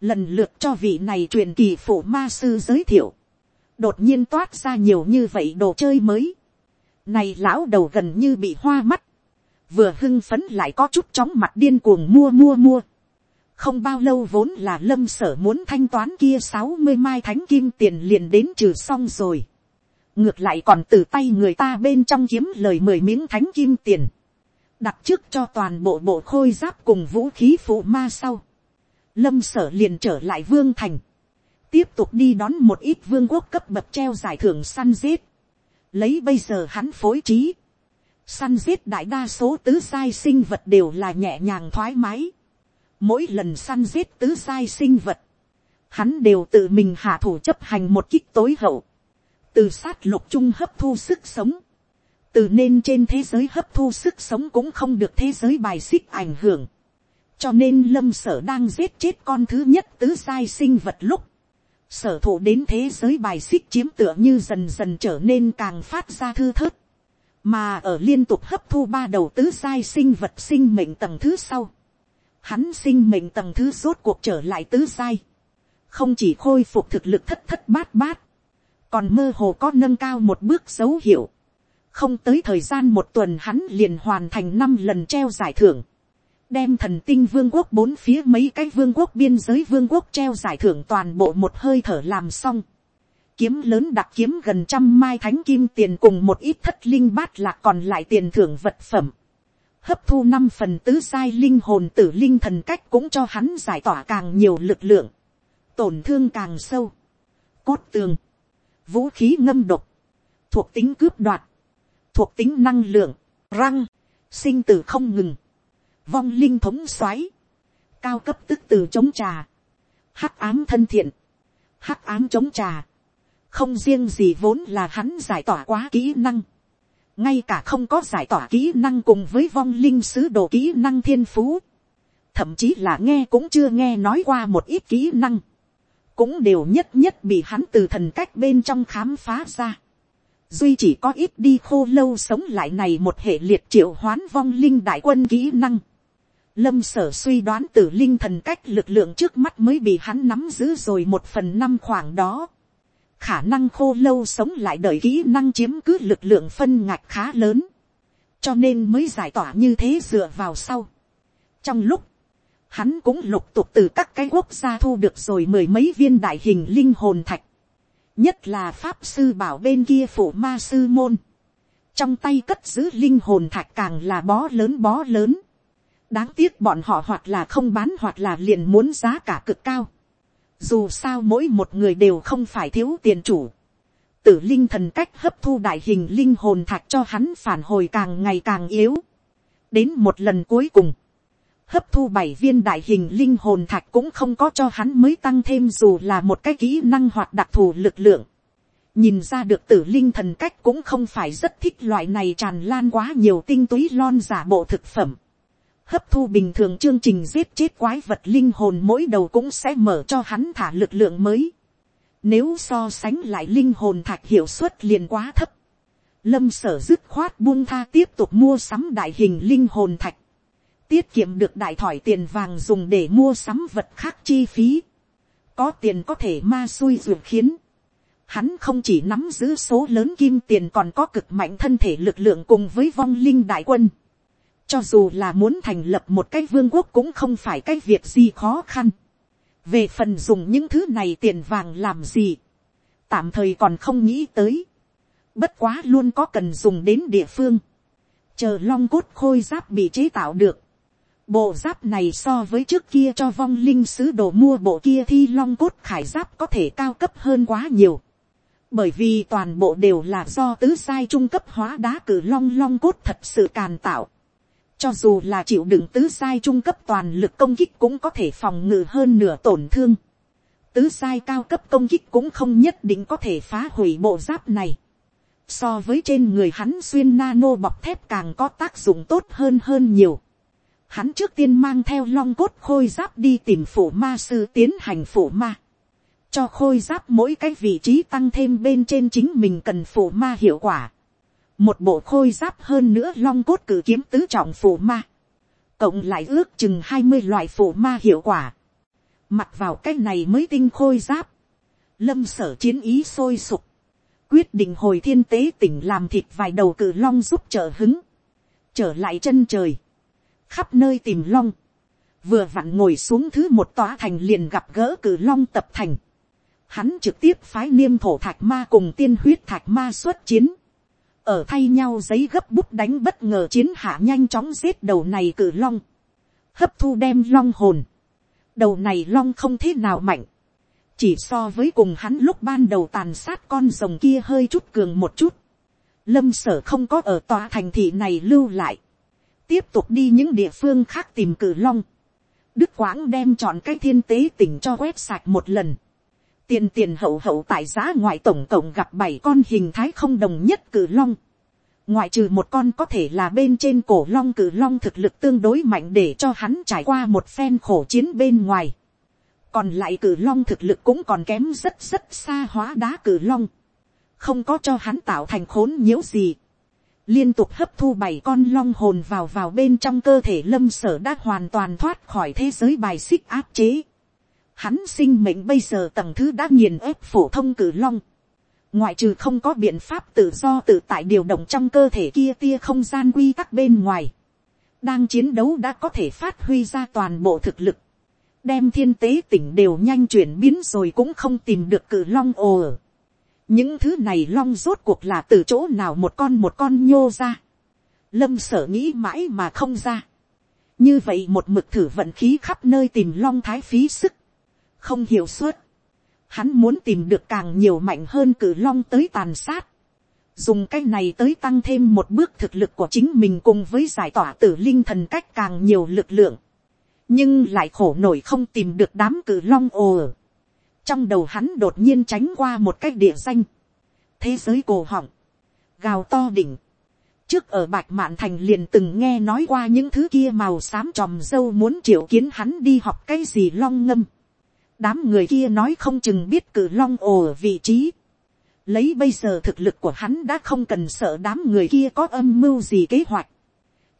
Lần lượt cho vị này truyền kỳ phủ ma sư giới thiệu. Đột nhiên toát ra nhiều như vậy đồ chơi mới. Này lão đầu gần như bị hoa mắt. Vừa hưng phấn lại có chút chóng mặt điên cuồng mua mua mua. không bao lâu vốn là lâm sở muốn thanh toán kia sáu mươi mai thánh kim tiền liền đến trừ xong rồi ngược lại còn từ tay người ta bên trong kiếm lời mười miếng thánh kim tiền. đặt trước cho toàn bộ bộ khôi giáp cùng vũ khí phụ ma sau. lâm sở liền trở lại vương thành. tiếp tục đi đón một ít vương quốc cấp bậc treo giải thưởng săn giết. lấy bây giờ hắn phối trí. săn giết đại đa số tứ sai sinh vật đều là nhẹ nhàng thoải mái Mỗi lần săn giết tứ sai sinh vật, hắn đều tự mình hạ thủ chấp hành một kích tối hậu. Từ sát lục chung hấp thu sức sống. Từ nên trên thế giới hấp thu sức sống cũng không được thế giới bài xích ảnh hưởng. Cho nên lâm sở đang giết chết con thứ nhất tứ sai sinh vật lúc. Sở thủ đến thế giới bài xích chiếm tựa như dần dần trở nên càng phát ra thư thớt. Mà ở liên tục hấp thu ba đầu tứ sai sinh vật sinh mệnh tầng thứ sau hắn sinh mệnh tầng thứ rốt cuộc trở lại tứ sai, không chỉ khôi phục thực lực thất thất bát bát, còn mơ hồ có nâng cao một bước dấu hiệu, không tới thời gian một tuần hắn liền hoàn thành năm lần treo giải thưởng, đem thần tinh vương quốc bốn phía mấy cái vương quốc biên giới vương quốc treo giải thưởng toàn bộ một hơi thở làm xong, kiếm lớn đặc kiếm gần trăm mai thánh kim tiền cùng một ít thất linh bát lạc còn lại tiền thưởng vật phẩm, hấp thu năm phần tứ sai linh hồn tử linh thần cách cũng cho hắn giải tỏa càng nhiều lực lượng, tổn thương càng sâu, cốt tường, vũ khí ngâm độc, thuộc tính cướp đoạt, thuộc tính năng lượng, răng, sinh tử không ngừng, vong linh thống xoáy, cao cấp tức từ chống trà, hắc ám thân thiện, hắc ám chống trà, không riêng gì vốn là hắn giải tỏa quá kỹ năng, ngay cả không có giải tỏa kỹ năng cùng với vong linh sứ đồ kỹ năng thiên phú, thậm chí là nghe cũng chưa nghe nói qua một ít kỹ năng, cũng đều nhất nhất bị hắn từ thần cách bên trong khám phá ra. duy chỉ có ít đi khô lâu sống lại này một hệ liệt triệu hoán vong linh đại quân kỹ năng. lâm sở suy đoán từ linh thần cách lực lượng trước mắt mới bị hắn nắm giữ rồi một phần năm khoảng đó khả năng khô lâu sống lại đợi kỹ năng chiếm cứ lực lượng phân ngạch khá lớn, cho nên mới giải tỏa như thế dựa vào sau. trong lúc, hắn cũng lục tục từ các cái quốc gia thu được rồi mười mấy viên đại hình linh hồn thạch, nhất là pháp sư bảo bên kia phủ ma sư môn, trong tay cất giữ linh hồn thạch càng là bó lớn bó lớn, đáng tiếc bọn họ hoặc là không bán hoặc là liền muốn giá cả cực cao, dù sao mỗi một người đều không phải thiếu tiền chủ. Tử linh thần cách hấp thu đại hình linh hồn thạch cho hắn phản hồi càng ngày càng yếu. Đến một lần cuối cùng. Hấp thu bảy viên đại hình linh hồn thạch cũng không có cho hắn mới tăng thêm dù là một cái kỹ năng hoặc đặc thù lực lượng. Nhìn ra được tử linh thần cách cũng không phải rất thích loại này tràn lan quá nhiều tinh túy lon giả bộ thực phẩm hấp thu bình thường chương trình giết chết quái vật linh hồn mỗi đầu cũng sẽ mở cho hắn thả lực lượng mới. Nếu so sánh lại linh hồn thạch hiệu suất liền quá thấp. Lâm sở dứt khoát buông tha tiếp tục mua sắm đại hình linh hồn thạch. Tiết kiệm được đại thỏi tiền vàng dùng để mua sắm vật khác chi phí. Có tiền có thể ma xui ruột khiến. Hắn không chỉ nắm giữ số lớn kim tiền còn có cực mạnh thân thể lực lượng cùng với vong linh đại quân cho dù là muốn thành lập một cái vương quốc cũng không phải cái việc gì khó khăn. Về phần dùng những thứ này tiền vàng làm gì. Tạm thời còn không nghĩ tới. Bất quá luôn có cần dùng đến địa phương. Chờ long cốt khôi giáp bị chế tạo được. Bộ giáp này so với trước kia cho vong linh sứ đồ mua bộ kia thi long cốt khải giáp có thể cao cấp hơn quá nhiều. Bởi vì toàn bộ đều là do tứ sai trung cấp hóa đá cử long long cốt thật sự càn tạo cho dù là chịu đựng tứ sai trung cấp toàn lực công kích cũng có thể phòng ngự hơn nửa tổn thương. Tứ sai cao cấp công kích cũng không nhất định có thể phá hủy bộ giáp này. So với trên người hắn xuyên nano bọc thép càng có tác dụng tốt hơn hơn nhiều. Hắn trước tiên mang theo long cốt khôi giáp đi tìm phủ ma sư tiến hành phủ ma. Cho khôi giáp mỗi cái vị trí tăng thêm bên trên chính mình cần phủ ma hiệu quả. Một bộ khôi giáp hơn nữa long cốt cử kiếm tứ trọng phủ ma, cộng lại ước chừng hai mươi loại phủ ma hiệu quả, mặc vào cái này mới tinh khôi giáp, lâm sở chiến ý sôi sục, quyết định hồi thiên tế tỉnh làm thịt vài đầu cử long giúp trợ hứng, trở lại chân trời, khắp nơi tìm long, vừa vặn ngồi xuống thứ một tòa thành liền gặp gỡ cử long tập thành, hắn trực tiếp phái niêm thổ thạch ma cùng tiên huyết thạch ma xuất chiến, ở thay nhau giấy gấp bút đánh bất ngờ chiến hạ nhanh chóng giết đầu này cử long, hấp thu đem long hồn, đầu này long không thế nào mạnh, chỉ so với cùng hắn lúc ban đầu tàn sát con rồng kia hơi chút cường một chút, lâm sở không có ở tòa thành thị này lưu lại, tiếp tục đi những địa phương khác tìm cử long, đức quãng đem chọn cái thiên tế tỉnh cho quét sạch một lần, tiền tiền hậu hậu tại giá ngoại tổng cộng gặp bảy con hình thái không đồng nhất cử long, ngoại trừ một con có thể là bên trên cổ long cử long thực lực tương đối mạnh để cho hắn trải qua một phen khổ chiến bên ngoài. còn lại cử long thực lực cũng còn kém rất rất xa hóa đá cử long. không có cho hắn tạo thành khốn nhiễu gì liên tục hấp thu bảy con long hồn vào vào bên trong cơ thể lâm sở đã hoàn toàn thoát khỏi thế giới bài xích áp chế. hắn sinh mệnh bây giờ tầng thứ đã nghiền ép phổ thông cử long ngoại trừ không có biện pháp tự do tự tại điều động trong cơ thể kia tia không gian quy tắc bên ngoài, đang chiến đấu đã có thể phát huy ra toàn bộ thực lực, đem thiên tế tỉnh đều nhanh chuyển biến rồi cũng không tìm được cử long ồ ở những thứ này long rốt cuộc là từ chỗ nào một con một con nhô ra. lâm sở nghĩ mãi mà không ra. như vậy một mực thử vận khí khắp nơi tìm long thái phí sức, không hiểu suốt hắn muốn tìm được càng nhiều mạnh hơn cử long tới tàn sát, dùng cái này tới tăng thêm một bước thực lực của chính mình cùng với giải tỏa tử linh thần cách càng nhiều lực lượng, nhưng lại khổ nổi không tìm được đám cử long ồ ở trong đầu hắn đột nhiên tránh qua một cái địa danh, thế giới cổ họng, gào to đỉnh, trước ở bạch mạn thành liền từng nghe nói qua những thứ kia màu xám tròm dâu muốn triệu kiến hắn đi học cái gì long ngâm đám người kia nói không chừng biết cử long ồ ở vị trí. lấy bây giờ thực lực của hắn đã không cần sợ đám người kia có âm mưu gì kế hoạch.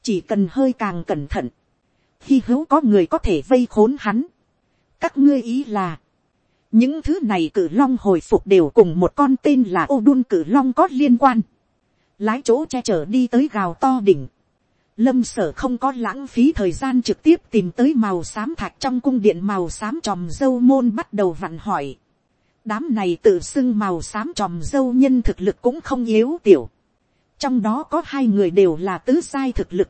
chỉ cần hơi càng cẩn thận. khi hữu có người có thể vây khốn hắn. các ngươi ý là, những thứ này cử long hồi phục đều cùng một con tên là ô đun cử long có liên quan. lái chỗ che chở đi tới gào to đỉnh Lâm sở không có lãng phí thời gian trực tiếp tìm tới màu xám thạch trong cung điện màu xám tròm dâu môn bắt đầu vặn hỏi. Đám này tự xưng màu xám tròm dâu nhân thực lực cũng không yếu tiểu. Trong đó có hai người đều là tứ sai thực lực.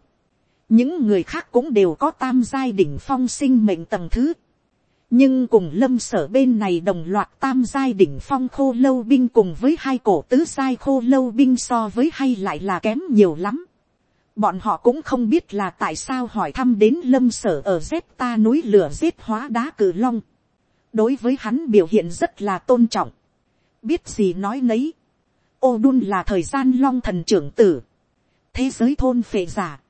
Những người khác cũng đều có tam giai đỉnh phong sinh mệnh tầng thứ. Nhưng cùng lâm sở bên này đồng loạt tam giai đỉnh phong khô lâu binh cùng với hai cổ tứ giai khô lâu binh so với hay lại là kém nhiều lắm bọn họ cũng không biết là tại sao hỏi thăm đến lâm sở ở z ta núi lửa giết hóa đá cử long. đối với hắn biểu hiện rất là tôn trọng. biết gì nói nấy. ô đun là thời gian long thần trưởng tử. thế giới thôn phệ giả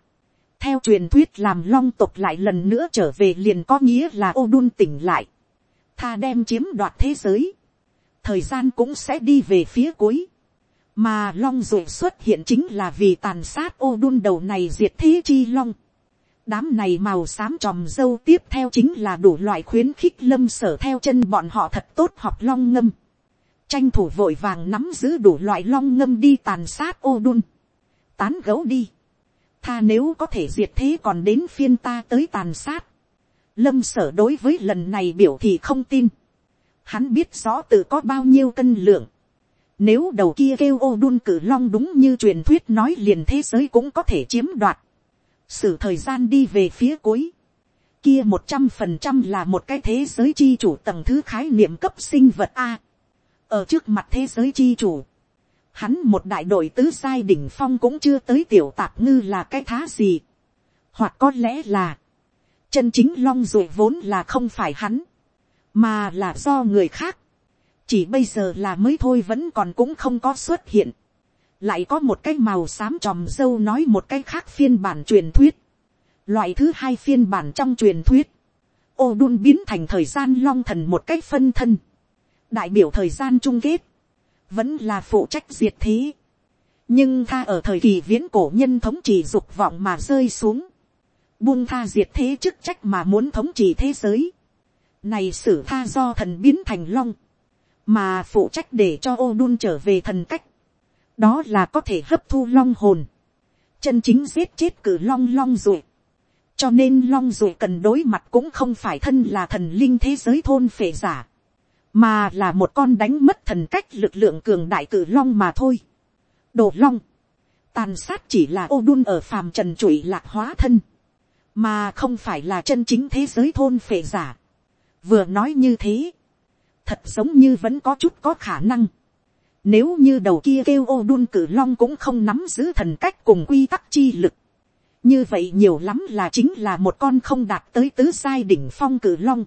theo truyền thuyết làm long tộc lại lần nữa trở về liền có nghĩa là ô đun tỉnh lại. tha đem chiếm đoạt thế giới. thời gian cũng sẽ đi về phía cuối mà long rồi xuất hiện chính là vì tàn sát ô đun đầu này diệt thế chi long. đám này màu xám tròm dâu tiếp theo chính là đủ loại khuyến khích lâm sở theo chân bọn họ thật tốt học long ngâm. tranh thủ vội vàng nắm giữ đủ loại long ngâm đi tàn sát ô đun. tán gấu đi tha nếu có thể diệt thế còn đến phiên ta tới tàn sát. lâm sở đối với lần này biểu thì không tin. hắn biết rõ tự có bao nhiêu cân lượng nếu đầu kia kêu ô đun cử long đúng như truyền thuyết nói liền thế giới cũng có thể chiếm đoạt. Sử thời gian đi về phía cuối. Kia một trăm phần trăm là một cái thế giới chi chủ tầng thứ khái niệm cấp sinh vật A. Ở trước mặt thế giới chi chủ. Hắn một đại đội tứ sai đỉnh phong cũng chưa tới tiểu tạp ngư là cái thá gì. Hoặc có lẽ là. Chân chính long rồi vốn là không phải hắn. Mà là do người khác chỉ bây giờ là mới thôi vẫn còn cũng không có xuất hiện. lại có một cái màu xám tròm dâu nói một cái khác phiên bản truyền thuyết. loại thứ hai phiên bản trong truyền thuyết. ô đun biến thành thời gian long thần một cái phân thân. đại biểu thời gian chung kết vẫn là phụ trách diệt thế. nhưng tha ở thời kỳ viễn cổ nhân thống trị dục vọng mà rơi xuống. buông tha diệt thế chức trách mà muốn thống trị thế giới. này sử tha do thần biến thành long mà phụ trách để cho ô đun trở về thần cách, đó là có thể hấp thu long hồn, chân chính giết chết cử long long ruột, cho nên long ruột cần đối mặt cũng không phải thân là thần linh thế giới thôn phệ giả, mà là một con đánh mất thần cách lực lượng cường đại cử long mà thôi. đồ long, tàn sát chỉ là ô đun ở phàm trần trụi lạc hóa thân, mà không phải là chân chính thế giới thôn phệ giả. vừa nói như thế, thật giống như vẫn có chút có khả năng. Nếu như đầu kia kêu ô đun cử long cũng không nắm giữ thần cách cùng quy tắc chi lực. Như vậy nhiều lắm là chính là một con không đạt tới tứ sai đỉnh phong cử long.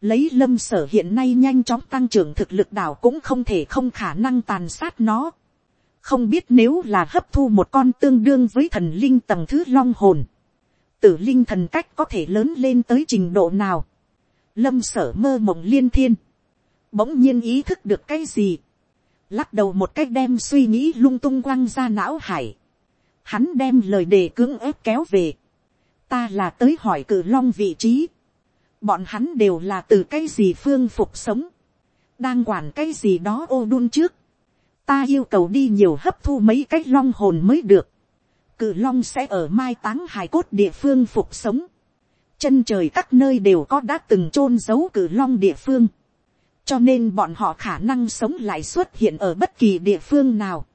Lấy lâm sở hiện nay nhanh chóng tăng trưởng thực lực đảo cũng không thể không khả năng tàn sát nó. Không biết nếu là hấp thu một con tương đương với thần linh tầng thứ long hồn. Tử linh thần cách có thể lớn lên tới trình độ nào. Lâm sở mơ mộng liên thiên. Bỗng nhiên ý thức được cái gì lắc đầu một cách đem suy nghĩ lung tung quăng ra não hải. Hắn đem lời đề cưỡng ép kéo về. Ta là tới hỏi cử long vị trí. Bọn hắn đều là từ cái gì phương phục sống. Đang quản cái gì đó ô đun trước. Ta yêu cầu đi nhiều hấp thu mấy cái long hồn mới được. Cử long sẽ ở mai táng hài cốt địa phương phục sống. Chân trời các nơi đều có đã từng chôn giấu cử long địa phương cho nên bọn họ khả năng sống lại xuất hiện ở bất kỳ địa phương nào.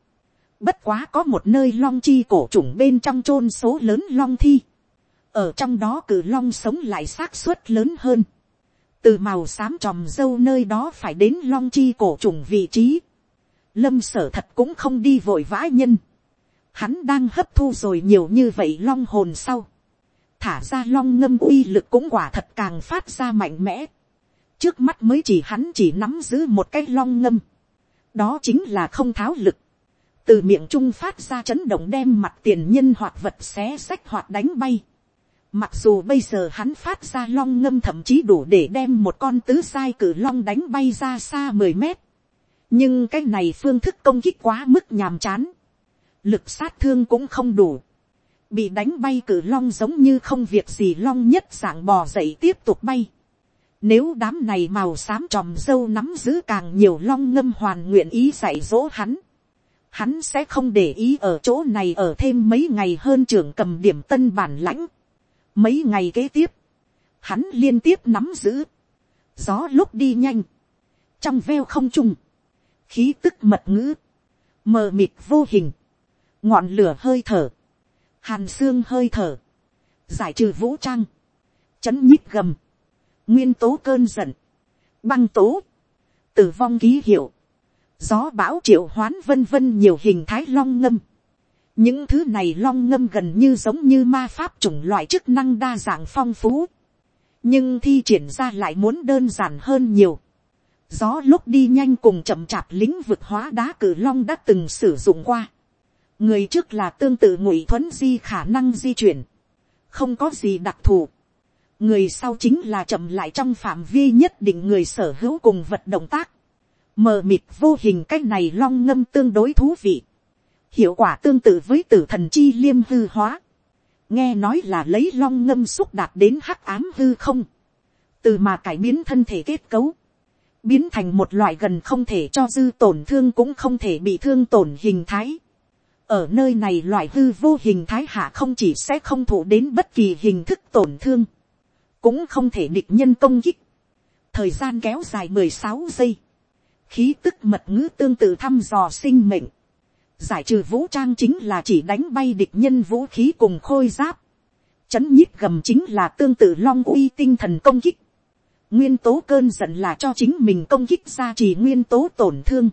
Bất quá có một nơi long chi cổ trùng bên trong chôn số lớn long thi. Ở trong đó cử long sống lại xác suất lớn hơn. Từ màu xám tròm dâu nơi đó phải đến long chi cổ trùng vị trí. Lâm sở thật cũng không đi vội vã nhân. Hắn đang hấp thu rồi nhiều như vậy long hồn sau. Thả ra long ngâm uy lực cũng quả thật càng phát ra mạnh mẽ trước mắt mới chỉ hắn chỉ nắm giữ một cái long ngâm, đó chính là không tháo lực, từ miệng trung phát ra chấn động đem mặt tiền nhân hoạt vật xé xách hoạt đánh bay. Mặc dù bây giờ hắn phát ra long ngâm thậm chí đủ để đem một con tứ sai cử long đánh bay ra xa mười mét. Nhưng cái này phương thức công kích quá mức nhàm chán. Lực sát thương cũng không đủ. Bị đánh bay cử long giống như không việc gì long nhất dạng bò dậy tiếp tục bay. Nếu đám này màu xám tròm dâu nắm giữ càng nhiều long ngâm hoàn nguyện ý dạy dỗ hắn. Hắn sẽ không để ý ở chỗ này ở thêm mấy ngày hơn trưởng cầm điểm tân bản lãnh. Mấy ngày kế tiếp. Hắn liên tiếp nắm giữ. Gió lúc đi nhanh. Trong veo không trung. Khí tức mật ngữ. Mờ mịt vô hình. Ngọn lửa hơi thở. Hàn xương hơi thở. Giải trừ vũ trang. Chấn nhích gầm nguyên tố cơn giận, băng tố, tử vong ký hiệu, gió bão triệu hoán vân vân nhiều hình thái long ngâm những thứ này long ngâm gần như giống như ma pháp chủng loại chức năng đa dạng phong phú, nhưng thi triển ra lại muốn đơn giản hơn nhiều. gió lúc đi nhanh cùng chậm chạp lĩnh vực hóa đá cử long đã từng sử dụng qua. người trước là tương tự ngụy thuấn di khả năng di chuyển, không có gì đặc thù. Người sau chính là chậm lại trong phạm vi nhất định người sở hữu cùng vật động tác, mờ mịt vô hình cách này long ngâm tương đối thú vị, hiệu quả tương tự với tử thần chi liêm hư hóa, nghe nói là lấy long ngâm xúc đạt đến hắc ám hư không, từ mà cải biến thân thể kết cấu, biến thành một loại gần không thể cho dư tổn thương cũng không thể bị thương tổn hình thái. ở nơi này loại hư vô hình thái hạ không chỉ sẽ không thụ đến bất kỳ hình thức tổn thương, cũng không thể địch nhân công kích. thời gian kéo dài mười sáu giây, khí tức mật ngữ tương tự thăm dò sinh mệnh giải trừ vũ trang chính là chỉ đánh bay địch nhân vũ khí cùng khôi giáp. chấn nhíp gầm chính là tương tự long uy tinh thần công kích. nguyên tố cơn giận là cho chính mình công kích ra chỉ nguyên tố tổn thương.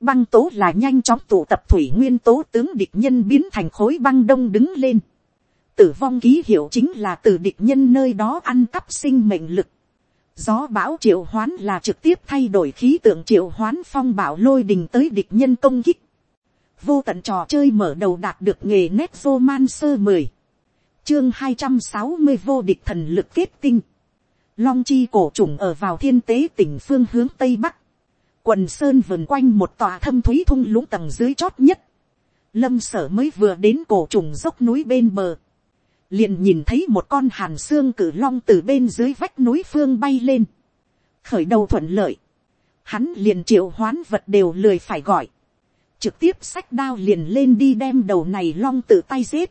băng tố là nhanh chóng tụ tập thủy nguyên tố tướng địch nhân biến thành khối băng đông đứng lên tử vong ký hiệu chính là từ địch nhân nơi đó ăn cắp sinh mệnh lực. Gió bão triệu hoán là trực tiếp thay đổi khí tượng triệu hoán phong bão lôi đình tới địch nhân công kích. Vô tận trò chơi mở đầu đạt được nghề nét vô man sơ mười Chương hai trăm sáu mươi vô địch thần lực kết tinh. Long chi cổ trùng ở vào thiên tế tỉnh phương hướng Tây Bắc. Quần sơn vườn quanh một tòa thâm thúy thung lũng tầng dưới chót nhất. Lâm sở mới vừa đến cổ trùng dốc núi bên bờ liền nhìn thấy một con hàn xương cử long từ bên dưới vách núi phương bay lên, khởi đầu thuận lợi, hắn liền triệu hoán vật đều lười phải gọi, trực tiếp sách đao liền lên đi đem đầu này long tự tay giết,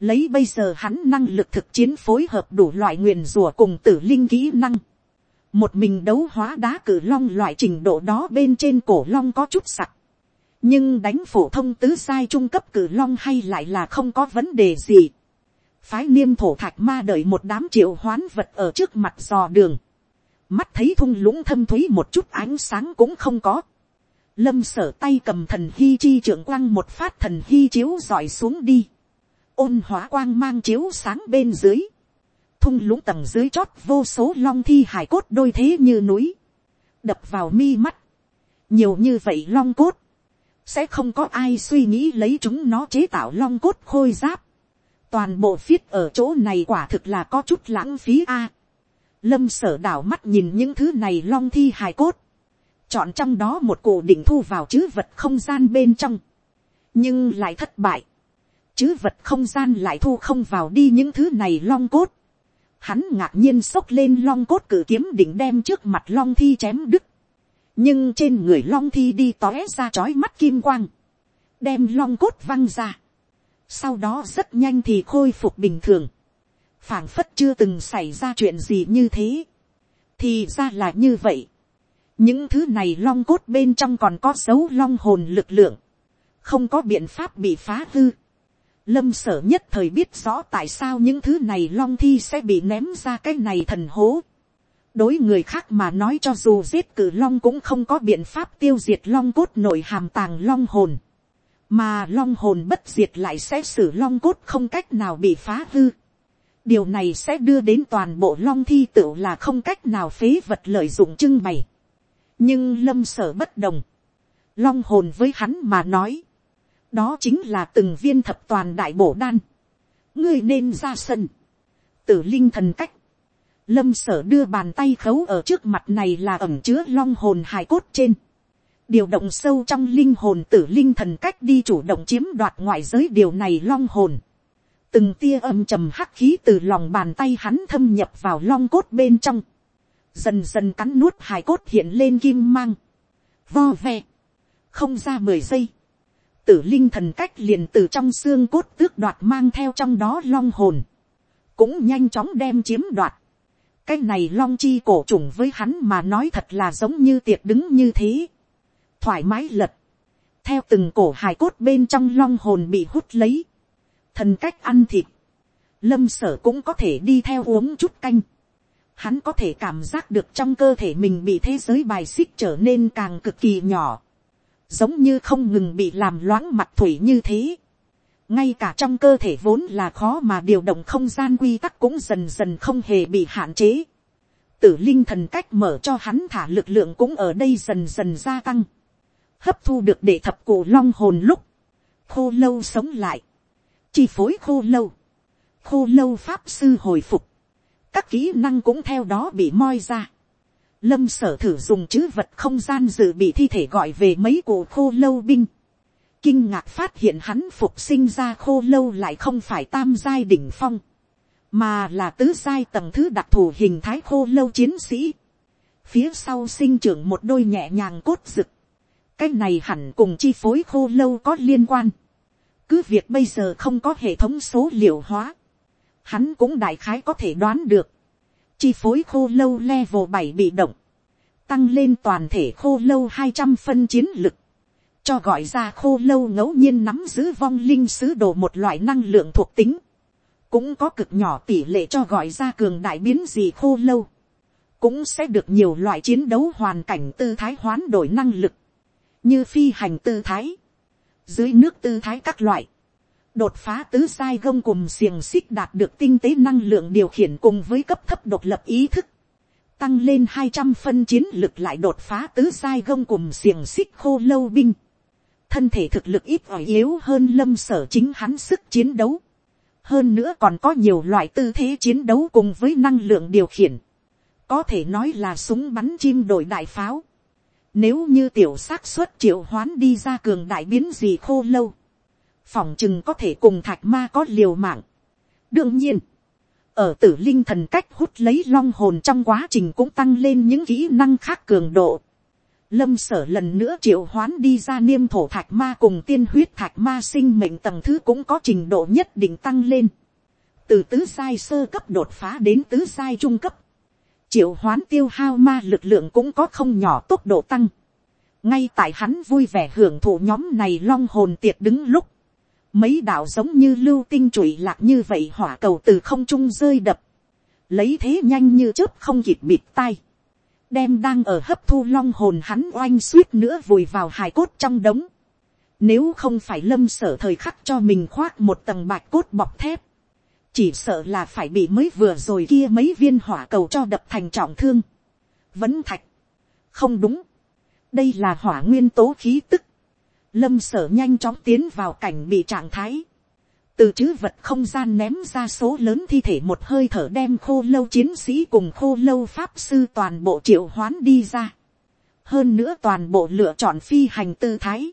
lấy bây giờ hắn năng lực thực chiến phối hợp đủ loại nguyền rùa cùng tử linh kỹ năng, một mình đấu hóa đá cử long loại trình độ đó bên trên cổ long có chút sặc, nhưng đánh phổ thông tứ sai trung cấp cử long hay lại là không có vấn đề gì. phái niêm thổ thạch ma đợi một đám triệu hoán vật ở trước mặt dò đường, mắt thấy thung lũng thâm thúy một chút ánh sáng cũng không có lâm sở tay cầm thần hy chi trưởng quang một phát thần hy chiếu dọi xuống đi. ôn hóa quang mang chiếu sáng bên dưới. thung lũng tầng dưới chót vô số long thi hải cốt đôi thế như núi. đập vào mi mắt. nhiều như vậy long cốt. sẽ không có ai suy nghĩ lấy chúng nó chế tạo long cốt khôi giáp. toàn bộ phiết ở chỗ này quả thực là có chút lãng phí a lâm sở đảo mắt nhìn những thứ này long thi hài cốt, chọn trong đó một cổ định thu vào chữ vật không gian bên trong, nhưng lại thất bại, chữ vật không gian lại thu không vào đi những thứ này long cốt, hắn ngạc nhiên xốc lên long cốt cử kiếm đỉnh đem trước mặt long thi chém đứt, nhưng trên người long thi đi tóe ra chói mắt kim quang, đem long cốt văng ra, sau đó rất nhanh thì khôi phục bình thường, phảng phất chưa từng xảy ra chuyện gì như thế, thì ra là như vậy những thứ này long cốt bên trong còn có dấu long hồn lực lượng, không có biện pháp bị phá hư. lâm sở nhất thời biết rõ tại sao những thứ này long thi sẽ bị ném ra cái này thần hố. đối người khác mà nói cho dù giết cử long cũng không có biện pháp tiêu diệt long cốt nội hàm tàng long hồn mà long hồn bất diệt lại sẽ xử long cốt không cách nào bị phá hư điều này sẽ đưa đến toàn bộ long thi tựu là không cách nào phế vật lợi dụng trưng bày nhưng lâm sở bất đồng. long hồn với hắn mà nói. đó chính là từng viên thập toàn đại bổ đan. ngươi nên ra sân. tử linh thần cách. lâm sở đưa bàn tay khấu ở trước mặt này là ẩm chứa long hồn hài cốt trên. điều động sâu trong linh hồn tử linh thần cách đi chủ động chiếm đoạt ngoại giới điều này long hồn từng tia âm trầm hắc khí từ lòng bàn tay hắn thâm nhập vào long cốt bên trong, dần dần cắn nuốt hài cốt hiện lên kim mang, vo ve, không ra mười giây, tử linh thần cách liền từ trong xương cốt tước đoạt mang theo trong đó long hồn, cũng nhanh chóng đem chiếm đoạt, cái này long chi cổ trùng với hắn mà nói thật là giống như tiệc đứng như thế, thoải mái lật, theo từng cổ hài cốt bên trong long hồn bị hút lấy, thần cách ăn thịt, lâm sở cũng có thể đi theo uống chút canh. Hắn có thể cảm giác được trong cơ thể mình bị thế giới bài xích trở nên càng cực kỳ nhỏ. Giống như không ngừng bị làm loãng mặt thủy như thế. Ngay cả trong cơ thể vốn là khó mà điều động không gian quy tắc cũng dần dần không hề bị hạn chế. Tử linh thần cách mở cho hắn thả lực lượng cũng ở đây dần dần gia tăng. Hấp thu được để thập cổ long hồn lúc. Khô lâu sống lại chi phối khô lâu, khô lâu pháp sư hồi phục, các kỹ năng cũng theo đó bị moi ra. Lâm sở thử dùng chữ vật không gian dự bị thi thể gọi về mấy cụ khô lâu binh. Kinh ngạc phát hiện hắn phục sinh ra khô lâu lại không phải tam giai đỉnh phong. Mà là tứ giai tầng thứ đặc thù hình thái khô lâu chiến sĩ. Phía sau sinh trưởng một đôi nhẹ nhàng cốt rực. Cái này hẳn cùng chi phối khô lâu có liên quan cứ việc bây giờ không có hệ thống số liệu hóa, hắn cũng đại khái có thể đoán được, chi phối khô lâu level bảy bị động, tăng lên toàn thể khô lâu hai trăm phân chiến lực, cho gọi ra khô lâu ngẫu nhiên nắm giữ vong linh sứ đồ một loại năng lượng thuộc tính, cũng có cực nhỏ tỷ lệ cho gọi ra cường đại biến gì khô lâu, cũng sẽ được nhiều loại chiến đấu hoàn cảnh tư thái hoán đổi năng lực, như phi hành tư thái, dưới nước tư thái các loại, đột phá tứ sai gông cùng xiềng xích đạt được tinh tế năng lượng điều khiển cùng với cấp thấp độc lập ý thức, tăng lên hai trăm phân chiến lực lại đột phá tứ sai gông cùng xiềng xích khô lâu binh, thân thể thực lực ít ỏi yếu hơn lâm sở chính hắn sức chiến đấu, hơn nữa còn có nhiều loại tư thế chiến đấu cùng với năng lượng điều khiển, có thể nói là súng bắn chim đội đại pháo, nếu như tiểu xác suất triệu hoán đi ra cường đại biến gì khô lâu phòng chừng có thể cùng thạch ma có liều mạng. Đương nhiên. Ở tử linh thần cách hút lấy long hồn trong quá trình cũng tăng lên những kỹ năng khác cường độ. lâm sở lần nữa triệu hoán đi ra niêm thổ thạch ma cùng tiên huyết thạch ma sinh mệnh tầng thứ cũng có trình độ nhất định tăng lên. từ tứ sai sơ cấp đột phá đến tứ sai trung cấp. triệu hoán tiêu hao ma lực lượng cũng có không nhỏ tốc độ tăng. ngay tại hắn vui vẻ hưởng thụ nhóm này long hồn tiệt đứng lúc mấy đạo giống như lưu tinh trụi lạc như vậy hỏa cầu từ không trung rơi đập. lấy thế nhanh như chớp không kịp bịt tay đem đang ở hấp thu long hồn hắn oanh suýt nữa vùi vào hài cốt trong đống. Nếu không phải lâm sở thời khắc cho mình khoác một tầng bạch cốt bọc thép, chỉ sợ là phải bị mới vừa rồi kia mấy viên hỏa cầu cho đập thành trọng thương. Vẫn thạch. Không đúng. Đây là hỏa nguyên tố khí tức. Lâm sở nhanh chóng tiến vào cảnh bị trạng thái từ chữ vật không gian ném ra số lớn thi thể một hơi thở đem khô lâu chiến sĩ cùng khô lâu pháp sư toàn bộ triệu hoán đi ra. hơn nữa toàn bộ lựa chọn phi hành tư thái.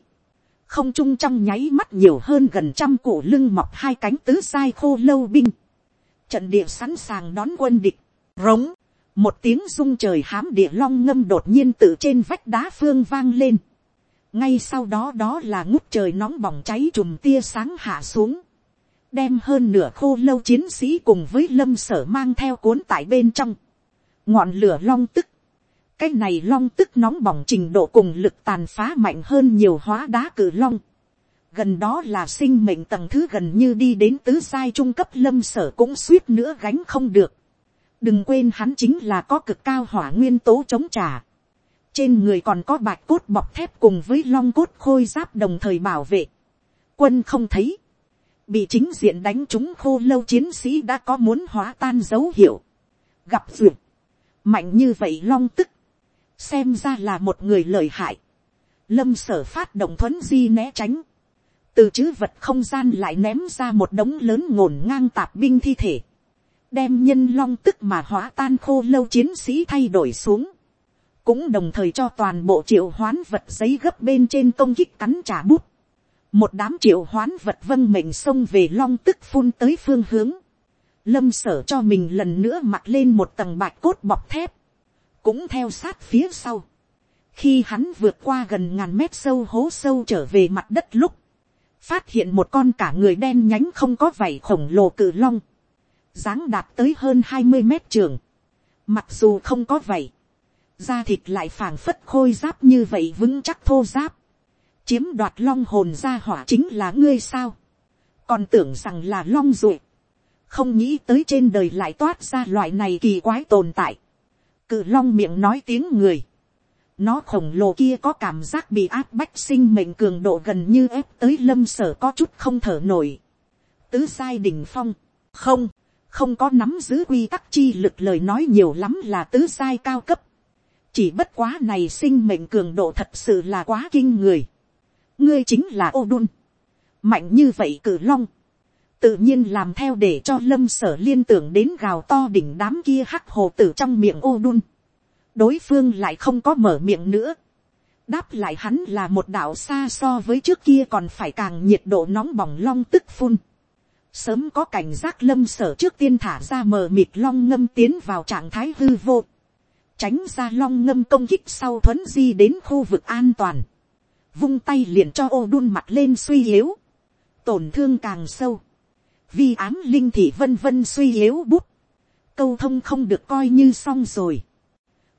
không chung trong nháy mắt nhiều hơn gần trăm cổ lưng mọc hai cánh tứ sai khô lâu binh. trận địa sẵn sàng đón quân địch. rống, một tiếng rung trời hám địa long ngâm đột nhiên từ trên vách đá phương vang lên ngay sau đó đó là ngút trời nóng bỏng cháy chùm tia sáng hạ xuống đem hơn nửa khô lâu chiến sĩ cùng với lâm sở mang theo cuốn tại bên trong. ngọn lửa long tức, cái này long tức nóng bỏng trình độ cùng lực tàn phá mạnh hơn nhiều hóa đá cử long. gần đó là sinh mệnh tầng thứ gần như đi đến tứ sai trung cấp lâm sở cũng suýt nữa gánh không được. đừng quên hắn chính là có cực cao hỏa nguyên tố chống trả trên người còn có bạch cốt bọc thép cùng với long cốt khôi giáp đồng thời bảo vệ. quân không thấy. Bị chính diện đánh chúng khô lâu chiến sĩ đã có muốn hóa tan dấu hiệu, gặp duyệt, mạnh như vậy long tức, xem ra là một người lợi hại, lâm sở phát động thuấn di né tránh, từ chữ vật không gian lại ném ra một đống lớn ngổn ngang tạp binh thi thể, đem nhân long tức mà hóa tan khô lâu chiến sĩ thay đổi xuống, cũng đồng thời cho toàn bộ triệu hoán vật giấy gấp bên trên công kích cắn trả bút, một đám triệu hoán vật vân mệnh xông về long tức phun tới phương hướng, lâm sở cho mình lần nữa mặc lên một tầng bạch cốt bọc thép, cũng theo sát phía sau. khi hắn vượt qua gần ngàn mét sâu hố sâu trở về mặt đất lúc, phát hiện một con cả người đen nhánh không có vảy khổng lồ cự long, dáng đạt tới hơn hai mươi mét trường, mặc dù không có vảy, da thịt lại phảng phất khôi giáp như vậy vững chắc thô giáp, chiếm đoạt long hồn ra hỏa chính là ngươi sao, còn tưởng rằng là long ruột, không nghĩ tới trên đời lại toát ra loại này kỳ quái tồn tại, cự long miệng nói tiếng người, nó khổng lồ kia có cảm giác bị áp bách sinh mệnh cường độ gần như ép tới lâm sở có chút không thở nổi, tứ sai đỉnh phong, không, không có nắm giữ quy tắc chi lực lời nói nhiều lắm là tứ sai cao cấp, chỉ bất quá này sinh mệnh cường độ thật sự là quá kinh người. Ngươi chính là ô đun, mạnh như vậy cử long, tự nhiên làm theo để cho lâm sở liên tưởng đến gào to đỉnh đám kia hắc hồ tử trong miệng ô đun, đối phương lại không có mở miệng nữa, đáp lại hắn là một đạo xa so với trước kia còn phải càng nhiệt độ nóng bỏng long tức phun, sớm có cảnh giác lâm sở trước tiên thả ra mờ mịt long ngâm tiến vào trạng thái hư vô, tránh ra long ngâm công kích sau thuấn di đến khu vực an toàn, vung tay liền cho ô đun mặt lên suy yếu, tổn thương càng sâu, vi ám linh thị vân vân suy yếu bút, câu thông không được coi như xong rồi.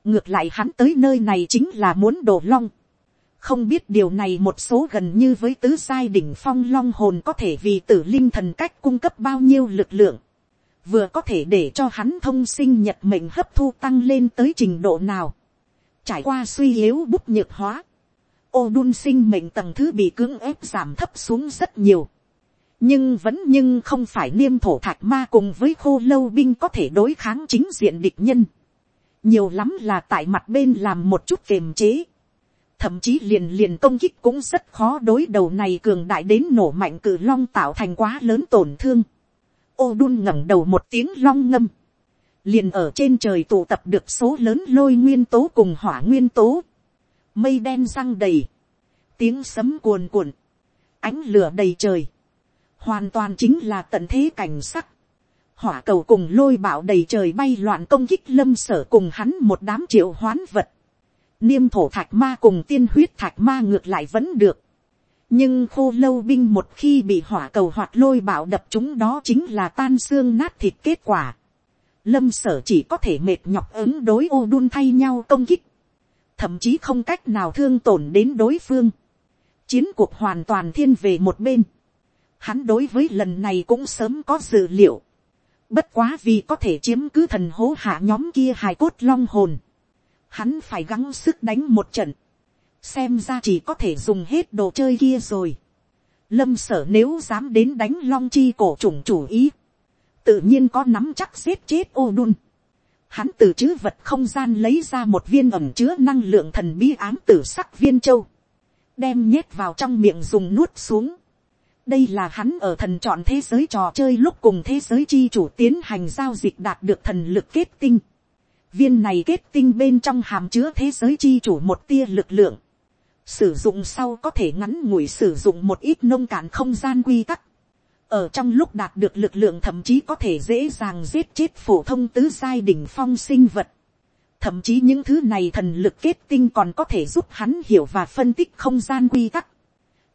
ngược lại hắn tới nơi này chính là muốn đổ long, không biết điều này một số gần như với tứ sai đỉnh phong long hồn có thể vì tử linh thần cách cung cấp bao nhiêu lực lượng, vừa có thể để cho hắn thông sinh nhật mệnh hấp thu tăng lên tới trình độ nào, trải qua suy yếu bút nhược hóa, ô đun sinh mệnh tầng thứ bị cưỡng ép giảm thấp xuống rất nhiều. nhưng vẫn nhưng không phải niêm thổ thạch ma cùng với khô lâu binh có thể đối kháng chính diện địch nhân. nhiều lắm là tại mặt bên làm một chút kiềm chế. thậm chí liền liền công kích cũng rất khó đối đầu này cường đại đến nổ mạnh cử long tạo thành quá lớn tổn thương ô đun ngẩng đầu một tiếng long ngâm. liền ở trên trời tụ tập được số lớn lôi nguyên tố cùng hỏa nguyên tố. Mây đen răng đầy, tiếng sấm cuồn cuộn, ánh lửa đầy trời, hoàn toàn chính là tận thế cảnh sắc, hỏa cầu cùng lôi bạo đầy trời bay loạn công kích lâm sở cùng hắn một đám triệu hoán vật, niêm thổ thạch ma cùng tiên huyết thạch ma ngược lại vẫn được nhưng khô lâu binh một khi bị hỏa cầu hoạt lôi bạo đập chúng đó chính là tan xương nát thịt kết quả. lâm sở chỉ có thể mệt nhọc ứng đối ô đun thay nhau công kích. thậm chí không cách nào thương tổn đến đối phương. chiến cuộc hoàn toàn thiên về một bên. hắn đối với lần này cũng sớm có dự liệu. bất quá vì có thể chiếm cứ thần hố hạ nhóm kia hài cốt long hồn hắn phải gắng sức đánh một trận, xem ra chỉ có thể dùng hết đồ chơi kia rồi. Lâm sở nếu dám đến đánh long chi cổ trùng chủ ý, tự nhiên có nắm chắc giết chết ô đun. Hắn từ chữ vật không gian lấy ra một viên ẩm chứa năng lượng thần bí ám tử sắc viên châu, đem nhét vào trong miệng dùng nuốt xuống. đây là hắn ở thần chọn thế giới trò chơi lúc cùng thế giới chi chủ tiến hành giao dịch đạt được thần lực kết tinh Viên này kết tinh bên trong hàm chứa thế giới chi chủ một tia lực lượng. Sử dụng sau có thể ngắn ngủi sử dụng một ít nông cạn không gian quy tắc. Ở trong lúc đạt được lực lượng thậm chí có thể dễ dàng giết chết phổ thông tứ giai đỉnh phong sinh vật. Thậm chí những thứ này thần lực kết tinh còn có thể giúp hắn hiểu và phân tích không gian quy tắc.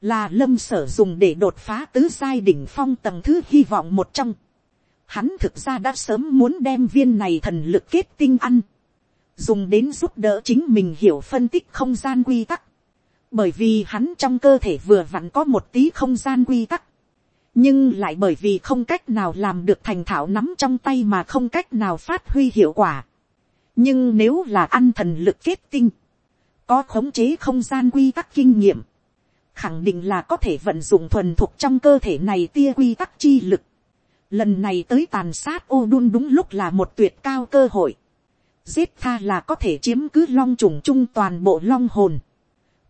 Là lâm sở dùng để đột phá tứ giai đỉnh phong tầng thứ hy vọng một trong Hắn thực ra đã sớm muốn đem viên này thần lực kết tinh ăn. Dùng đến giúp đỡ chính mình hiểu phân tích không gian quy tắc. Bởi vì hắn trong cơ thể vừa vặn có một tí không gian quy tắc. Nhưng lại bởi vì không cách nào làm được thành thạo nắm trong tay mà không cách nào phát huy hiệu quả. Nhưng nếu là ăn thần lực kết tinh. Có khống chế không gian quy tắc kinh nghiệm, khẳng định là có thể vận dụng thuần thuộc trong cơ thể này tia quy tắc chi lực lần này tới tàn sát ô đun đúng lúc là một tuyệt cao cơ hội. giết tha là có thể chiếm cứ long trùng chung toàn bộ long hồn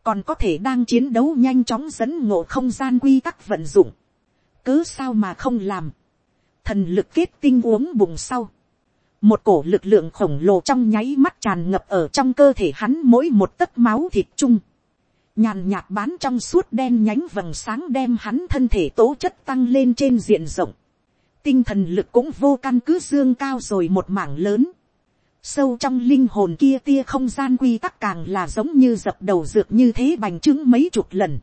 còn có thể đang chiến đấu nhanh chóng dẫn ngộ không gian quy tắc vận dụng. cứ sao mà không làm. thần lực kết tinh uống bụng sau. một cổ lực lượng khổng lồ trong nháy mắt tràn ngập ở trong cơ thể hắn mỗi một tấc máu thịt chung. nhàn nhạt bán trong suốt đen nhánh vầng sáng đem hắn thân thể tố chất tăng lên trên diện rộng tinh thần lực cũng vô căn cứ dương cao rồi một mảng lớn. Sâu trong linh hồn kia tia không gian quy tắc càng là giống như dập đầu dược như thế bành trướng mấy chục lần.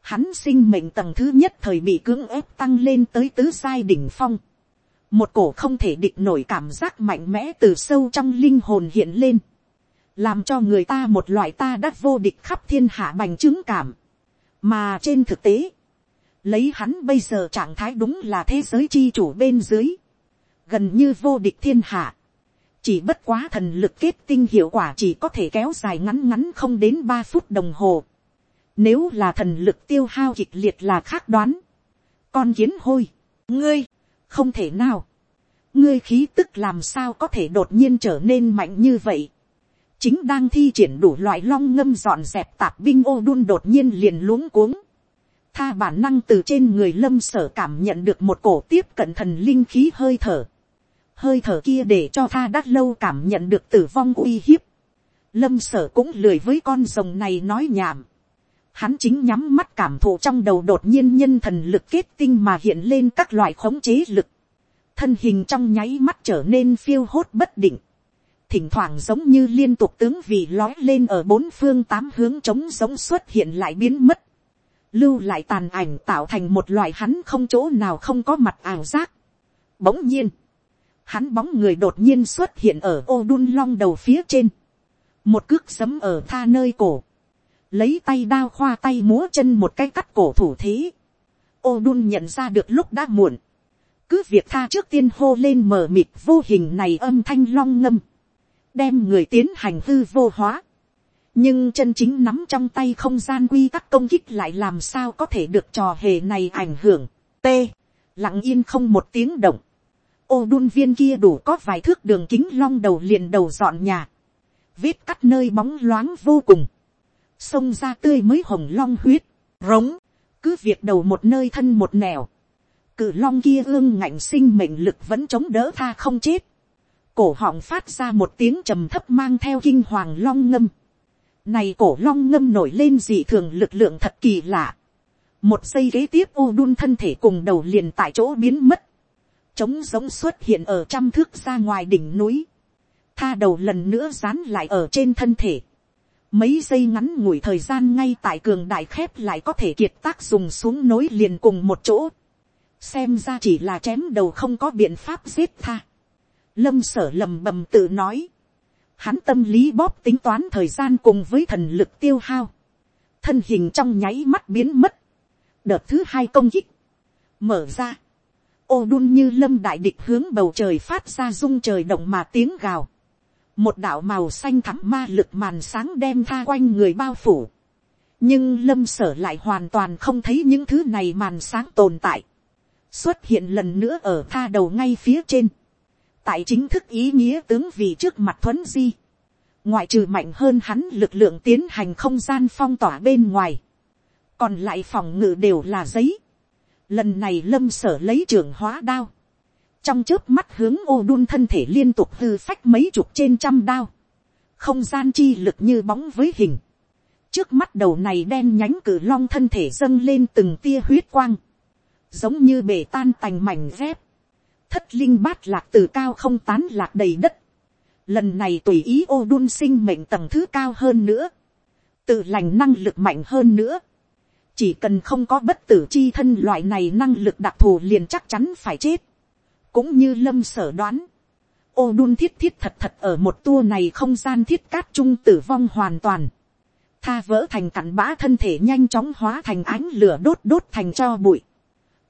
Hắn sinh mệnh tầng thứ nhất thời bị cưỡng ép tăng lên tới tứ sai đỉnh phong. Một cổ không thể địch nổi cảm giác mạnh mẽ từ sâu trong linh hồn hiện lên. Làm cho người ta một loại ta đắt vô địch khắp thiên hạ bành trướng cảm. Mà trên thực tế, lấy hắn bây giờ trạng thái đúng là thế giới chi chủ bên dưới, gần như vô địch thiên hạ, chỉ bất quá thần lực kết tinh hiệu quả chỉ có thể kéo dài ngắn ngắn không đến ba phút đồng hồ. Nếu là thần lực tiêu hao kịch liệt là khác đoán. Con kiến hôi, ngươi, không thể nào. Ngươi khí tức làm sao có thể đột nhiên trở nên mạnh như vậy. Chính đang thi triển đủ loại long ngâm dọn dẹp tạp binh ô đun đột nhiên liền luống cuống tha bản năng từ trên người lâm sở cảm nhận được một cổ tiếp cận thần linh khí hơi thở hơi thở kia để cho tha đắt lâu cảm nhận được tử vong uy hiếp. lâm sở cũng lười với con rồng này nói nhảm. hắn chính nhắm mắt cảm thụ trong đầu đột nhiên nhân thần lực kết tinh mà hiện lên các loại khống chế lực. thân hình trong nháy mắt trở nên phiêu hốt bất định. thỉnh thoảng giống như liên tục tướng vì lói lên ở bốn phương tám hướng trống giống xuất hiện lại biến mất lưu lại tàn ảnh tạo thành một loại hắn không chỗ nào không có mặt ảo giác. Bỗng nhiên, hắn bóng người đột nhiên xuất hiện ở ô đun long đầu phía trên, một cước sấm ở tha nơi cổ, lấy tay đao khoa tay múa chân một cái cắt cổ thủ thế. ô đun nhận ra được lúc đã muộn, cứ việc tha trước tiên hô lên mờ mịt vô hình này âm thanh long ngâm, đem người tiến hành hư vô hóa, nhưng chân chính nắm trong tay không gian quy tắc công kích lại làm sao có thể được trò hề này ảnh hưởng. T. Lặng yên không một tiếng động. Ô đun viên kia đủ có vài thước đường kính long đầu liền đầu dọn nhà. Vết cắt nơi bóng loáng vô cùng. Xông ra tươi mới hồng long huyết. Rống. Cứ việc đầu một nơi thân một nẻo. Cự long kia ương ngạnh sinh mệnh lực vẫn chống đỡ tha không chết. Cổ họng phát ra một tiếng trầm thấp mang theo kinh hoàng long ngâm này cổ long ngâm nổi lên dị thường lực lượng thật kỳ lạ. Một giây kế tiếp ô đun thân thể cùng đầu liền tại chỗ biến mất. Trống giống xuất hiện ở trăm thước ra ngoài đỉnh núi. Tha đầu lần nữa dán lại ở trên thân thể. mấy giây ngắn ngủi thời gian ngay tại cường đại khép lại có thể kiệt tác dùng xuống nối liền cùng một chỗ. xem ra chỉ là chém đầu không có biện pháp giết tha. lâm sở lầm bầm tự nói. hắn tâm lý bóp tính toán thời gian cùng với thần lực tiêu hao. thân hình trong nháy mắt biến mất. đợt thứ hai công kích. mở ra ô đun như lâm đại địch hướng bầu trời phát ra rung trời động mà tiếng gào một đạo màu xanh thắm ma lực màn sáng đem tha quanh người bao phủ. nhưng lâm sở lại hoàn toàn không thấy những thứ này màn sáng tồn tại. xuất hiện lần nữa ở tha đầu ngay phía trên. tại chính thức ý nghĩa tướng vì trước mặt thuấn di. ngoại trừ mạnh hơn hắn lực lượng tiến hành không gian phong tỏa bên ngoài. còn lại phòng ngự đều là giấy lần này lâm sở lấy trường hóa đao. Trong trước mắt hướng ô đun thân thể liên tục hư phách mấy chục trên trăm đao, không gian chi lực như bóng với hình, trước mắt đầu này đen nhánh cử long thân thể dâng lên từng tia huyết quang, giống như bể tan tành mảnh dép, thất linh bát lạc từ cao không tán lạc đầy đất, lần này tùy ý ô đun sinh mệnh tầng thứ cao hơn nữa, tự lành năng lực mạnh hơn nữa, chỉ cần không có bất tử chi thân loại này năng lực đặc thù liền chắc chắn phải chết. Cũng như lâm sở đoán, ô đun thiết thiết thật thật ở một tour này không gian thiết cát trung tử vong hoàn toàn, tha vỡ thành cặn bã thân thể nhanh chóng hóa thành ánh lửa đốt đốt thành cho bụi,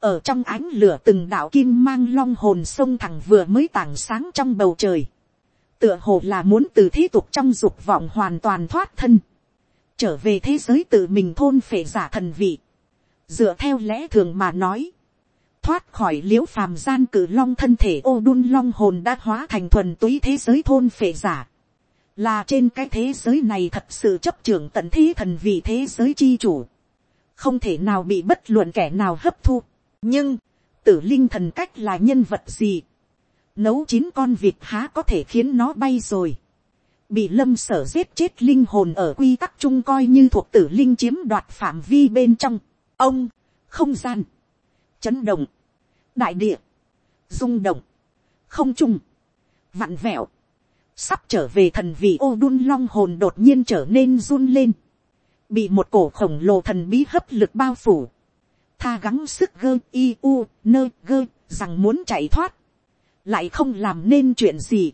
ở trong ánh lửa từng đạo kim mang long hồn sông thẳng vừa mới tảng sáng trong bầu trời, tựa hồ là muốn từ thế tục trong dục vọng hoàn toàn thoát thân, trở về thế giới tự mình thôn phệ giả thần vị, dựa theo lẽ thường mà nói, thoát khỏi l i ễ u phàm gian cử long thân thể ô đun long hồn đã hóa thành thuần túy thế giới thôn phệ giả. là trên cái thế giới này thật sự chấp trưởng tận thế thần vị thế giới chi chủ. không thể nào bị bất luận kẻ nào hấp thu. nhưng, tử linh thần cách là nhân vật gì. nấu chín con vịt há có thể khiến nó bay rồi bị lâm sở giết chết linh hồn ở quy tắc chung coi như thuộc tử linh chiếm đoạt phạm vi bên trong. ông, không gian chấn động, đại địa, rung động, không trung, vặn vẹo, sắp trở về thần vị ô đun long hồn đột nhiên trở nên run lên, bị một cổ khổng lồ thần bí hấp lực bao phủ, tha gắng sức gơ i u nơ gơ rằng muốn chạy thoát, lại không làm nên chuyện gì,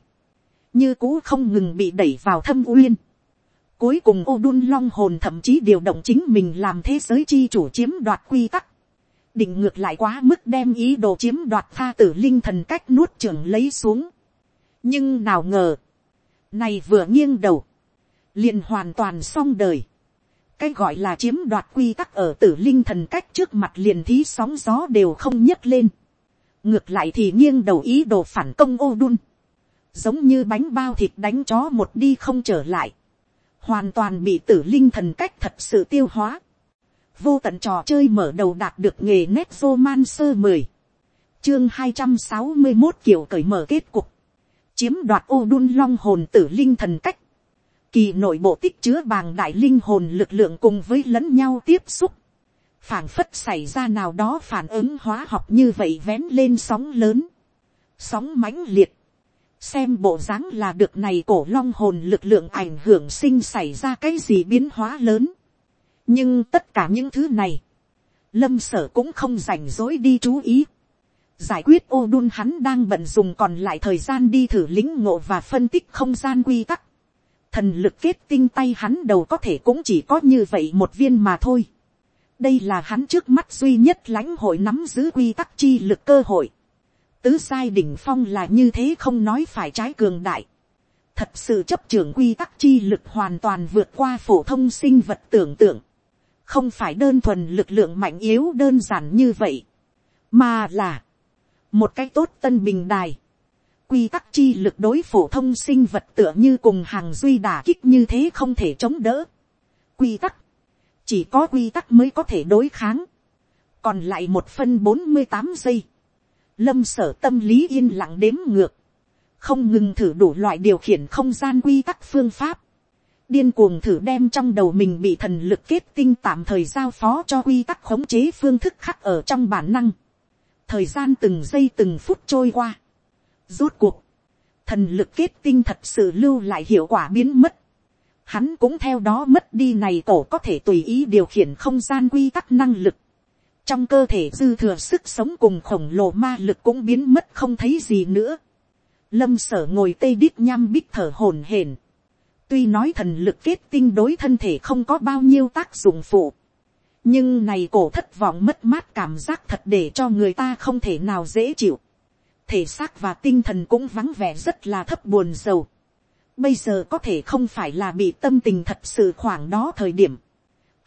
như cũ không ngừng bị đẩy vào thâm uyên. Cuối cùng ô đun long hồn thậm chí điều động chính mình làm thế giới chi chủ chiếm đoạt quy tắc định ngược lại quá mức đem ý đồ chiếm đoạt tha tử linh thần cách nuốt trưởng lấy xuống. nhưng nào ngờ, này vừa nghiêng đầu, liền hoàn toàn xong đời. cái gọi là chiếm đoạt quy tắc ở tử linh thần cách trước mặt liền thí sóng gió đều không nhấc lên. ngược lại thì nghiêng đầu ý đồ phản công ô đun giống như bánh bao thịt đánh chó một đi không trở lại. hoàn toàn bị tử linh thần cách thật sự tiêu hóa. Vô tận trò chơi mở đầu đạt được nghề nét man sơ mười. Chương hai trăm sáu mươi một kiểu cởi mở kết cục. Chiếm đoạt ô đun long hồn tử linh thần cách. Kỳ nội bộ tích chứa bàng đại linh hồn lực lượng cùng với lẫn nhau tiếp xúc. Phảng phất xảy ra nào đó phản ứng hóa học như vậy vén lên sóng lớn. Sóng mãnh liệt xem bộ dáng là được này cổ long hồn lực lượng ảnh hưởng sinh xảy ra cái gì biến hóa lớn nhưng tất cả những thứ này, lâm sở cũng không rảnh rỗi đi chú ý. giải quyết ô đun hắn đang bận dùng còn lại thời gian đi thử lính ngộ và phân tích không gian quy tắc. thần lực kết tinh tay hắn đầu có thể cũng chỉ có như vậy một viên mà thôi. đây là hắn trước mắt duy nhất lãnh hội nắm giữ quy tắc chi lực cơ hội tứ sai đỉnh phong là như thế không nói phải trái cường đại thật sự chấp trưởng quy tắc chi lực hoàn toàn vượt qua phổ thông sinh vật tưởng tượng không phải đơn thuần lực lượng mạnh yếu đơn giản như vậy, mà là một cái tốt tân bình đài. Quy tắc chi lực đối phổ thông sinh vật tựa như cùng hàng duy đà kích như thế không thể chống đỡ. Quy tắc, chỉ có quy tắc mới có thể đối kháng. Còn lại một phân bốn mươi tám giây. Lâm sở tâm lý yên lặng đếm ngược. Không ngừng thử đủ loại điều khiển không gian quy tắc phương pháp điên cuồng thử đem trong đầu mình bị thần lực kết tinh tạm thời giao phó cho quy tắc khống chế phương thức khắc ở trong bản năng. thời gian từng giây từng phút trôi qua. rốt cuộc, thần lực kết tinh thật sự lưu lại hiệu quả biến mất. hắn cũng theo đó mất đi này cổ có thể tùy ý điều khiển không gian quy tắc năng lực. Trong cơ thể dư thừa sức sống cùng khổng lồ ma lực cũng biến mất không thấy gì nữa. Lâm sở ngồi tê đít nham bích thở hổn hển. Tuy nói thần lực kết tinh đối thân thể không có bao nhiêu tác dụng phụ. Nhưng này cổ thất vọng mất mát cảm giác thật để cho người ta không thể nào dễ chịu. Thể xác và tinh thần cũng vắng vẻ rất là thấp buồn sầu bây giờ có thể không phải là bị tâm tình thật sự khoảng đó thời điểm.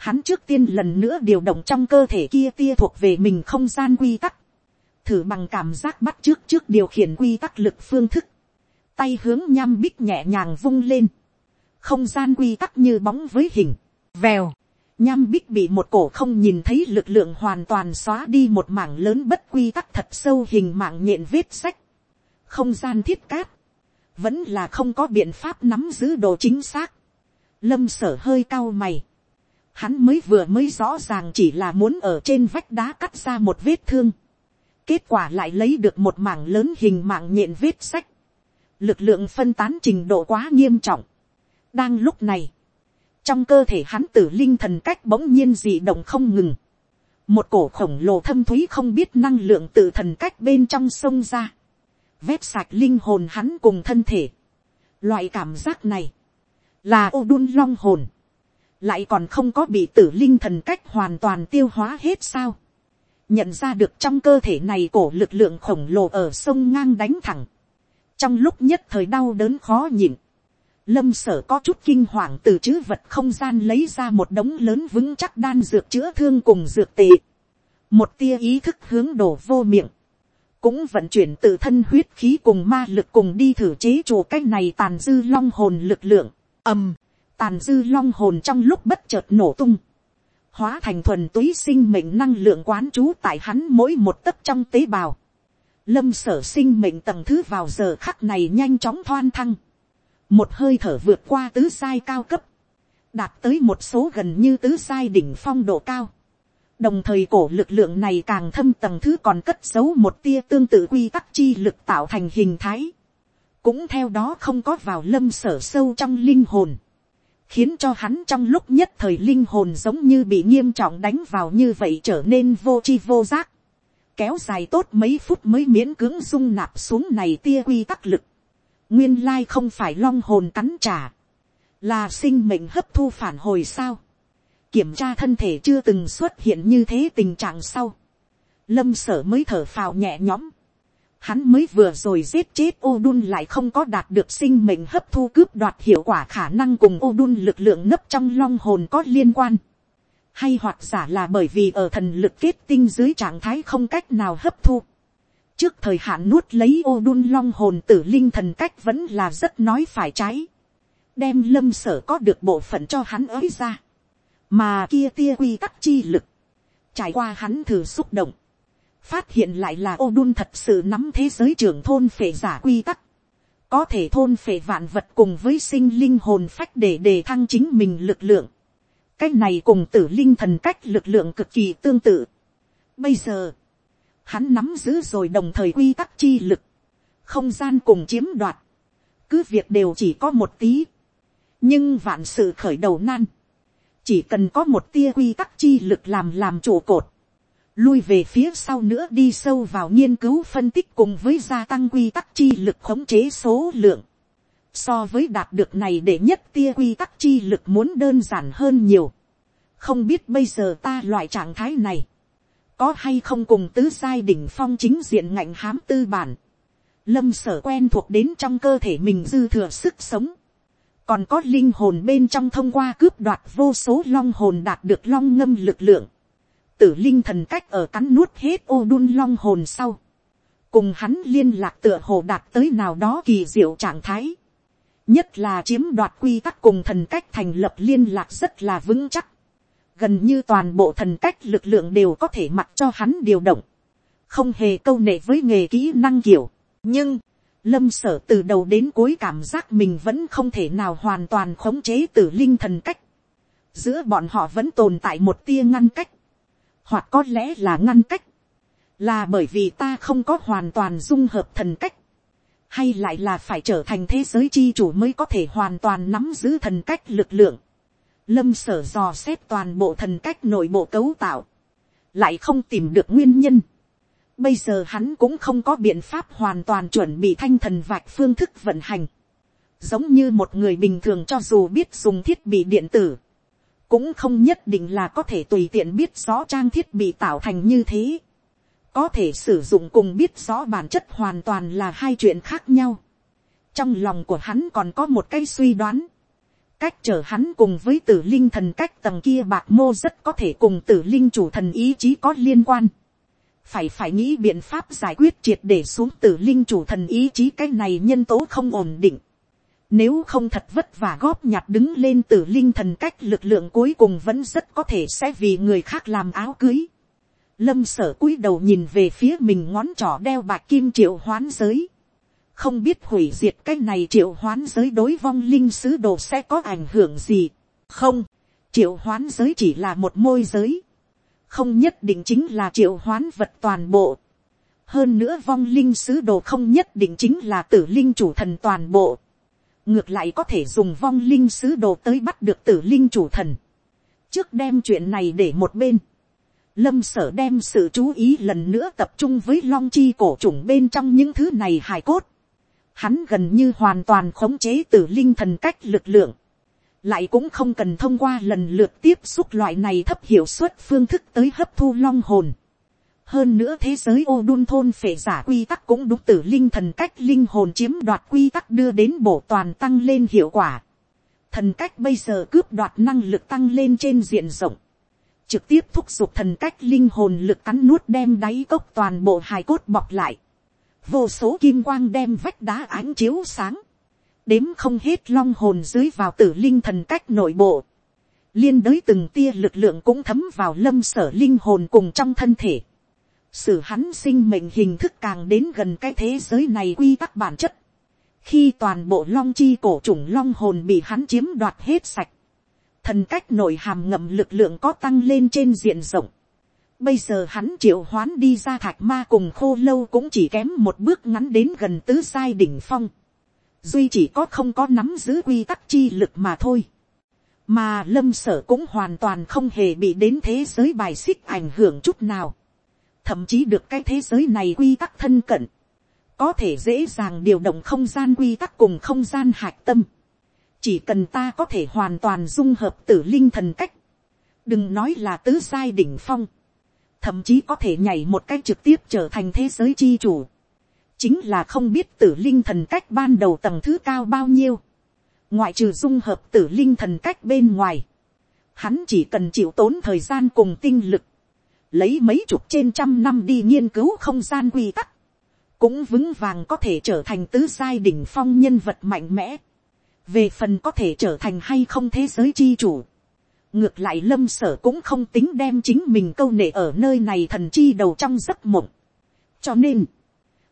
Hắn trước tiên lần nữa điều động trong cơ thể kia tia thuộc về mình không gian quy tắc. Thử bằng cảm giác bắt trước trước điều khiển quy tắc lực phương thức. Tay hướng nham bích nhẹ nhàng vung lên. Không gian quy tắc như bóng với hình. Vèo. Nham bích bị một cổ không nhìn thấy lực lượng hoàn toàn xóa đi một mảng lớn bất quy tắc thật sâu hình mạng nhện vết sách. Không gian thiết cát vẫn là không có biện pháp nắm giữ đồ chính xác. lâm sở hơi cao mày hắn mới vừa mới rõ ràng chỉ là muốn ở trên vách đá cắt ra một vết thương. kết quả lại lấy được một mảng lớn hình mạng nhện vết sách. lực lượng phân tán trình độ quá nghiêm trọng. đang lúc này, trong cơ thể hắn tử linh thần cách bỗng nhiên dị động không ngừng. một cổ khổng lồ thâm thúy không biết năng lượng từ thần cách bên trong sông ra vét sạch linh hồn hắn cùng thân thể. Loại cảm giác này, là ô đun long hồn, lại còn không có bị tử linh thần cách hoàn toàn tiêu hóa hết sao. nhận ra được trong cơ thể này cổ lực lượng khổng lồ ở sông ngang đánh thẳng. trong lúc nhất thời đau đớn khó nhịn, lâm sở có chút kinh hoàng từ chữ vật không gian lấy ra một đống lớn vững chắc đan dược chữa thương cùng dược tệ. một tia ý thức hướng đổ vô miệng cũng vận chuyển tự thân huyết khí cùng ma lực cùng đi thử chế chủ cách này tàn dư long hồn lực lượng, ầm, tàn dư long hồn trong lúc bất chợt nổ tung, hóa thành thuần túy sinh mệnh năng lượng quán trú tại hắn mỗi một tấc trong tế bào, lâm sở sinh mệnh tầng thứ vào giờ khắc này nhanh chóng thoan thăng, một hơi thở vượt qua tứ sai cao cấp, đạt tới một số gần như tứ sai đỉnh phong độ cao, đồng thời cổ lực lượng này càng thâm tầng thứ còn cất giấu một tia tương tự quy tắc chi lực tạo thành hình thái, cũng theo đó không có vào lâm sở sâu trong linh hồn, khiến cho hắn trong lúc nhất thời linh hồn giống như bị nghiêm trọng đánh vào như vậy trở nên vô chi vô giác, kéo dài tốt mấy phút mới miễn cưỡng dung nạp xuống này tia quy tắc lực, nguyên lai không phải long hồn cắn trả, là sinh mệnh hấp thu phản hồi sao, kiểm tra thân thể chưa từng xuất hiện như thế tình trạng sau, lâm sở mới thở phào nhẹ nhõm, hắn mới vừa rồi giết chết ô đun lại không có đạt được sinh mệnh hấp thu cướp đoạt hiệu quả khả năng cùng ô đun lực lượng nấp trong long hồn có liên quan, hay hoặc giả là bởi vì ở thần lực kết tinh dưới trạng thái không cách nào hấp thu, trước thời hạn nuốt lấy ô đun long hồn tử linh thần cách vẫn là rất nói phải trái, đem lâm sở có được bộ phận cho hắn ới ra, mà kia tia quy tắc chi lực, trải qua hắn thử xúc động, phát hiện lại là ô đun thật sự nắm thế giới trưởng thôn phệ giả quy tắc, có thể thôn phệ vạn vật cùng với sinh linh hồn phách để đề thăng chính mình lực lượng, cái này cùng tử linh thần cách lực lượng cực kỳ tương tự. Bây giờ, hắn nắm giữ rồi đồng thời quy tắc chi lực, không gian cùng chiếm đoạt, cứ việc đều chỉ có một tí, nhưng vạn sự khởi đầu nan, chỉ cần có một tia quy tắc chi lực làm làm trụ cột, lui về phía sau nữa đi sâu vào nghiên cứu phân tích cùng với gia tăng quy tắc chi lực khống chế số lượng. So với đạt được này để nhất tia quy tắc chi lực muốn đơn giản hơn nhiều. Không biết bây giờ ta loại trạng thái này, có hay không cùng tứ giai đỉnh phong chính diện ngạnh hám tư bản. Lâm sở quen thuộc đến trong cơ thể mình dư thừa sức sống còn có linh hồn bên trong thông qua cướp đoạt vô số long hồn đạt được long ngâm lực lượng, tử linh thần cách ở cắn nuốt hết ô đun long hồn sau, cùng hắn liên lạc tựa hồ đạt tới nào đó kỳ diệu trạng thái, nhất là chiếm đoạt quy tắc cùng thần cách thành lập liên lạc rất là vững chắc, gần như toàn bộ thần cách lực lượng đều có thể mặc cho hắn điều động, không hề câu nệ với nghề kỹ năng kiểu, nhưng, Lâm sở từ đầu đến cuối cảm giác mình vẫn không thể nào hoàn toàn khống chế tử linh thần cách. Giữa bọn họ vẫn tồn tại một tia ngăn cách. Hoặc có lẽ là ngăn cách. Là bởi vì ta không có hoàn toàn dung hợp thần cách. hay lại là phải trở thành thế giới chi chủ mới có thể hoàn toàn nắm giữ thần cách lực lượng. Lâm sở dò xét toàn bộ thần cách nội bộ cấu tạo, lại không tìm được nguyên nhân. Bây giờ hắn cũng không có biện pháp hoàn toàn chuẩn bị thanh thần vạch phương thức vận hành. Giống như một người bình thường cho dù biết dùng thiết bị điện tử, cũng không nhất định là có thể tùy tiện biết rõ trang thiết bị tạo thành như thế có thể sử dụng cùng biết rõ bản chất hoàn toàn là hai chuyện khác nhau. trong lòng của hắn còn có một cái suy đoán. cách trở hắn cùng với tử linh thần cách tầng kia bạc mô rất có thể cùng tử linh chủ thần ý chí có liên quan. phải phải nghĩ biện pháp giải quyết triệt để xuống tử linh chủ thần ý chí cái này nhân tố không ổn định. Nếu không thật vất vả góp nhặt đứng lên tử linh thần cách lực lượng cuối cùng vẫn rất có thể sẽ vì người khác làm áo cưới lâm sở cúi đầu nhìn về phía mình ngón trỏ đeo bạc kim triệu hoán giới. không biết hủy diệt cái này triệu hoán giới đối vong linh sứ đồ sẽ có ảnh hưởng gì. không, triệu hoán giới chỉ là một môi giới. không nhất định chính là triệu hoán vật toàn bộ. hơn nữa vong linh sứ đồ không nhất định chính là tử linh chủ thần toàn bộ ngược lại có thể dùng vong linh sứ đồ tới bắt được tử linh chủ thần. trước đem chuyện này để một bên Lâm sở đem sự chú ý lần nữa tập trung với long chi cổ trùng bên trong những thứ này hài cốt. Hắn gần như hoàn toàn khống chế tử linh thần cách lực lượng. Lại cũng không cần thông qua lần lượt tiếp xúc loại này thấp hiệu suất phương thức tới hấp thu long hồn. Hơn nữa thế giới ô đun thôn phệ giả quy tắc cũng đúng tử linh thần cách linh hồn chiếm đoạt quy tắc đưa đến bổ toàn tăng lên hiệu quả. Thần cách bây giờ cướp đoạt năng lực tăng lên trên diện rộng. Trực tiếp thúc giục thần cách linh hồn lực cắn nuốt đem đáy cốc toàn bộ hài cốt bọc lại, vô số kim quang đem vách đá ánh chiếu sáng, đếm không hết long hồn dưới vào tử linh thần cách nội bộ, liên đới từng tia lực lượng cũng thấm vào lâm sở linh hồn cùng trong thân thể, sử hắn sinh mệnh hình thức càng đến gần cái thế giới này quy tắc bản chất, khi toàn bộ long chi cổ trùng long hồn bị hắn chiếm đoạt hết sạch, thần cách nội hàm ngậm lực lượng có tăng lên trên diện rộng. Bây giờ hắn triệu hoán đi ra thạch ma cùng khô lâu cũng chỉ kém một bước ngắn đến gần tứ sai đỉnh phong. Duy chỉ có không có nắm giữ quy tắc chi lực mà thôi. Mà lâm sở cũng hoàn toàn không hề bị đến thế giới bài xích ảnh hưởng chút nào. Thậm chí được cái thế giới này quy tắc thân cận. Có thể dễ dàng điều động không gian quy tắc cùng không gian hạch tâm chỉ cần ta có thể hoàn toàn dung hợp tử linh thần cách, đừng nói là tứ sai đỉnh phong, thậm chí có thể nhảy một cách trực tiếp trở thành thế giới chi chủ, chính là không biết tử linh thần cách ban đầu tầng thứ cao bao nhiêu, ngoại trừ dung hợp tử linh thần cách bên ngoài, hắn chỉ cần chịu tốn thời gian cùng tinh lực, lấy mấy chục trên trăm năm đi nghiên cứu không gian quy tắc, cũng vững vàng có thể trở thành tứ sai đỉnh phong nhân vật mạnh mẽ về phần có thể trở thành hay không thế giới chi chủ. ngược lại lâm sở cũng không tính đem chính mình câu nệ ở nơi này thần chi đầu trong giấc mộng. cho nên,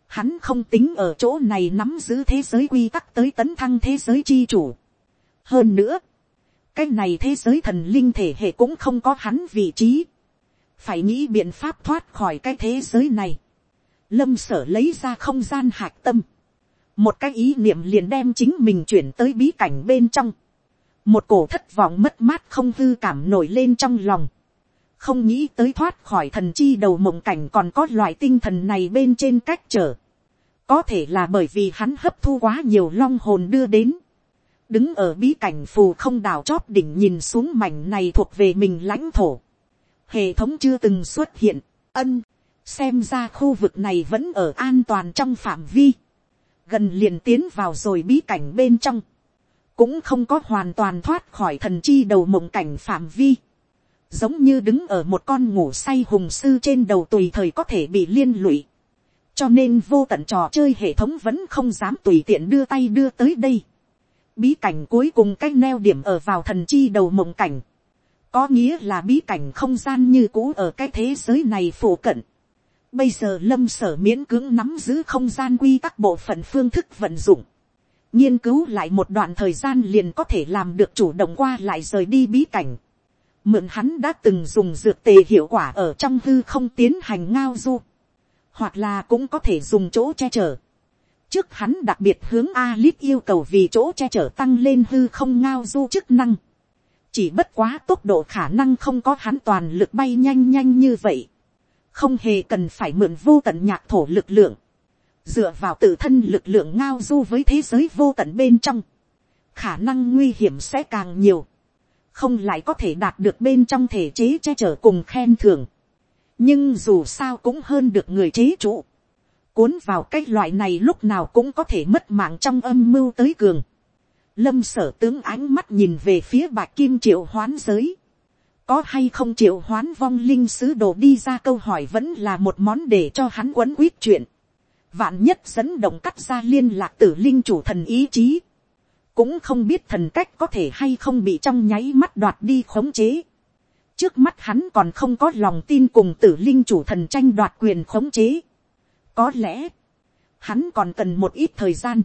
hắn không tính ở chỗ này nắm giữ thế giới quy tắc tới tấn thăng thế giới chi chủ. hơn nữa, cái này thế giới thần linh thể hệ cũng không có hắn vị trí phải nghĩ biện pháp thoát khỏi cái thế giới này. lâm sở lấy ra không gian hạc tâm. Một cái ý niệm liền đem chính mình chuyển tới bí cảnh bên trong, một cổ thất vọng mất mát không hư cảm nổi lên trong lòng, không nghĩ tới thoát khỏi thần chi đầu mộng cảnh còn có loại tinh thần này bên trên cách trở, có thể là bởi vì hắn hấp thu quá nhiều long hồn đưa đến, đứng ở bí cảnh phù không đảo chóp đỉnh nhìn xuống mảnh này thuộc về mình lãnh thổ, hệ thống chưa từng xuất hiện, ân, xem ra khu vực này vẫn ở an toàn trong phạm vi, gần liền tiến vào rồi bí cảnh bên trong, cũng không có hoàn toàn thoát khỏi thần chi đầu mộng cảnh phạm vi, giống như đứng ở một con ngủ say hùng sư trên đầu tùy thời có thể bị liên lụy, cho nên vô tận trò chơi hệ thống vẫn không dám tùy tiện đưa tay đưa tới đây. bí cảnh cuối cùng cách neo điểm ở vào thần chi đầu mộng cảnh, có nghĩa là bí cảnh không gian như cũ ở cái thế giới này phổ cận, Bây giờ lâm sở miễn cưỡng nắm giữ không gian quy tắc bộ phận phương thức vận dụng. Nghiên cứu lại một đoạn thời gian liền có thể làm được chủ động qua lại rời đi bí cảnh. Mượn hắn đã từng dùng dược tề hiệu quả ở trong hư không tiến hành ngao du. Hoặc là cũng có thể dùng chỗ che chở. trước hắn đặc biệt hướng Alip yêu cầu vì chỗ che chở tăng lên hư không ngao du chức năng. Chỉ bất quá tốc độ khả năng không có hắn toàn lực bay nhanh nhanh như vậy. Không hề cần phải mượn vô tận nhạc thổ lực lượng. Dựa vào tự thân lực lượng ngao du với thế giới vô tận bên trong. Khả năng nguy hiểm sẽ càng nhiều. Không lại có thể đạt được bên trong thể chế che chở cùng khen thưởng. Nhưng dù sao cũng hơn được người chế trụ cuốn vào cái loại này lúc nào cũng có thể mất mạng trong âm mưu tới cường. Lâm sở tướng ánh mắt nhìn về phía bạc kim triệu hoán giới. Có hay không triệu hoán vong linh sứ đồ đi ra câu hỏi vẫn là một món để cho hắn quấn quyết chuyện. Vạn nhất dẫn động cắt ra liên lạc tử linh chủ thần ý chí. Cũng không biết thần cách có thể hay không bị trong nháy mắt đoạt đi khống chế. Trước mắt hắn còn không có lòng tin cùng tử linh chủ thần tranh đoạt quyền khống chế có lẽ, hắn còn cần một ít thời gian.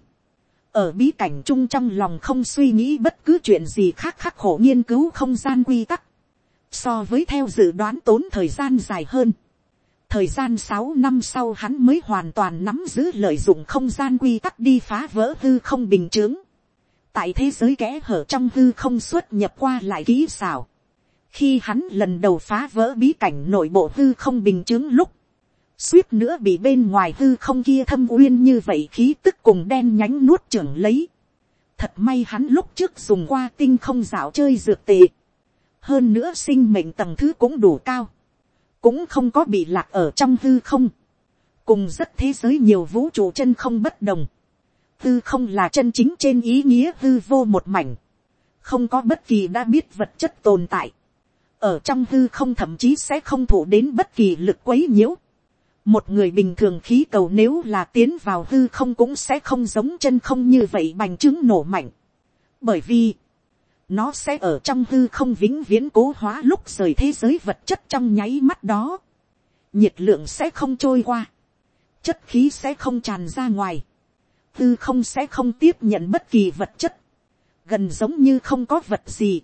Ở bí cảnh chung trong lòng không suy nghĩ bất cứ chuyện gì khác khắc khổ nghiên cứu không gian quy tắc. So với theo dự đoán tốn thời gian dài hơn. Thời gian sáu năm sau hắn mới hoàn toàn nắm giữ lợi dụng không gian quy tắc đi phá vỡ hư không bình chướng. Tại thế giới kẽ hở trong hư không xuất nhập qua lại kỹ xảo. Khi hắn lần đầu phá vỡ bí cảnh nội bộ hư không bình chướng lúc suýt nữa bị bên ngoài hư không kia thâm uyên như vậy khí tức cùng đen nhánh nuốt trưởng lấy. Thật may hắn lúc trước dùng qua tinh không dạo chơi dược tệ. Hơn nữa sinh mệnh tầng thứ cũng đủ cao. Cũng không có bị lạc ở trong hư không. Cùng rất thế giới nhiều vũ trụ chân không bất đồng. Hư không là chân chính trên ý nghĩa hư vô một mảnh. Không có bất kỳ đã biết vật chất tồn tại. Ở trong hư không thậm chí sẽ không thụ đến bất kỳ lực quấy nhiễu một người bình thường khí cầu nếu là tiến vào hư không cũng sẽ không giống chân không như vậy bành trướng nổ mạnh. Bởi vì, nó sẽ ở trong hư không vĩnh viễn cố hóa lúc rời thế giới vật chất trong nháy mắt đó. Nhiệt lượng sẽ không trôi qua. Chất khí sẽ không tràn ra ngoài. Hư không sẽ không tiếp nhận bất kỳ vật chất. Gần giống như không có vật gì.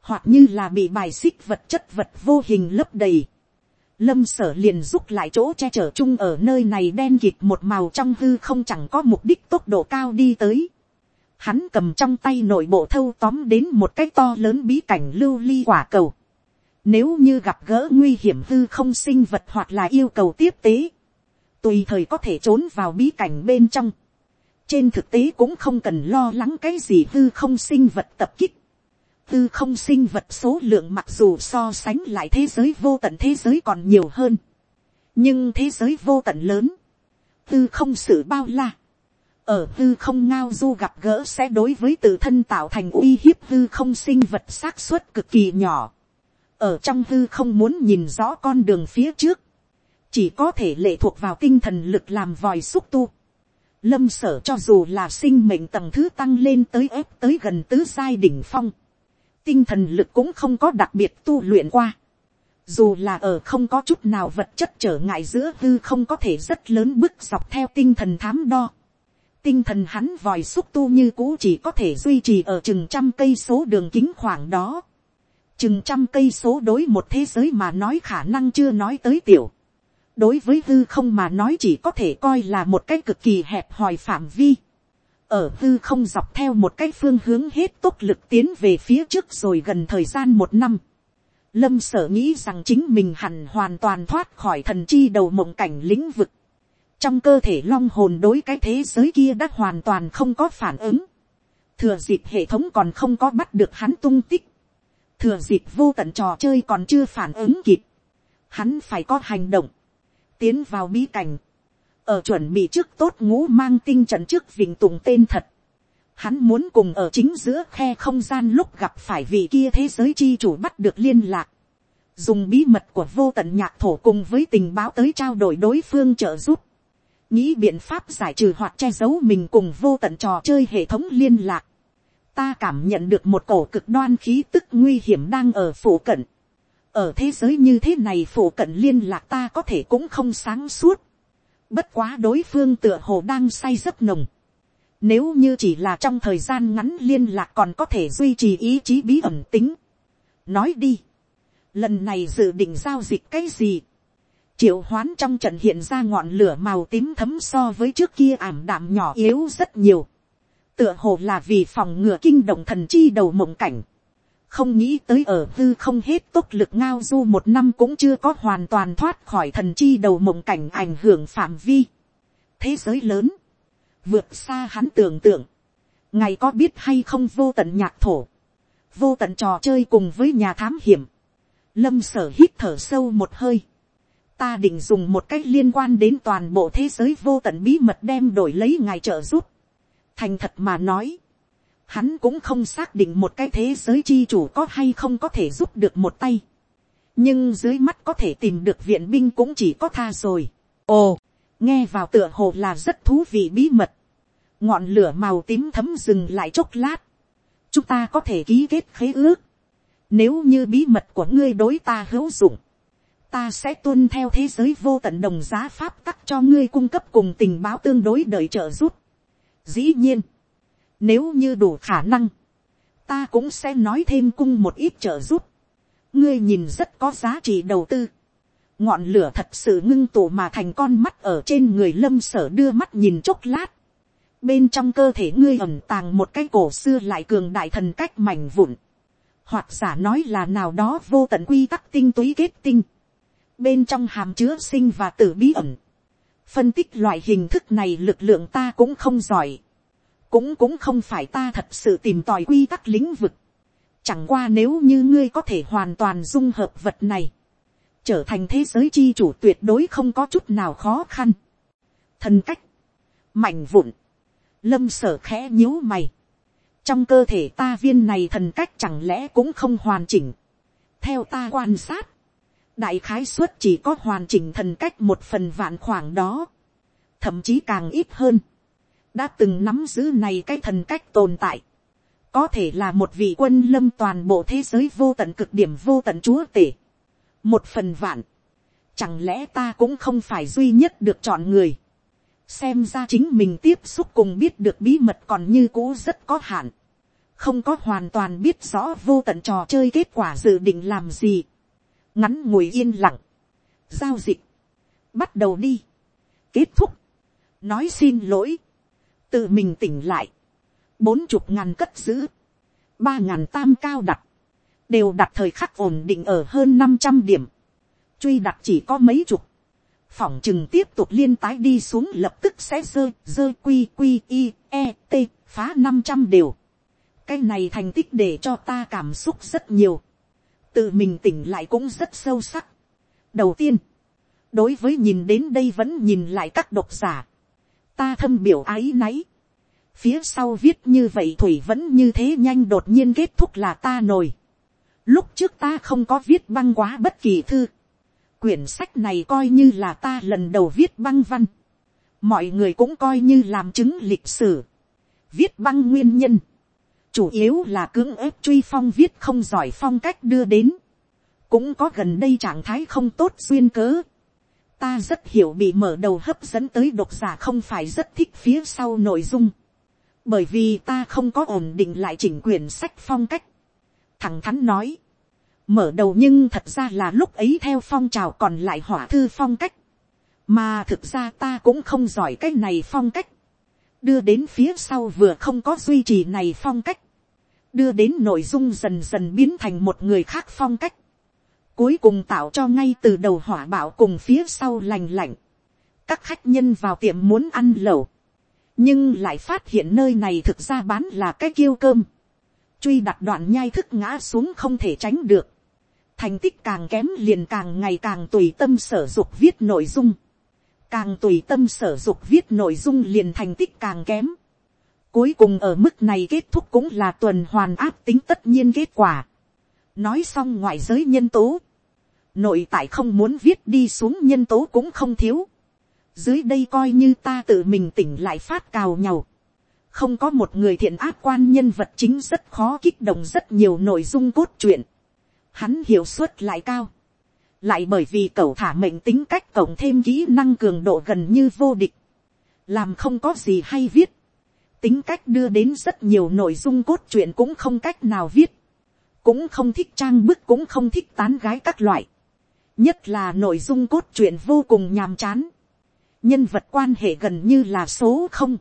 Hoặc như là bị bài xích vật chất vật vô hình lấp đầy lâm sở liền rút lại chỗ che chở chung ở nơi này đen kịt một màu trong hư không chẳng có mục đích tốc độ cao đi tới. Hắn cầm trong tay nội bộ thâu tóm đến một cái to lớn bí cảnh lưu ly quả cầu. Nếu như gặp gỡ nguy hiểm hư không sinh vật hoặc là yêu cầu tiếp tế. Tùy thời có thể trốn vào bí cảnh bên trong. Trên thực tế cũng không cần lo lắng cái gì hư không sinh vật tập kích tư không sinh vật số lượng mặc dù so sánh lại thế giới vô tận thế giới còn nhiều hơn. nhưng thế giới vô tận lớn, tư không sự bao la. ở tư không ngao du gặp gỡ sẽ đối với tự thân tạo thành uy hiếp tư không sinh vật xác suất cực kỳ nhỏ. ở trong tư không muốn nhìn rõ con đường phía trước, chỉ có thể lệ thuộc vào tinh thần lực làm vòi xúc tu. Lâm sở cho dù là sinh mệnh tầng thứ tăng lên tới ép tới gần tứ giai đỉnh phong tinh thần lực cũng không có đặc biệt tu luyện qua. Dù là ở không có chút nào vật chất trở ngại giữa hư không có thể rất lớn bước dọc theo tinh thần thám đo. Tinh thần hắn vòi xúc tu như cũ chỉ có thể duy trì ở chừng trăm cây số đường kính khoảng đó. Chừng trăm cây số đối một thế giới mà nói khả năng chưa nói tới tiểu. Đối với hư không mà nói chỉ có thể coi là một cái cực kỳ hẹp hòi phạm vi ở hư không dọc theo một cái phương hướng hết tốc lực tiến về phía trước rồi gần thời gian một năm. Lâm sở nghĩ rằng chính mình hẳn hoàn toàn thoát khỏi thần chi đầu mộng cảnh lĩnh vực. Trong cơ thể long hồn đối cái thế giới kia đã hoàn toàn không có phản ứng. Thừa dịp hệ thống còn không có bắt được hắn tung tích. Thừa dịp vô tận trò chơi còn chưa phản ứng kịp. Hắn phải có hành động. Tiến vào bí cảnh ở chuẩn bị trước tốt ngũ mang tinh trận trước vịnh tùng tên thật. Hắn muốn cùng ở chính giữa khe không gian lúc gặp phải vị kia thế giới chi chủ bắt được liên lạc. Dùng bí mật của vô tận nhạc thổ cùng với tình báo tới trao đổi đối phương trợ giúp. Nghĩ biện pháp giải trừ hoặc che giấu mình cùng vô tận trò chơi hệ thống liên lạc. Ta cảm nhận được một cổ cực đoan khí tức nguy hiểm đang ở phủ cận. Ở thế giới như thế này phủ cận liên lạc ta có thể cũng không sáng suốt Bất quá đối phương tựa hồ đang say rất nồng. Nếu như chỉ là trong thời gian ngắn liên lạc còn có thể duy trì ý chí bí ẩn tính. Nói đi. Lần này dự định giao dịch cái gì? triệu hoán trong trận hiện ra ngọn lửa màu tím thấm so với trước kia ảm đạm nhỏ yếu rất nhiều. tựa hồ là vì phòng ngừa kinh động thần chi đầu mộng cảnh không nghĩ tới ở hư không hết tốc lực ngao du một năm cũng chưa có hoàn toàn thoát khỏi thần chi đầu mộng cảnh ảnh hưởng phạm vi. thế giới lớn, vượt xa hắn tưởng tượng. ngài có biết hay không vô tận nhạc thổ, vô tận trò chơi cùng với nhà thám hiểm. lâm sở hít thở sâu một hơi ta định dùng một cách liên quan đến toàn bộ thế giới vô tận bí mật đem đổi lấy ngài trợ giúp. thành thật mà nói, hắn cũng không xác định một cái thế giới chi chủ có hay không có thể giúp được một tay. nhưng dưới mắt có thể tìm được viện binh cũng chỉ có tha rồi. ồ, nghe vào tựa hồ là rất thú vị bí mật. ngọn lửa màu tím thấm dừng lại chốc lát. chúng ta có thể ký kết khế ước. nếu như bí mật của ngươi đối ta hữu dụng, ta sẽ tuân theo thế giới vô tận đồng giá pháp tắc cho ngươi cung cấp cùng tình báo tương đối đợi trợ giúp. Dĩ nhiên, nếu như đủ khả năng, ta cũng sẽ nói thêm cung một ít trợ giúp. ngươi nhìn rất có giá trị đầu tư. ngọn lửa thật sự ngưng tụ mà thành con mắt ở trên người lâm sở đưa mắt nhìn chốc lát. bên trong cơ thể ngươi ẩm tàng một cái cổ xưa lại cường đại thần cách mảnh vụn. hoặc giả nói là nào đó vô tận quy tắc tinh túy kết tinh bên trong hàm chứa sinh và tử bí ẩn. phân tích loại hình thức này lực lượng ta cũng không giỏi cũng cũng không phải ta thật sự tìm tòi quy tắc lĩnh vực. chẳng qua nếu như ngươi có thể hoàn toàn dung hợp vật này, trở thành thế giới chi chủ tuyệt đối không có chút nào khó khăn. thần cách, mảnh vụn, lâm sở khẽ nhíu mày. trong cơ thể ta viên này thần cách chẳng lẽ cũng không hoàn chỉnh. theo ta quan sát, đại khái suất chỉ có hoàn chỉnh thần cách một phần vạn khoảng đó, thậm chí càng ít hơn, đã từng nắm giữ này cái thần cách tồn tại, có thể là một vị quân lâm toàn bộ thế giới vô tận cực điểm vô tận chúa tể, một phần vạn, chẳng lẽ ta cũng không phải duy nhất được chọn người, xem ra chính mình tiếp xúc cùng biết được bí mật còn như cũ rất có hạn, không có hoàn toàn biết rõ vô tận trò chơi kết quả dự định làm gì, ngắn ngồi yên lặng, giao dịch, bắt đầu đi, kết thúc, nói xin lỗi, tự mình tỉnh lại, bốn chục ngàn cất giữ, ba ngàn tam cao đặt, đều đặt thời khắc ổn định ở hơn năm trăm điểm, truy đặt chỉ có mấy chục, phỏng chừng tiếp tục liên tái đi xuống lập tức sẽ rơi rơi quy quy i e t phá năm trăm đều, cái này thành tích để cho ta cảm xúc rất nhiều, tự mình tỉnh lại cũng rất sâu sắc. đầu tiên, đối với nhìn đến đây vẫn nhìn lại các độc giả, ta thâm biểu ái náy. phía sau viết như vậy thủy vẫn như thế nhanh đột nhiên kết thúc là ta nổi. lúc trước ta không có viết băng quá bất kỳ thư. quyển sách này coi như là ta lần đầu viết băng văn. mọi người cũng coi như làm chứng lịch sử. viết băng nguyên nhân chủ yếu là cưỡng ép truy phong viết không giỏi phong cách đưa đến, cũng có gần đây trạng thái không tốt duyên cớ ta rất hiểu bị mở đầu hấp dẫn tới độc giả không phải rất thích phía sau nội dung, bởi vì ta không có ổn định lại chỉnh quyển sách phong cách. thẳng thắn nói, mở đầu nhưng thật ra là lúc ấy theo phong trào còn lại hỏa thư phong cách, mà thực ra ta cũng không giỏi cái này phong cách. Đưa đến phía sau vừa không có duy trì này phong cách, đưa đến nội dung dần dần biến thành một người khác phong cách, cuối cùng tạo cho ngay từ đầu hỏa bảo cùng phía sau lành lạnh, các khách nhân vào tiệm muốn ăn lẩu, nhưng lại phát hiện nơi này thực ra bán là cái kiêu cơm, truy đặt đoạn nhai thức ngã xuống không thể tránh được, thành tích càng kém liền càng ngày càng tùy tâm sở dục viết nội dung, càng tùy tâm sở dục viết nội dung liền thành tích càng kém, Cuối cùng ở mức này kết thúc cũng là tuần hoàn áp tính tất nhiên kết quả. Nói xong ngoại giới nhân tố. Nội tại không muốn viết đi xuống nhân tố cũng không thiếu. Dưới đây coi như ta tự mình tỉnh lại phát cào nhau. Không có một người thiện ác quan nhân vật chính rất khó kích động rất nhiều nội dung cốt truyện. Hắn hiệu suất lại cao. Lại bởi vì cậu thả mệnh tính cách cộng thêm kỹ năng cường độ gần như vô địch. Làm không có gì hay viết tính cách đưa đến rất nhiều nội dung cốt truyện cũng không cách nào viết, cũng không thích trang bức cũng không thích tán gái các loại, nhất là nội dung cốt truyện vô cùng nhàm chán, nhân vật quan hệ gần như là số không,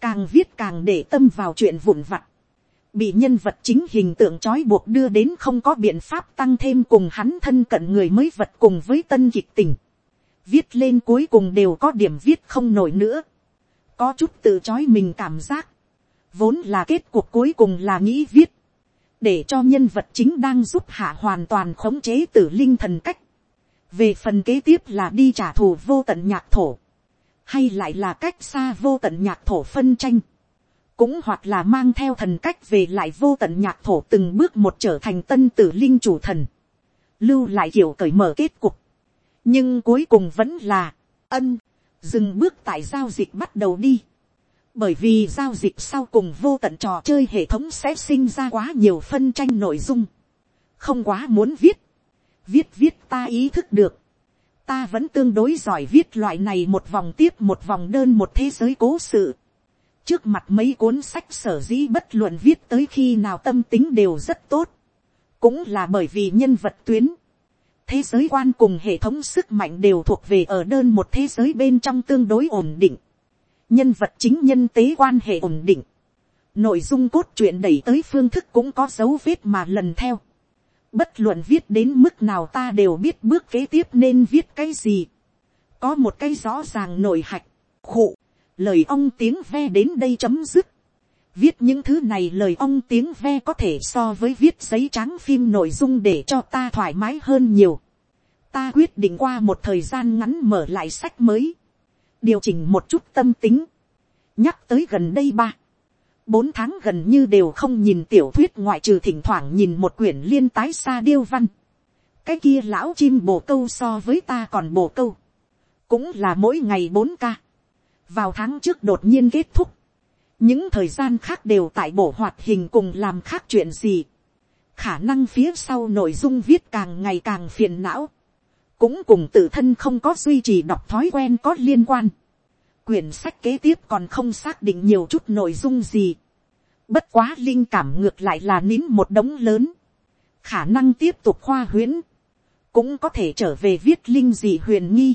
càng viết càng để tâm vào chuyện vụn vặt, bị nhân vật chính hình tượng trói buộc đưa đến không có biện pháp tăng thêm cùng hắn thân cận người mới vật cùng với tân kịch tình, viết lên cuối cùng đều có điểm viết không nổi nữa, có chút tự trói mình cảm giác, vốn là kết cuộc cuối cùng là nghĩ viết, để cho nhân vật chính đang giúp hạ hoàn toàn khống chế tử linh thần cách, về phần kế tiếp là đi trả thù vô tận nhạc thổ, hay lại là cách xa vô tận nhạc thổ phân tranh, cũng hoặc là mang theo thần cách về lại vô tận nhạc thổ từng bước một trở thành tân tử linh chủ thần, lưu lại kiểu cởi mở kết cục, nhưng cuối cùng vẫn là, ân, dừng bước tại giao dịch bắt đầu đi, bởi vì giao dịch sau cùng vô tận trò chơi hệ thống sẽ sinh ra quá nhiều phân tranh nội dung, không quá muốn viết, viết viết ta ý thức được, ta vẫn tương đối giỏi viết loại này một vòng tiếp một vòng đơn một thế giới cố sự. trước mặt mấy cuốn sách sở dĩ bất luận viết tới khi nào tâm tính đều rất tốt. cũng là bởi vì nhân vật tuyến. thế giới quan cùng hệ thống sức mạnh đều thuộc về ở đơn một thế giới bên trong tương đối ổn định nhân vật chính nhân tế quan hệ ổn định. nội dung cốt truyện đẩy tới phương thức cũng có dấu vết mà lần theo Bất luận viết đến mức nào ta đều biết bước kế tiếp nên viết cái gì. Có một cái rõ ràng nội hạch, khụ, lời ong tiếng ve đến đây chấm dứt. Viết những thứ này lời ong tiếng ve có thể so với viết giấy trắng phim nội dung để cho ta thoải mái hơn nhiều. Ta quyết định qua một thời gian ngắn mở lại sách mới. Điều chỉnh một chút tâm tính. Nhắc tới gần đây ba bốn tháng gần như đều không nhìn tiểu thuyết ngoại trừ thỉnh thoảng nhìn một quyển liên tái xa điêu văn. cái kia lão chim bồ câu so với ta còn bồ câu. cũng là mỗi ngày bốn ca. vào tháng trước đột nhiên kết thúc. những thời gian khác đều tại bổ hoạt hình cùng làm khác chuyện gì. khả năng phía sau nội dung viết càng ngày càng phiền não cũng cùng tự thân không có duy trì đọc thói quen có liên quan quyển sách kế tiếp còn không xác định nhiều chút nội dung gì. Bất quá linh cảm ngược lại là nín một đống lớn. Khả năng tiếp tục khoa huyễn. Cũng có thể trở về viết linh dị huyền nghi.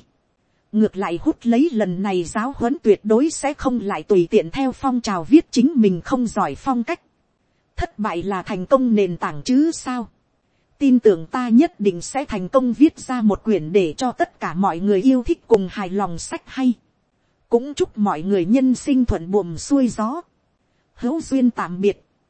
Ngược lại hút lấy lần này giáo huấn tuyệt đối sẽ không lại tùy tiện theo phong trào viết chính mình không giỏi phong cách. Thất bại là thành công nền tảng chứ sao. Tin tưởng ta nhất định sẽ thành công viết ra một quyển để cho tất cả mọi người yêu thích cùng hài lòng sách hay cũng chúc mọi người nhân sinh thuận buồm xuôi gió. hữu duyên tạm biệt.